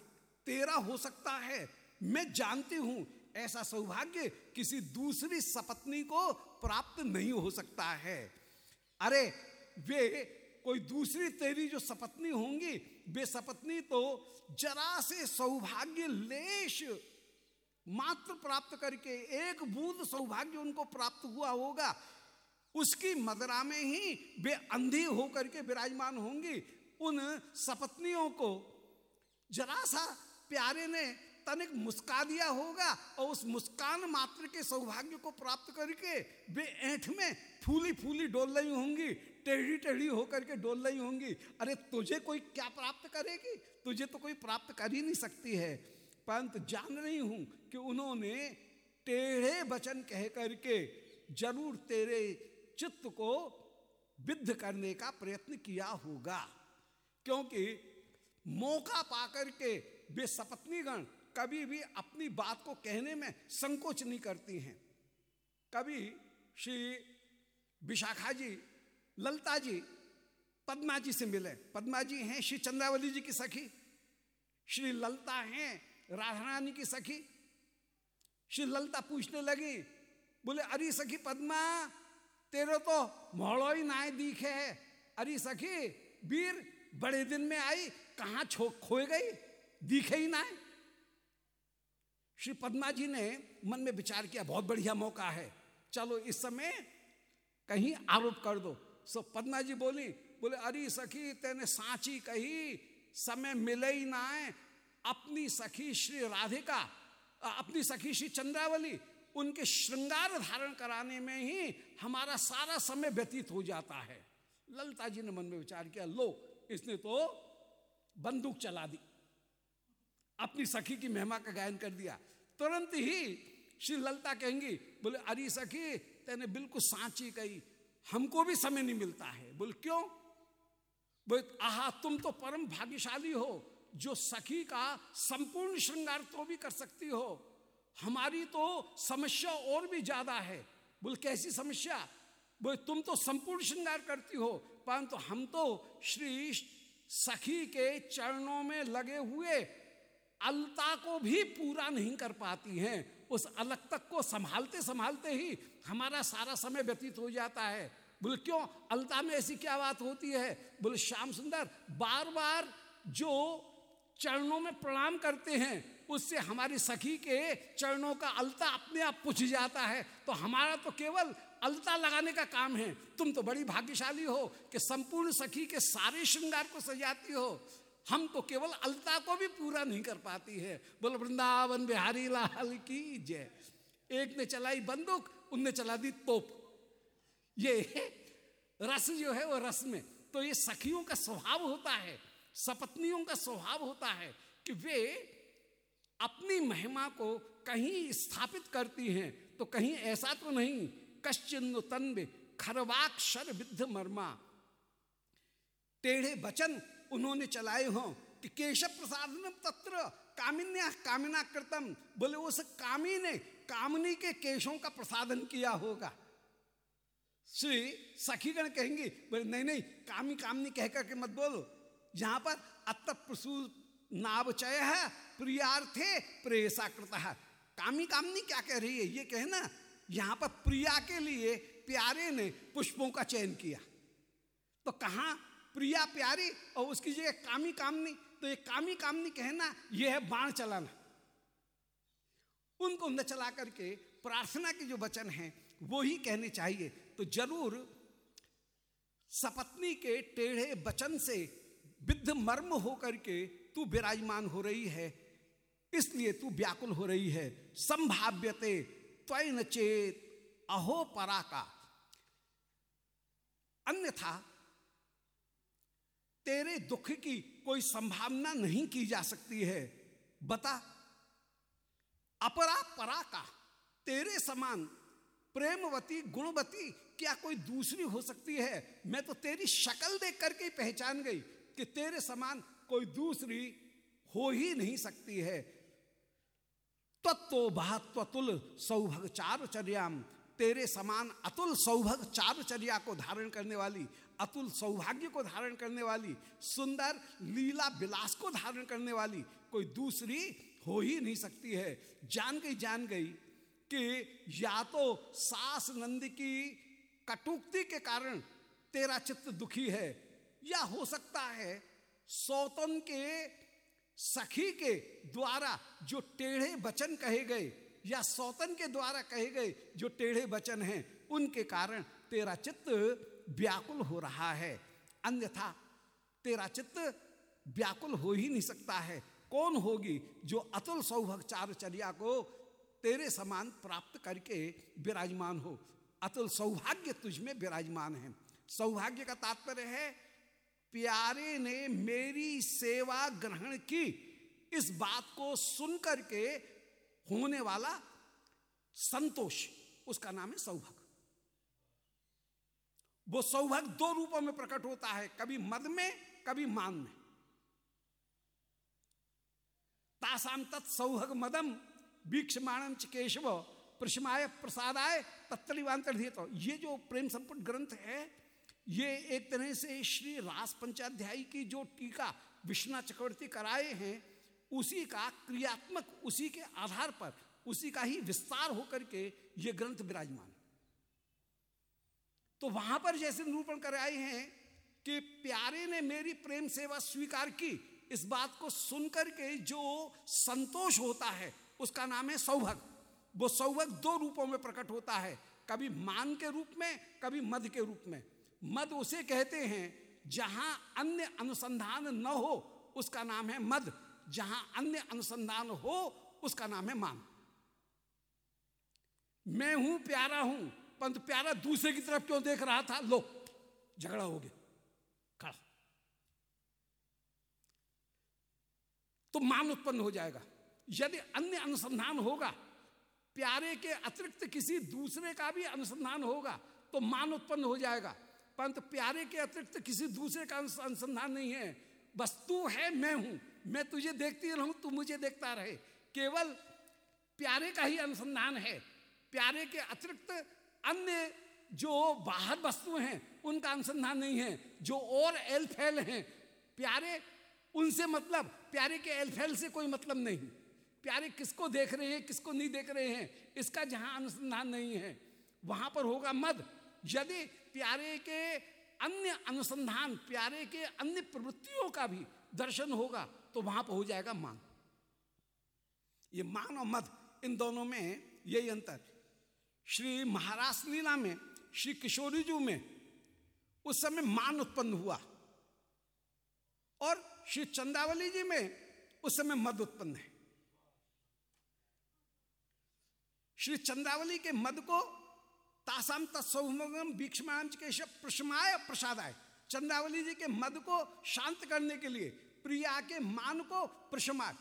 Speaker 1: तेरा हो सकता है, मैं जानती हूँ, ऐसा सौभाग्य किसी दूसरी सपत्नी को प्राप्त नहीं हो सकता है। अरे, वे कोई दूसरी तेरी जो सपत्नी होंगी, वे सपत्नी तो जरा से सौभाग्य लेश मात्र प्राप्त करके एक बूंद सौभाग्य उनको प्राप्त हुआ होगा। उसकी मदरा में ही वे अंधी होकर के विराजमान होंगी उन सपत्नियों को। जरा सा प्यारे ने तनिक मुस्का दिया होगा और उस मुस्कान मात्र के सौभाग्य को प्राप्त करके वे ऐठ में फूली फूली डोल रही होंगी टेढ़ी टेढ़ी होकर के डोल रही होंगी। अरे तुझे कोई क्या प्राप्त करेगी? तुझे तो कोई प्राप्त कर ही नहीं सकती है। परंतु जान रही हूँ कि उन्होंने टेढ़े वचन कह करके ज़रूर तेरे चित्त को विद्ध करने का प्रयत्न किया होगा। क्योंकि मौका पाकर के वे सपत्नीगण कभी भी अपनी बात को कहने में संकोच नहीं करती हैं। कभी श्री विशाखा जी, ललता जी, पद्मा जी से मिले। पद्मा जी हैं श्री चंद्रावली जी की सखी, श्री ललता हैं राधा रानी की सखी। श्री ललता पूछने लगी, बोले, अरे सखी पद्मा तेरे तो मोड़ो ही नाय दिखे है। अरे सखी, वीर बड़े दिन में आई, कहा छो खोए गई? दिखे ही ना श्री पद्मा जी ने मन में विचार किया, बहुत बढ़िया मौका है। चलो इस समय कहीं आरोप कर दो। सो पद्मा जी बोली, बोले, अरे सखी, तेने सांची कही, समय मिले ही ना अपनी सखी श्री राधिका अपनी सखी श्री चंद्रावली उनके श्रृंगार धारण कराने में ही हमारा सारा समय व्यतीत हो जाता है। ललता जी ने मन में विचार किया, लो, इसने तो बंदूक चला दी। अपनी सखी की महिमा का गायन कर दिया। तुरंत ही श्री ललता कहेंगी, बोले, अरे सखी, तेने बिल्कुल सांची कही। हमको भी समय नहीं मिलता है। बोले, क्यों? बोले, आहा, तुम तो परम भाग्यशाली हो। जो सखी का संपूर्ण श्रृंगार तो भी कर सकती हो। हमारी तो समस्या और भी ज़्यादा है। बोल, कैसी समस्या? बोले, तुम तो संपूर्ण श्रृंगार करती हो, परंतु तो हम तो श्री सखी के चरणों में लगे हुए अलता को भी पूरा नहीं कर पाती हैं। उस अलग तक को संभालते संभालते ही हमारा सारा समय व्यतीत हो जाता है। बोले, क्यों? अलता में ऐसी क्या बात होती है? बोले, श्याम सुंदर बार बार जो चरणों में प्रणाम करते हैं उससे हमारी सखी के चरणों का अलता अपने आप पुछ जाता है। तो हमारा तो केवल अलता लगाने का काम है। तुम तो बड़ी भाग्यशाली हो कि संपूर्ण सखी के सारे श्रृंगार को सजाती हो। हम तो केवल अलता को भी पूरा नहीं कर पाती है। बोल, वृंदावन बिहारी लाल की जय। एक ने चलाई बंदूक, उनने चला दी तोप। ये रस जो है वो रस में। तो ये सखियों का स्वभाव होता है, सपत्नियों का स्वभाव होता है कि वे अपनी महिमा को कहीं स्थापित करती हैं तो कहीं ऐसा तो नहीं। कश्चिन्न तन्व खरवाक्षर विद्ध मर्मा। टेढ़े वचन उन्होंने चलाए हों कि केशव प्रसाद तत्र कामिन्या कामिना कृतम। बोले, उस कामी ने कामनी के केशों का प्रसादन किया होगा। श्री सखीगण कहेंगे, बोले, नहीं नहीं, कामी कामनी कहकर के मत बोलो। जहाँ पर अत नावचय है, प्रियार्थे प्रेसा कृत है। कामी कामनी क्या कह रही है? ये कहना, यहाँ पर प्रिया के लिए प्यारे ने पुष्पों का चयन किया। तो कहा प्रिया प्यारी और उसकी जगह कामी कामनी? तो ये कामी कामनी कहना, ये है बाण चलाना। उनको न चला करके प्रार्थना के जो वचन हैं, वो ही कहने चाहिए। तो ज़रूर सपत्नी के टेढ़े वचन से विद्ध मर्म होकर के तू विराजमान हो रही है, इसलिए तू व्याकुल हो रही है। संभाव्यते त्वन चेत अहो परा का अन्यथा, तेरे दुख की कोई संभावना नहीं की जा सकती है। बता, अपरा परा का तेरे समान प्रेमवती, गुणवती क्या कोई दूसरी हो सकती है? मैं तो तेरी शक्ल देख करके पहचान गई कि तेरे समान कोई दूसरी हो ही नहीं सकती है। तत्व बहत्वतुल सौभग चार चर्याम तेरे समान अतुल सौभग चार चर्या को धारण करने वाली, अतुल सौभाग्य को धारण करने वाली, सुंदर लीला विलास को धारण करने वाली कोई दूसरी हो ही नहीं सकती है। जान गई जान गई कि या तो सास नंद की कटुक्ति के कारण तेरा चित्त दुखी है या हो सकता है सौतन के सखी के द्वारा जो टेढ़े वचन कहे गए, या सौतन के द्वारा कहे गए जो टेढ़े वचन हैं, उनके कारण तेरा चित्त व्याकुल हो रहा है। अन्यथा तेरा चित्त व्याकुल हो ही नहीं सकता है। कौन होगी जो अतुल सौभग चारचर्या को तेरे समान प्राप्त करके विराजमान हो? अतुल सौभाग्य तुझ में विराजमान है। सौभाग्य का तात्पर्य है प्यारे ने मेरी सेवा ग्रहण की। इस बात को सुन करके होने वाला संतोष, उसका नाम है सौभाग्य वो सौभाग्य दो रूपों में प्रकट होता है, कभी मद में, कभी मान में। तासाम तत्सौभग मदम वीक्षमाणम च केशव प्रसादाय तत्तलिवांतर तो ये जो प्रेम संपुट ग्रंथ है ये एक तरह से श्री रास पंचाध्यायी की जो टीका विष्णा चक्रवर्ती कराए हैं, उसी का क्रियात्मक, उसी के आधार पर, उसी का ही विस्तार होकर के ये ग्रंथ विराजमान तो वहाँ पर जैसे निरूपण कर आए हैं कि प्यारे ने मेरी प्रेम सेवा स्वीकार की, इस बात को सुनकर के जो संतोष होता है, उसका नाम है सौभग। वो सौभग दो रूपों में प्रकट होता है, कभी मान के रूप में, कभी मद के रूप में। मद उसे कहते हैं, जहाँ अन्य अनुसंधान न हो, उसका नाम है मद। जहाँ अन्य अनुसंधान हो, उसका नाम है मान। मैं हूँ, प्यारा हूँ, परंतु प्यारा दूसरे की तरफ़ क्यों देख रहा था? लो, झगड़ा हो गया। खड़ा। तो मान उत्पन्न हो जाएगा। यदि अन्य अनुसंधान होगा, प्यारे के अतिरिक्त किसी दूसरे का भी अनुसंधान होगा तो मान उत्पन्न हो जाएगा। परंतु प्यारे के अतिरिक्त किसी दूसरे का अनुसंधान नहीं है। वस्तु है, मैं हूँ। मैं तुझे देखती रहूँ, तू मुझे देखता रहे। केवल प्यारे का ही अनुसंधान है। प्यारे के अतिरिक्त अन्य जो बाहर वस्तु हैं, उनका अनुसंधान नहीं है। जो और एल फैल हैं, प्यारे, उनसे मतलब प्यारे के एल फैल से कोई मतलब नहीं। प्यारे किसको देख रहे हैं, किसको नहीं देख रहे हैं, इसका जहाँ अनुसंधान नहीं है, वहाँ पर होगा मद। यदि प्यारे के अन्य अनुसंधान, प्यारे के अन्य प्रवृत्तियों का भी दर्शन होगा तो वहाँ पर हो जाएगा मान ये मान और मध इन दोनों में यही अंतर। श्री महाराज लीला में, श्री किशोरी जी में, उस समय मान उत्पन्न हुआ। और श्री चंदावली जी में, उस समय मद उत्पन्न है। श्री चंदावली के मद को तासाम तत्सौमगम वीक्षमान के प्रशमाय प्रसादाय। चंद्रावली जी के मद को शांत करने के लिए, प्रिया के मान को प्रशमाय।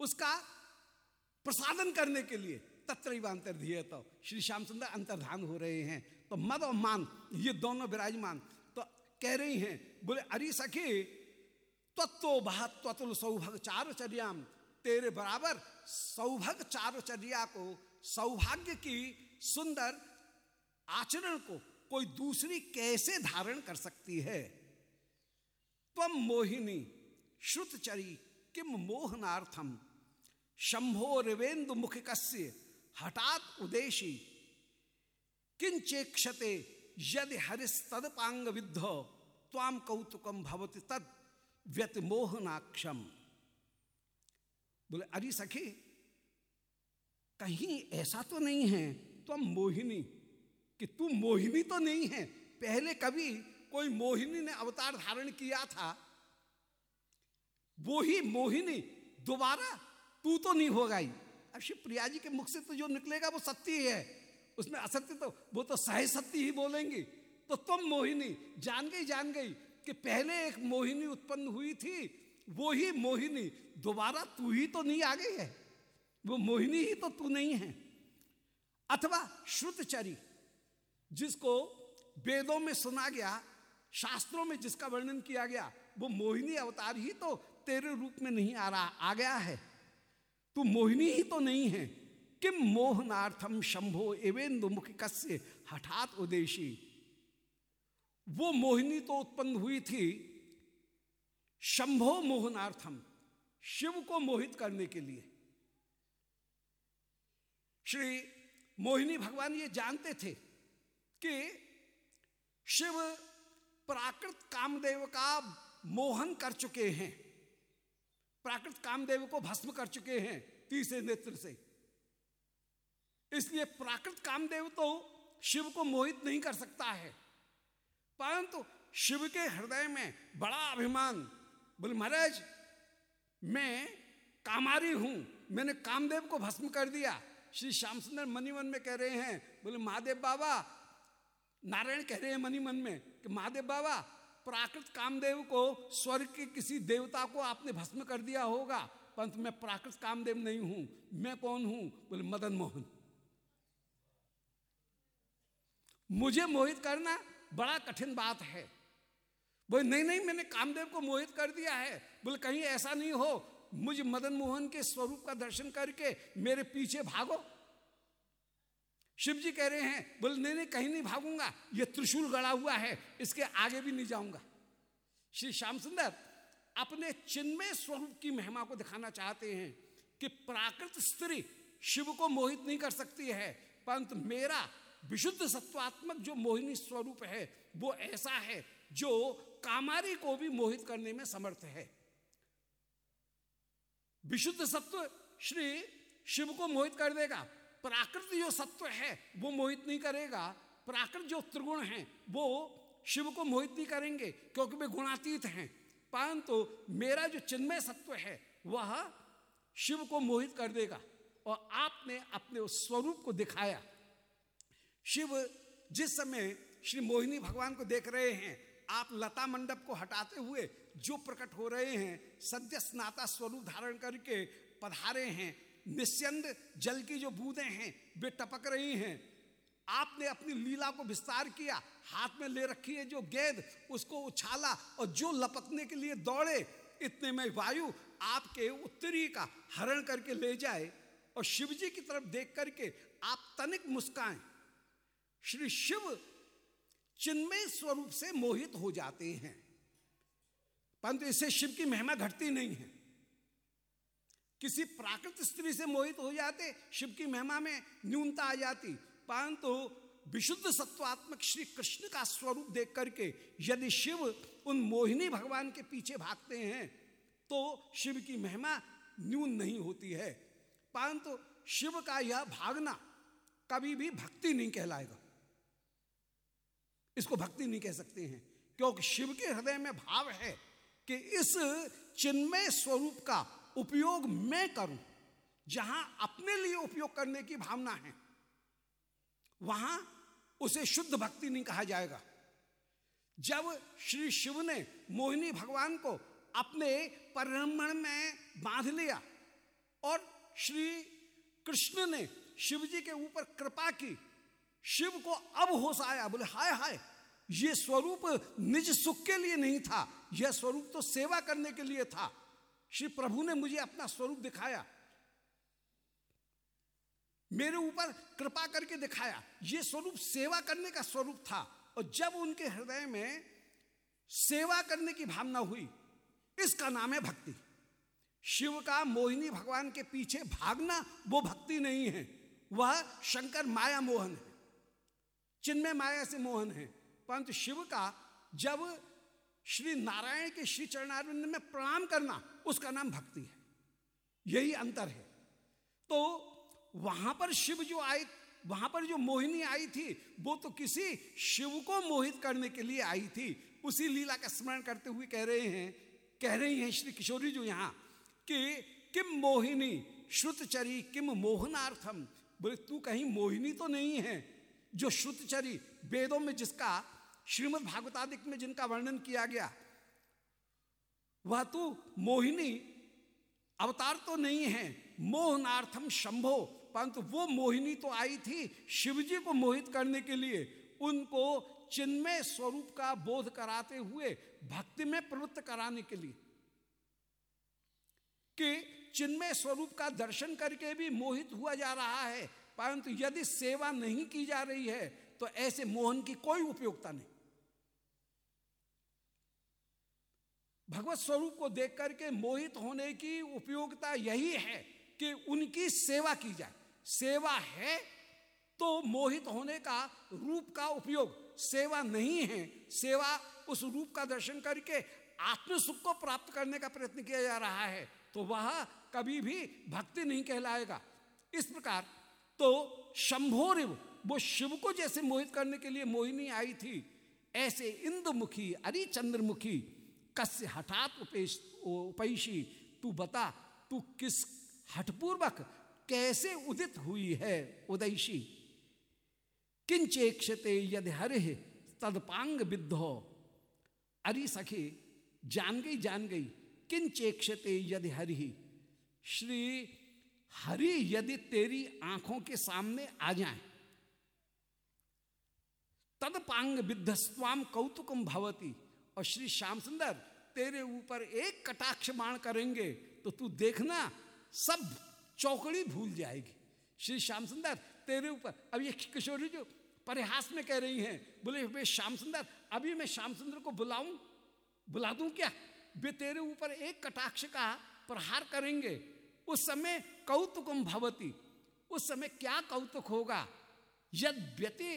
Speaker 1: उसका प्रसादन करने के लिए तत्रिवांतर दिए तो श्री श्याम सुंदर अंतर्धान हो रहे हैं। तो मद और मान, ये दोनों विराजमान। तो कह रही हैं, बोले, अरे सखी तत्व बह त्वतुल सौभग चारचर्याम। तेरे बराबर सौभग चारचर्या को सौभाग्य की सुंदर आचरण को कोई दूसरी कैसे धारण कर सकती है? तम मोहिनी, श्रुतचरी किम मोहनार्थम? शंभो रिवेन्दु मुख कस्य हठात उदेशी। किंचेक्षते यदि हरिस्तदपांग विद्ध ताम कौतुकम भवति तद व्यतिमोहनाक्षम। बोले, अरे सखी, कहीं ऐसा तो नहीं है? तुम मोहिनी कि तू मोहिनी तो नहीं है। पहले कभी कोई मोहिनी ने अवतार धारण किया था। वो ही मोहिनी, दोबारा तू तो नहीं ही अब शिव प्रिया जी के मुख से तो जो निकलेगा वो सत्य ही है। उसमें असत्य तो वो तो सह सत्य ही बोलेंगी। तो तुम मोहिनी, जान गई जान गई कि पहले एक मोहिनी उत्पन्न हुई थी, वो ही मोहिनी, दोबारा तू ही तो नहीं आ गई है। वो मोहिनी ही तो तू नहीं है। अथवा श्रुतचरी जिसको वेदों में सुना गया, शास्त्रों में जिसका वर्णन किया गया, वो मोहिनी अवतार ही तो तेरे रूप में नहीं आ रहा, आ गया है। तू मोहिनी ही तो नहीं है। किम मोहनार्थम शंभो एवेंदु मुख कस्य हठात उदेशी। वो मोहिनी तो उत्पन्न हुई थी शंभो मोहनार्थम, शिव को मोहित करने के लिए। श्री मोहिनी भगवान ये जानते थे कि शिव प्राकृत कामदेव का मोहन कर चुके हैं। प्राकृत कामदेव को भस्म कर चुके हैं तीसरे नेत्र से। इसलिए प्राकृत कामदेव तो शिव को मोहित नहीं कर सकता है। परंतु शिव के हृदय में बड़ा अभिमान, बोले, महाराज, मैं कामारी हूँ, मैंने कामदेव को भस्म कर दिया। श्री श्याम सुंदर मणिमन में कह रहे हैं, बोले, महादेव बाबा नारायण कह रहे हैं मनी मन में कि महादेव बाबा, प्राकृत कामदेव को, स्वर्ग के किसी देवता को आपने भस्म कर दिया होगा। परंतु मैं प्राकृत कामदेव नहीं हूँ, मैं कौन हूँ? बोले, मदन मोहन। मुझे मोहित करना बड़ा कठिन बात है। बोले, नहीं नहीं, मैंने कामदेव को मोहित कर दिया है। बोले, कहीं ऐसा नहीं हो। मुझे मदन मोहन के स्वरूप का दर्शन करके मेरे पीछे भागो। शिव जी कह रहे हैं, बोले, नहीं नहीं, कहीं नहीं भागूँगा, ये त्रिशूल गड़ा हुआ है, इसके आगे भी नहीं जाऊँगा। श्री श्याम सुंदर अपने चिन्मय स्वरूप की महिमा को दिखाना चाहते हैं कि प्राकृत स्त्री शिव को मोहित नहीं कर सकती है, परंतु मेरा विशुद्ध सत्वात्मक जो मोहिनी स्वरूप है, वो ऐसा है जो कामारी को भी मोहित करने में समर्थ है। विशुद्ध सत्व श्री शिव को मोहित कर देगा। प्राकृत जो सत्व है, वो मोहित नहीं करेगा। प्राकृत जो त्रिगुण है, वो शिव को मोहित नहीं करेंगे, क्योंकि वे गुणातीत हैं। परंतु मेरा जो चिन्मय सत्व है, वह शिव को मोहित कर देगा, और आपने अपने उस स्वरूप को दिखाया। शिव, जिस समय श्री मोहिनी भगवान को देख रहे हैं, आप लता मंडप को हटाते हुए जो प्रकट हो रहे हैं, सद्य स्नाता स्वरूप धारण करके पधारे हैं निस्यंद जल की जो बूंदे हैं, वे टपक रही हैं। आपने अपनी लीला को विस्तार किया, हाथ में ले रखी है जो गेंद, उसको उछाला और जो लपकने के लिए दौड़े, इतने में वायु आपके उत्तरी का हरण करके ले जाए और शिव जी की तरफ़ देख करके आप तनिक मुस्काएँ। श्री शिव चिन्मय स्वरूप से मोहित हो जाते हैं। परंतु इससे शिव की महिमा घटती नहीं है। किसी प्राकृत स्त्री से मोहित हो जाते, शिव की महिमा में न्यूनता आ जाती। परंतु विशुद्ध सत्वात्मक श्री कृष्ण का स्वरूप देख करके यदि शिव उन मोहिनी भगवान के पीछे भागते हैं तो शिव की महिमा न्यून नहीं होती है। परंतु शिव का यह भागना कभी भी भक्ति नहीं कहलाएगा। इसको भक्ति नहीं कह सकते हैं, क्योंकि शिव के हृदय में भाव है कि इस चिन्मय स्वरूप का उपयोग मैं करूँ, जहाँ अपने लिए उपयोग करने की भावना है, वहाँ उसे शुद्ध भक्ति नहीं कहा जाएगा। जब श्री शिव ने मोहिनी भगवान को अपने परिभ्रमण में बाँध लिया और श्री कृष्ण ने शिव जी के ऊपर कृपा की, शिव को अब होश आया, बोले, हाय हाय, ये स्वरूप निज सुख के लिए नहीं था, यह स्वरूप तो सेवा करने के लिए था। श्री प्रभु ने मुझे अपना स्वरूप दिखाया। मेरे ऊपर कृपा करके दिखाया। ये स्वरूप सेवा करने का स्वरूप था। और जब उनके हृदय में सेवा करने की भावना हुई, इसका नाम है भक्ति। शिव का मोहिनी भगवान के पीछे भागना वो भक्ति नहीं है। वह शंकर माया मोहन है। चिन्मय माया से मोहन है। परंतु शिव का जब श्री नारायण के श्री चरणारविंद में प्रणाम करना उसका नाम भक्ति है। यही अंतर है। तो वहाँ पर शिव जो आए, वहाँ पर जो मोहिनी आई थी, वो तो किसी शिव को मोहित करने के लिए आई थी। उसी लीला का स्मरण करते हुए कह रहे हैं, कह रही हैं श्री किशोरी जो यहाँ, कि किम मोहिनी, श्रुतचरी किम मोहनार्थम? बोले, तू कहीं मोहिनी तो नहीं है, जो श्रुतचरी वेदों में जिसका श्रीमद भागवतादिक में जिनका वर्णन किया गया वह तो मोहिनी। अवतार तो नहीं है। मोहनार्थम शंभो। परंतु वो मोहिनी तो आई थी शिवजी को मोहित करने के लिए। उनको चिन्मय स्वरूप का बोध कराते हुए, भक्ति में प्रवृत्त कराने के लिए। कि चिन्मय स्वरूप का दर्शन करके भी मोहित हुआ जा रहा है। परंतु यदि सेवा नहीं की जा रही है तो ऐसे मोहन की कोई उपयोगिता नहीं। भगवत स्वरूप को देख करके मोहित होने की उपयोगिता यही है कि उनकी सेवा की जाए। सेवा है तो मोहित होने का रूप का उपयोग। सेवा नहीं है, सेवा उस रूप का दर्शन करके आत्म सुख को प्राप्त करने का प्रयत्न किया जा रहा है तो वह कभी भी भक्ति नहीं कहलाएगा। इस प्रकार तो शंभोरिव, वो शिव को जैसे मोहित करने के लिए मोहिनी आई थी, ऐसे इंद्रमुखी अरि चंद्रमुखी कस्य हठात उपेश उपैशी? तू बता, तू किस हठपूर्वक कैसे उदित हुई है, उदयशी? किंचेक्षते यदि हरे तदपांग विद्धो। अरी सखी, जान गई जान गई। किंचेक्षते यदि हरि, श्री हरि यदि तेरी आँखों के सामने आ जाए। तदपांग विद्धस्वाम कौतुकम भवती। और श्री श्याम सुंदर, तेरे ऊपर एक कटाक्ष बाण करेंगे तो तू देखना, सब चौकड़ी भूल जाएगी। श्री श्याम सुंदर, तेरे ऊपर, अब ये किशोरी जो परिहास में कह रही हैं, बोले वे श्याम सुंदर, अभी मैं श्याम सुंदर को बुलाऊं? बुला दूँ क्या? वे तेरे ऊपर एक कटाक्ष का प्रहार करेंगे। उस समय कौतुकम भवती। उस समय क्या कौतुक होगा? यद व्यति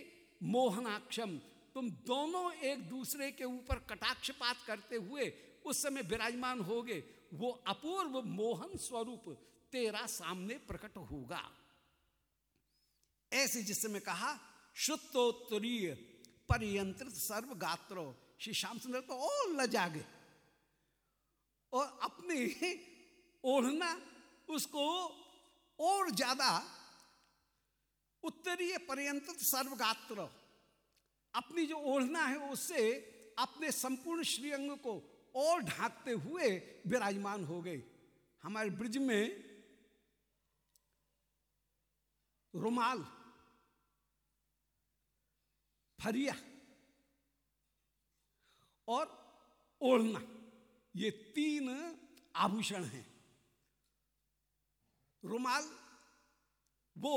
Speaker 1: मोहनाक्षम तुम दोनों एक दूसरे के ऊपर कटाक्षपात करते हुए उस समय विराजमान होगे, वो अपूर्व मोहन स्वरूप तेरा सामने प्रकट होगा। ऐसे जिस समय कहा शुद्धोत्तरीय परियंत्रित सर्व गात्रो श्री श्याम सुंदर तो और लजा गए और अपने ओढ़ना, उसको और ज़्यादा उत्तरीय पर्यंत्रित सर्वगात्र। अपनी जो ओढ़ना है उससे अपने संपूर्ण श्रीअंग को और ढांकते हुए विराजमान हो गए। हमारे ब्रिज में रुमाल, फरिया और ओढ़ना, ये तीन आभूषण हैं। रुमाल, वो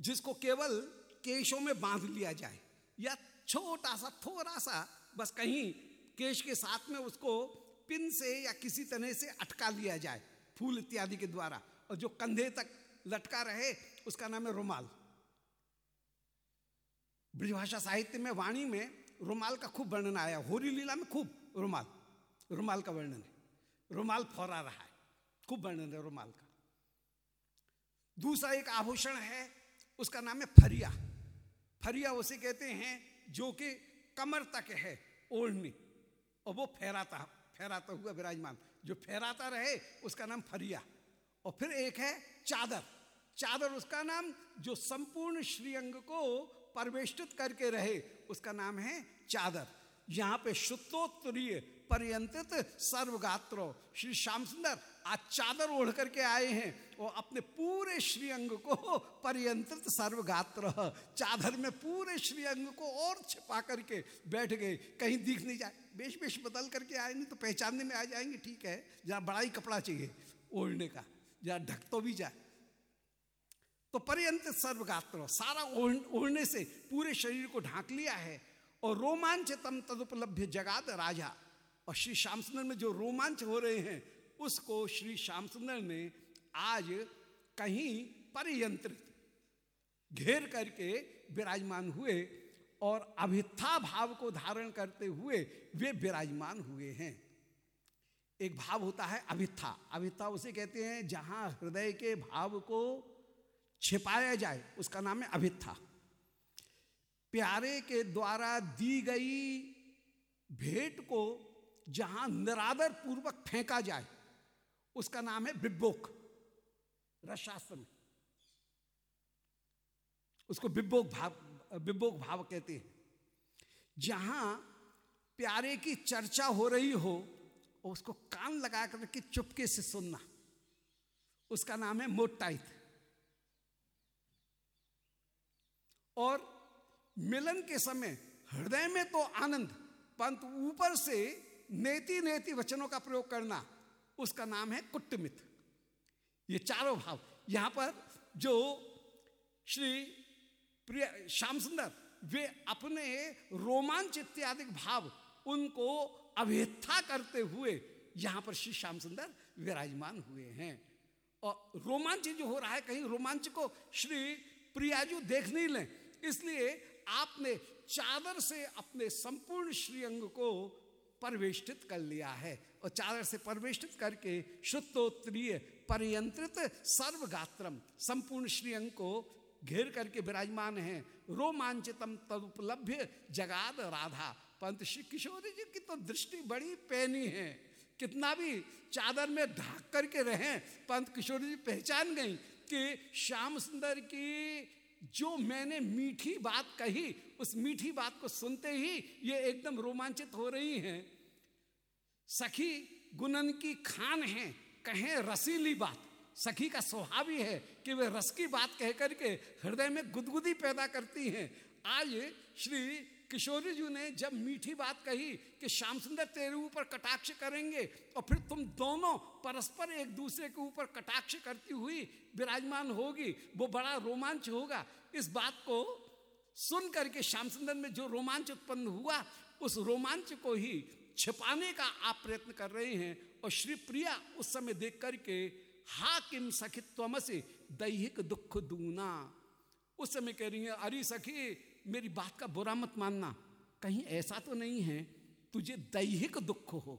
Speaker 1: जिसको केवल केशों में बाँध लिया जाए, या छोटा सा, थोड़ा सा, बस कहीं केश के साथ में उसको पिन से या किसी तरह से अटका लिया जाए, फूल इत्यादि के द्वारा। और जो कंधे तक लटका रहे, उसका नाम है रुमाल। ब्रजभाषा साहित्य में, वाणी में रुमाल का खूब वर्णन आया। होरी लीला में खूब रुमाल रुमाल का वर्णन है। रुमाल फौरा रहा है, खूब वर्णन है रुमाल का। दूसरा एक आभूषण है, उसका नाम है फरिया। फरिया उसे कहते हैं जो कि कमर तक है ओढ़नी। और वो फहराता फहराता हुआ विराजमान। जो फहराता रहे, उसका नाम फरिया। और फिर एक है चादर। चादर उसका नाम, जो संपूर्ण श्रीअंग को परवेष्टित करके रहे, उसका नाम है चादर। यहाँ पे शुद्धोत्तरीय, पर्यंतित सर्वगात्रो। श्री श्याम सुंदर, आज चादर ओढ़ करके आए हैं। और अपने पूरे श्रीअंग को पर्यंत्रित सर्वगात्र, चादर में पूरे श्रीअंग को और छिपा करके बैठ गए। कहीं दिख नहीं जाए। बेश बेश बदल करके आए, नहीं तो पहचानने में आ जाएँगे। ठीक है, जरा बड़ा ही कपड़ा चाहिए ओढ़ने का, जरा ढक तो भी जाए। तो पर्यंत सर्वगात्र, सारा ओढ़ने से पूरे शरीर को ढांक लिया है और रोमांचतम तदुपलभ्य जगात राजा और श्री श्याम सुंदर में जो रोमांच हो रहे हैं, उसको श्री श्याम सुंदर ने आज कहीं परियंत्रित। घेर करके विराजमान हुए और अभिथा भाव को धारण करते हुए वे विराजमान हुए हैं। एक भाव होता है अभिथा। अभिथा उसे कहते हैं जहाँ हृदय के भाव को छिपाया जाए, उसका नाम है अभिथा। प्यारे के द्वारा दी गई भेंट को जहाँ निरादर पूर्वक फेंका जाए, उसका नाम है बिब्बोक में उसको बिब्बोक भाव बिब्बोक भाव कहते हैं। जहाँ प्यारे की चर्चा हो रही हो, उसको कान लगा करके चुपके से सुनना। उसका नाम है मोटाइत और मिलन के समय हृदय में तो आनंद, परंतु ऊपर से नेति नेति वचनों का प्रयोग करना, उसका नाम है कुट्टमित। ये चारों भाव। यहाँ पर जो श्री प्रिय, श्याम सुंदर, वे अपने रोमांच इत्यादि भाव उनको अभेथा करते हुए यहाँ पर श्री श्याम सुंदर विराजमान हुए हैं। और रोमांच जो हो रहा है, कहीं रोमांच को श्री प्रियाजू देख नहीं लें। इसलिए आपने चादर से अपने संपूर्ण श्रीअंग को परवेष्टित कर लिया है। और चादर से परवेष्टित करके शुद्धोत्तरीय परियंत्रित सर्वगात्रम, संपूर्ण श्रीअंग को घेर करके विराजमान है। रोमांचितम तदुपलभ्य जगाद राधा। पंत श्री किशोरी जी की तो दृष्टि बड़ी पैनी है। कितना भी चादर में ढाक करके रहें पंत किशोर जी पहचान गई कि श्याम सुंदर की जो मैंने मीठी बात कही, उस मीठी बात को सुनते ही ये एकदम रोमांचित हो रही हैं। सखी गुनन की खान है। कहें रसीली बात। सखी का स्वभाव ही है कि वे रस की बात कह करके हृदय में गुदगुदी पैदा करती हैं। आज श्री किशोरी जी ने जब मीठी बात कही कि श्याम सुंदर तेरे ऊपर कटाक्ष करेंगे और फिर तुम दोनों परस्पर एक दूसरे के ऊपर कटाक्ष करती हुई विराजमान होगी, वो बड़ा रोमांच होगा। इस बात को सुन करके श्याम सुंदर में जो रोमांच उत्पन्न हुआ, उस रोमांच को ही छिपाने का आप प्रयत्न कर रहे हैं और श्री प्रिया उस समय देख करके हा किम सखित्व से दैहिक दुख दूना। उस समय कह रही है, अरे सखी, मेरी बात का बुरा मत मानना। कहीं ऐसा तो नहीं है, तुझे दैहिक दुख हो।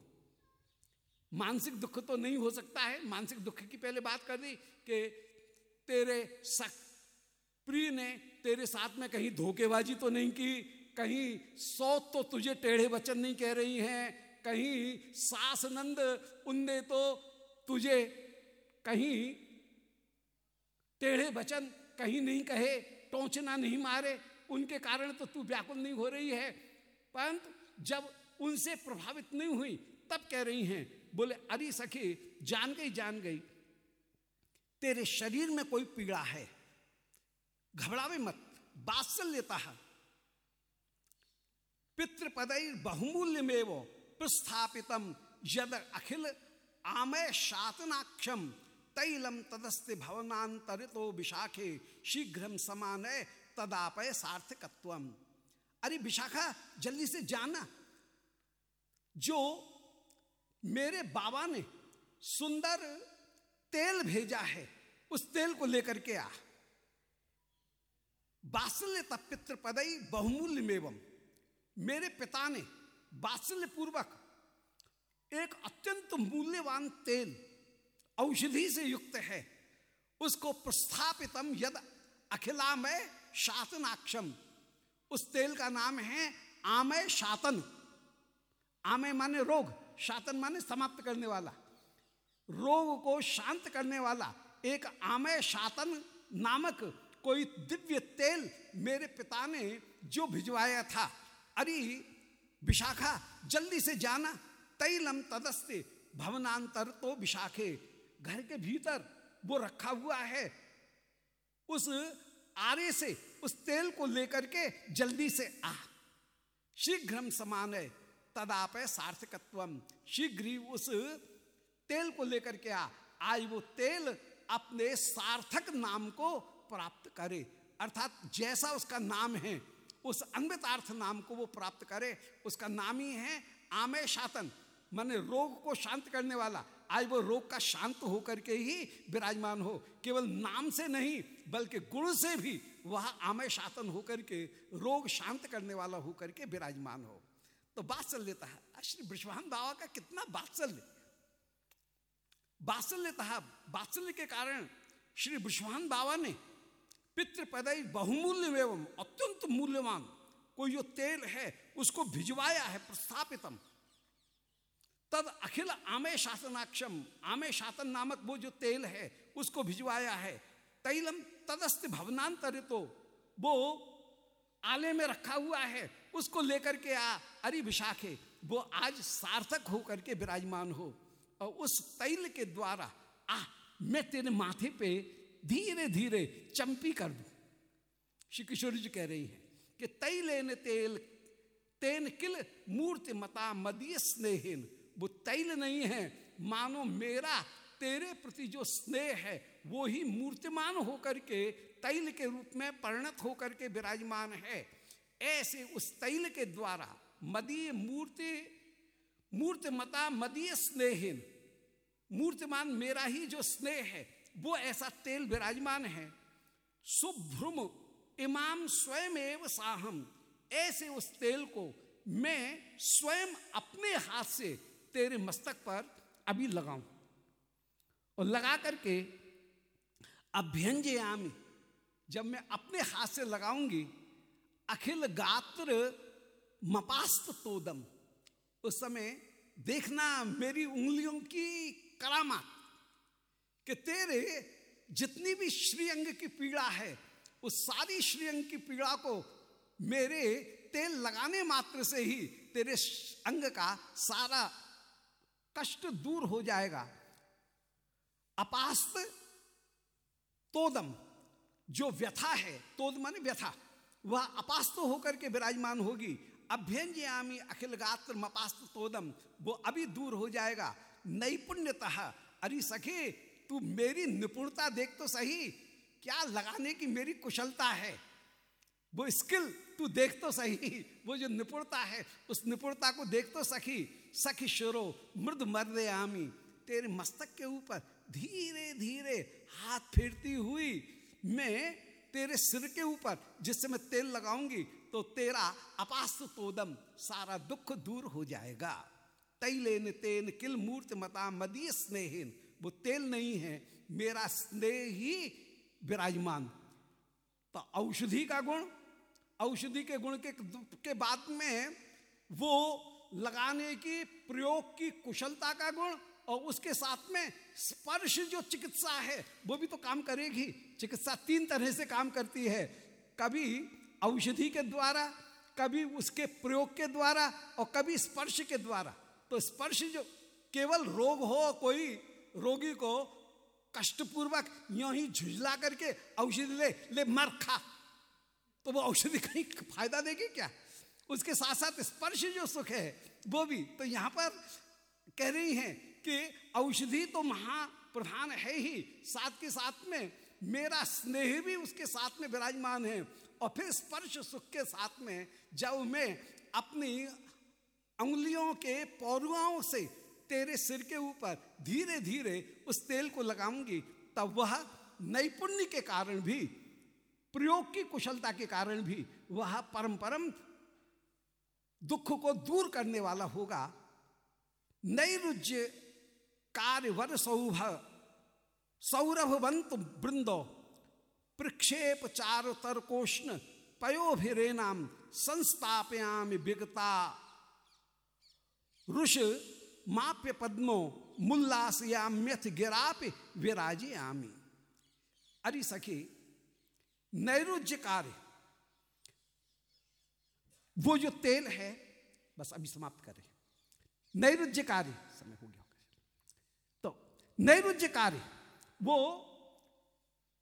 Speaker 1: मानसिक दुख तो नहीं हो सकता है। मानसिक दुख की पहले बात कर दी कि तेरे सख, प्रिय ने तेरे साथ में कहीं धोखेबाजी तो नहीं की कहीं सौ तो तुझे टेढ़े वचन नहीं कह रही हैं, कहीं सास नंद, उनने तो तुझे कहीं टेढ़े वचन कहीं नहीं कहे, टोचना नहीं मारे, उनके कारण तो तू व्याकुल नहीं हो रही है। परंतु जब उनसे प्रभावित नहीं हुई, तब कह रही हैं, बोले, अरे सखी, जान गई जान गई। तेरे शरीर में कोई पीड़ा है, घबरावे मत बात्सल लेता है। पितृपदय बहुमूल्य में वो प्रस्थापितम यद अखिल आमय शातनाक्षम तैलम तदस्ते भवनांतरितो विशाखे शीघ्र समान तदापय सार्थकत्व अरे विशाखा, जल्दी से जाना जो मेरे बाबा ने सुंदर तेल भेजा है, उस तेल को लेकर के आ। बात्सल्य पितृ पदई बहुमूल्य मेवम मेरे पिता ने बात्सल्य पूर्वक एक अत्यंत मूल्यवान तेल औषधि से युक्त है। उसको प्रस्थापितम यद अखिलामय शातनाक्षम। उस तेल का नाम है आमय शातन। आमय माने रोग, शातन माने समाप्त करने वाला। रोग को शांत करने वाला, एक आमय शातन नामक कोई दिव्य तेल मेरे पिता ने जो भिजवाया था अरे, विशाखा, जल्दी से जाना। तैलम तदस्ते भवनांतर तो विशाखे। घर के भीतर वो रखा हुआ है। उस आरे से, उस तेल को लेकर के जल्दी से आ। शीघ्र समान है तदाप है सार्थकत्व। शीघ्र ही उस तेल को लेकर के आ। आई वो तेल अपने सार्थक नाम को प्राप्त करे। अर्थात जैसा उसका नाम है उस अन्वितार्थ नाम को वो प्राप्त करे, उसका नाम ही है आमे शातन माने रोग को शांत करने वाला। आज वो रोग का शांत होकर के ही विराजमान हो। केवल नाम से नहीं, बल्कि गुण से भी वह आमय शासन होकर के, रोग शांत करने वाला होकर के विराजमान हो। तो बात चल लेता है श्री ब्रष्वान बाबा का कितना बात्सल्य। बात्सल्य था बात्सल्य के कारण श्री ब्रष्वान बाबा ने पितृपदय बहुमूल्य एवं अत्यंत मूल्यवान। कोई जो तेल है, उसको भिजवाया है प्रस्थापितम। तद अखिल आमे शासनाक्षम आमे शासन नामक वो जो तेल है, उसको भिजवाया है। तैलम तदस्त भवनांतर तो वो आले में रखा हुआ है, उसको लेकर के आ, अरे विशाखे, वो आज सार्थक होकर के विराजमान हो। और उस तैल के द्वारा, आ, मैं तेरे माथे पे धीरे धीरे चंपी कर दू। श्री किशोर जी कह रही है कि तैलेन तेल, तेन किल मूर्ति मता मदीय स्नेहिन। वो तैल नहीं है, मानो मेरा, तेरे प्रति जो स्नेह है, वो ही मूर्तिमान होकर के, तैल के रूप में परिणत होकर के विराजमान है। ऐसे उस तैल के द्वारा मदीय मूर्ति मूर्तिमता मदीय स्नेहिन, मूर्तिमान मेरा ही जो स्नेह है वो ऐसा तेल विराजमान है। सुभ्रुम इमाम स्वयं एव साहम, ऐसे उस तेल को मैं स्वयं अपने हाथ से तेरे मस्तक पर अभी लगाऊँ। और लगा करके अभ्यंजयामी, जब मैं अपने हाथ से लगाऊँगी, अखिल गात्र मपास्त तोदम। उस समय देखना मेरी उंगलियों की करामात। कि तेरे जितनी भी श्रीअंग की पीड़ा है, उस सारी श्रीअंग की पीड़ा को मेरे तेल लगाने मात्र से ही तेरे अंग का सारा कष्ट दूर हो जाएगा। अपास्त तोदम, जो व्यथा है, तोद माने व्यथा, वह अपास्त होकर के विराजमान होगी। अभ्यंजयामी अखिल गात्र मपास्त तोदम, वो अभी दूर हो जाएगा। नैपुण्यतः अरे सखे तू मेरी निपुणता देख तो सही। क्या लगाने की मेरी कुशलता है? वो स्किल तू देख तो सही। वो जो निपुणता है, उस निपुणता को देख तो सखी। सखी शुरो, मृद मर्दे आमी। तेरे मस्तक के ऊपर धीरे धीरे हाथ फेरती हुई मैं तेरे सिर के ऊपर, जिससे मैं तेल लगाऊँगी तो तेरा अपास्त तोदम सारा दुख दूर हो जाएगा। तैलेन तेन किल मूर्त मता मदीय स्नेहिन। वो तेल नहीं है, मेरा स्नेह ही विराजमान। तो औषधि का गुण, औषधि के गुण के के बाद में वो लगाने की, प्रयोग की कुशलता का गुण और उसके साथ में स्पर्श जो चिकित्सा है, वो भी तो काम करेगी। चिकित्सा तीन तरह से काम करती है। कभी औषधि के द्वारा, कभी उसके प्रयोग के द्वारा और कभी स्पर्श के द्वारा। तो स्पर्श जो केवल रोग हो, कोई रोगी को कष्टपूर्वक यो ही झुझला करके औषधि ले ले, मर खा। तो वो औषधि कहीं फ़ायदा देगी क्या? उसके साथ साथ स्पर्श जो सुख है, वो भी। तो यहाँ पर कह रही हैं कि औषधि तो महाप्रधान है ही। साथ के साथ में मेरा स्नेह भी उसके साथ में विराजमान है। और फिर स्पर्श सुख के साथ में जब मैं अपनी उंगलियों के पौरुआओं से तेरे सिर के ऊपर धीरे धीरे उस तेल को लगाऊँगी, तब वह नैपुण्य के कारण भी, प्रयोग की कुशलता के कारण भी, वह परम परम दुख को दूर करने वाला होगा। नैरुज्य कार्यवर सौभ, सौरभवंत वृंदो, प्रक्षेप चार तरकोष्ण पयोभिरेनाम संस्थापयाम विगता। ऋष माप्य पद्मो मुल्लास या मुल्लासयाम्यथ गिराप विराजे आमी अरे सखी नैरुज्य कार्य वो जो तेल है, बस अभी समाप्त करें नैरुज्य कार्य समय हो गया तो नैरुज्य कार्य वो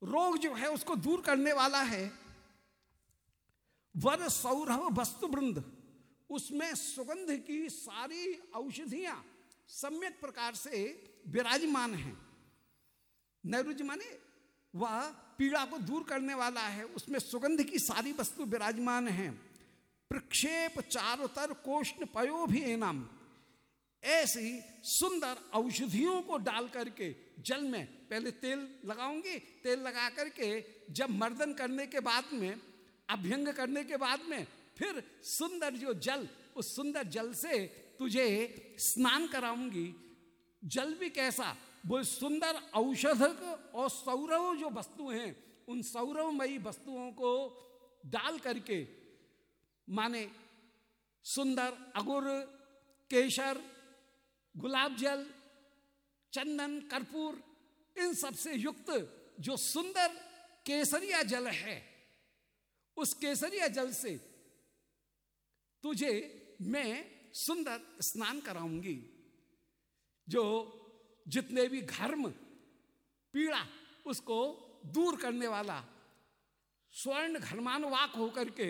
Speaker 1: रोग जो है, उसको दूर करने वाला है। वर सौरभ वस्तु वृंद उसमें सुगंध की सारी औषधियाँ सम्यक प्रकार से विराजमान है। नैरुज माने, वह पीड़ा को दूर करने वाला है, उसमें सुगंध की सारी वस्तु विराजमान है। प्रक्षेप चारोतर कोष्ण पयो भी एनम। ऐसी सुंदर औषधियों को डाल करके जल में, पहले तेल लगाऊँगी, तेल लगा करके जब मर्दन करने के बाद में, अभ्यंग करने के बाद में, फिर सुंदर जो जल, उस सुंदर जल से तुझे स्नान कराऊँगी। जल भी कैसा? वो सुंदर औषधक और सौरव जो वस्तु हैं, उन सौरवमयी वस्तुओं को डाल करके, माने सुंदर अगुर, केशर, गुलाब जल, चंदन, कर्पूर, इन सबसे युक्त जो सुंदर केसरिया जल है, उस केसरिया जल से तुझे मैं सुंदर स्नान कराऊँगी। जो जितने भी घर्म, पीड़ा, उसको दूर करने वाला, स्वर्ण घर्मान वाक होकर के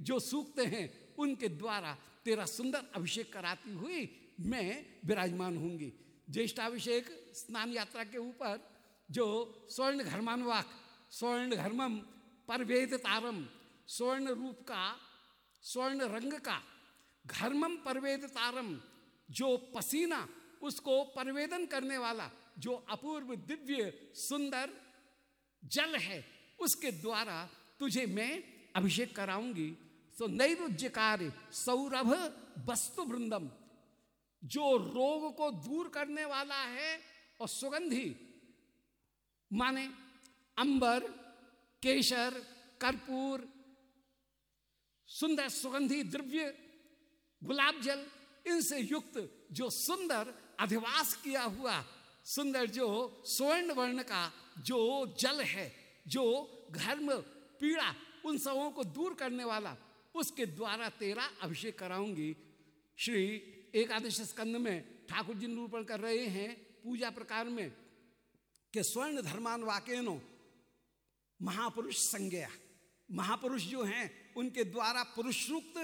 Speaker 1: जो सूखते हैं, उनके द्वारा तेरा सुंदर अभिषेक कराती हुई मैं विराजमान होंगी ज्येष्ठाभिषेक स्नान यात्रा के ऊपर जो स्वर्ण घर्मान वाक, स्वर्ण घर्मम, परवेद तारम, स्वर्ण रूप का, स्वर्ण रंग का घर्मम परवेद तारम जो पसीना, उसको परवेदन करने वाला, जो अपूर्व दिव्य सुंदर जल है, उसके द्वारा तुझे मैं अभिषेक कराऊँगी। तो नैरुज्य कार्य सौरभ वस्तु वृंदम। जो रोग को दूर करने वाला है और सुगंधी, माने अंबर, केशर, कर्पूर, सुंदर सुगंधी द्रव्य गुलाब जल, इनसे युक्त जो सुंदर अधिवास किया हुआ, सुंदर जो स्वर्ण वर्ण का जो जल है, जो घर में पीड़ा, उन सबों को दूर करने वाला, उसके द्वारा तेरा अभिषेक कराऊँगी। श्री एकादश स्कंद में ठाकुर जी निरूपण कर रहे हैं पूजा प्रकार में कि स्वर्ण धर्मान वाक्यनो महापुरुष संज्ञा महापुरुष जो हैं, उनके द्वारा पुरुषुक्त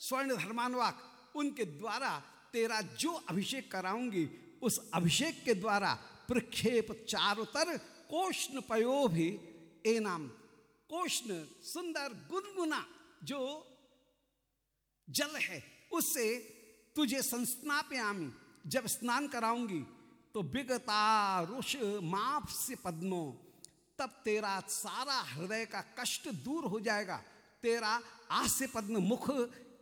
Speaker 1: स्वर्ण धर्मानवाक उनके द्वारा तेरा जो अभिषेक कराऊँगी, उस अभिषेक के द्वारा प्रक्षेप चारोतर कोष्ण पयो भी, ए नाम कोष्ण सुंदर गुनगुना जो जल है, उससे तुझे संस्नाप्यामी जब स्नान कराऊँगी तो बिगता रुष माप से पद्मो, तब तेरा सारा हृदय का कष्ट दूर हो जाएगा, तेरा आस्य पद्म मुख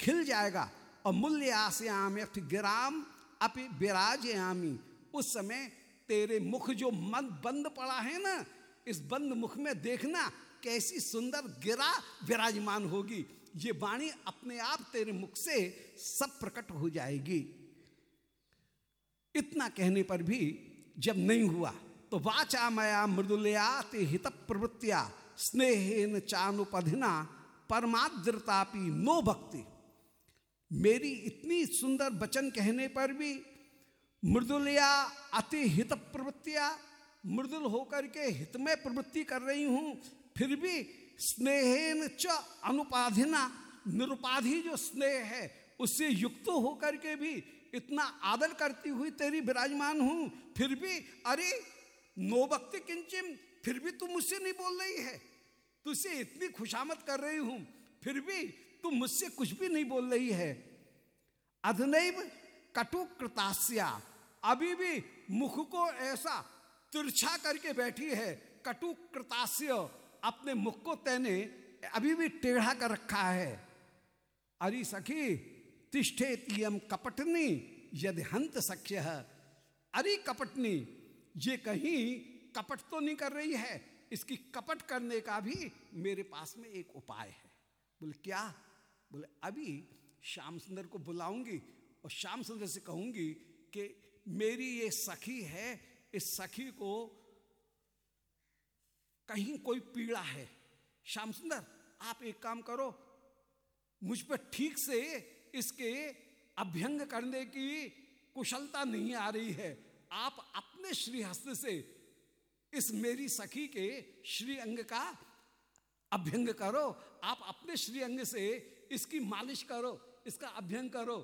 Speaker 1: खिल जाएगा और मूल्य आश्याम गिराम, अपि विराजयामी। उस समय तेरे मुख जो मन बंद पड़ा है ना, इस बंद मुख में देखना कैसी सुंदर गिरा विराजमान होगी। ये वाणी अपने आप तेरे मुख से सब प्रकट हो जाएगी। इतना कहने पर भी जब नहीं हुआ तो वाचा मया मृदुलया ते हित प्रवृत्तिया स्नेहन चानुपधिना, परमाद्रतापी नो भक्ति। मेरी इतनी सुंदर वचन कहने पर भी मृदुलया अति हित प्रवृत्तिया, मृदुल होकर के हित में प्रवृत्ति कर रही हूँ, फिर भी स्नेहन च अनुपाधिना, निरुपाधि जो स्नेह है, उससे युक्त होकर के भी इतना आदर करती हुई तेरी विराजमान हूँ, फिर भी, अरे, नो भक्ति किंचिम, फिर भी तू मुझसे नहीं बोल रही है। तुझसे इतनी खुशामद कर रही हूँ, फिर भी तू मुझसे कुछ भी नहीं बोल रही है। अधनैव कटु कृतास्या अभी भी मुख को ऐसा तिरछा करके बैठी है कटु कृतास्य अपने मुख को तेने अभी भी टेढ़ा कर रखा है। अरे सखी, तिष्ठे तीयम कपटनी यदि हंत सख्य। है अरे कपटनी, ये कहीं कपट तो नहीं कर रही है, इसकी कपट करने का भी मेरे पास में एक उपाय है। बोले, क्या? बोले, अभी श्याम सुंदर को बुलाऊँगी और श्याम सुंदर से कहूँगी कि मेरी ये सखी है, इस सखी को कहीं कोई पीड़ा है। श्याम सुंदर, आप एक काम करो, मुझ पर ठीक से इसके अभ्यंग करने की कुशलता नहीं आ रही है। आप अपने श्री हस्त से इस मेरी सखी के श्री अंग का अभ्यंग करो। आप अपने श्री अंग से इसकी मालिश करो, इसका अभ्यंग करो।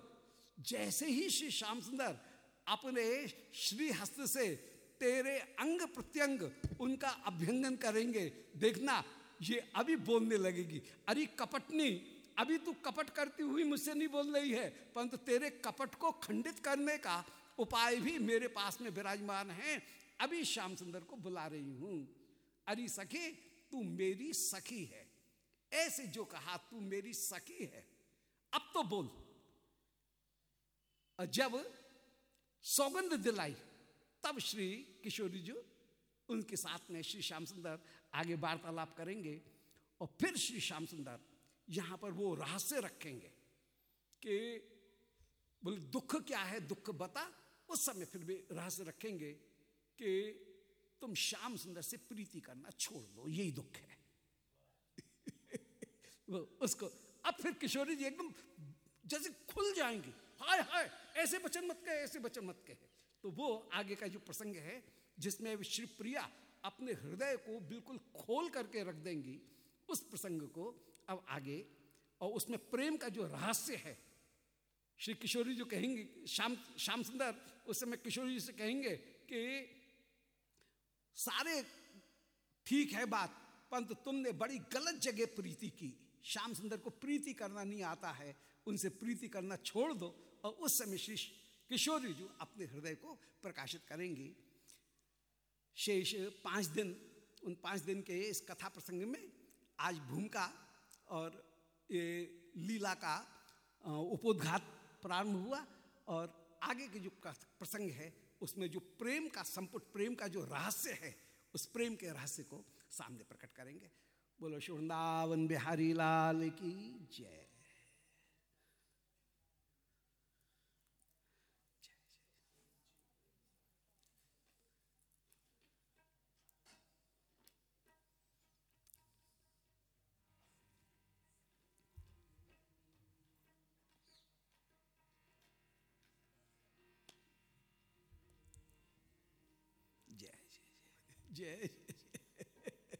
Speaker 1: जैसे ही श्री श्याम सुंदर अपने श्री हस्त से तेरे अंग प्रत्यंग उनका अभ्यंगन करेंगे, देखना ये अभी बोलने लगेगी। अरे कपटनी, अभी तू कपट करती हुई मुझसे नहीं बोल रही है, परंतु तेरे कपट को खंडित करने का उपाय भी मेरे पास में विराजमान है। अभी श्याम सुंदर को बुला रही हूँ। अरे सखी, तू मेरी सखी है। ऐसे जो कहा, तू मेरी सखी है। अब तो बोल। जब सौगंध दिलाई, तब श्री किशोरी जी उनके साथ में श्री श्याम सुंदर आगे वार्तालाप करेंगे और फिर श्री श्याम सुंदर यहाँ पर वो रहस्य रखेंगे कि, बोले, दुख क्या है, दुख बता, उस समय फिर भी रहस्य रखेंगे कि तुम श्याम सुंदर से प्रीति करना छोड़ दो, यही दुख है। वो उसको। अब फिर किशोरी जी एकदम जैसे खुल जाएँगे। हाय हाय, ऐसे वचन मत कहे, ऐसे वचन मत कहे। तो वो आगे का जो प्रसंग है, जिसमें श्री प्रिया अपने हृदय को बिल्कुल खोल करके रख देंगी, उस प्रसंग को अब आगे, और उसमें प्रेम का जो रहस्य है, श्री किशोरी जो कहेंगे, श्याम श्याम सुंदर, उस समय किशोरी जी से कहेंगे कि सारे ठीक है बात, परंतु तुमने बड़ी गलत जगह प्रीति की। श्याम सुंदर को प्रीति करना नहीं आता है, उनसे प्रीति करना छोड़ दो और उस समय श्री किशोर जी अपने हृदय को प्रकाशित करेंगी। शेष पाँच दिन, उन पाँच दिन के इस कथा प्रसंग में आज भूमिका और ये लीला का उपोद्घात प्रारंभ हुआ और आगे के जो प्रसंग है, उसमें जो प्रेम का, संपुट प्रेम का जो रहस्य है, उस प्रेम के रहस्य को सामने प्रकट करेंगे। बोलो वृंदावन बिहारी लाल की जय Yeah.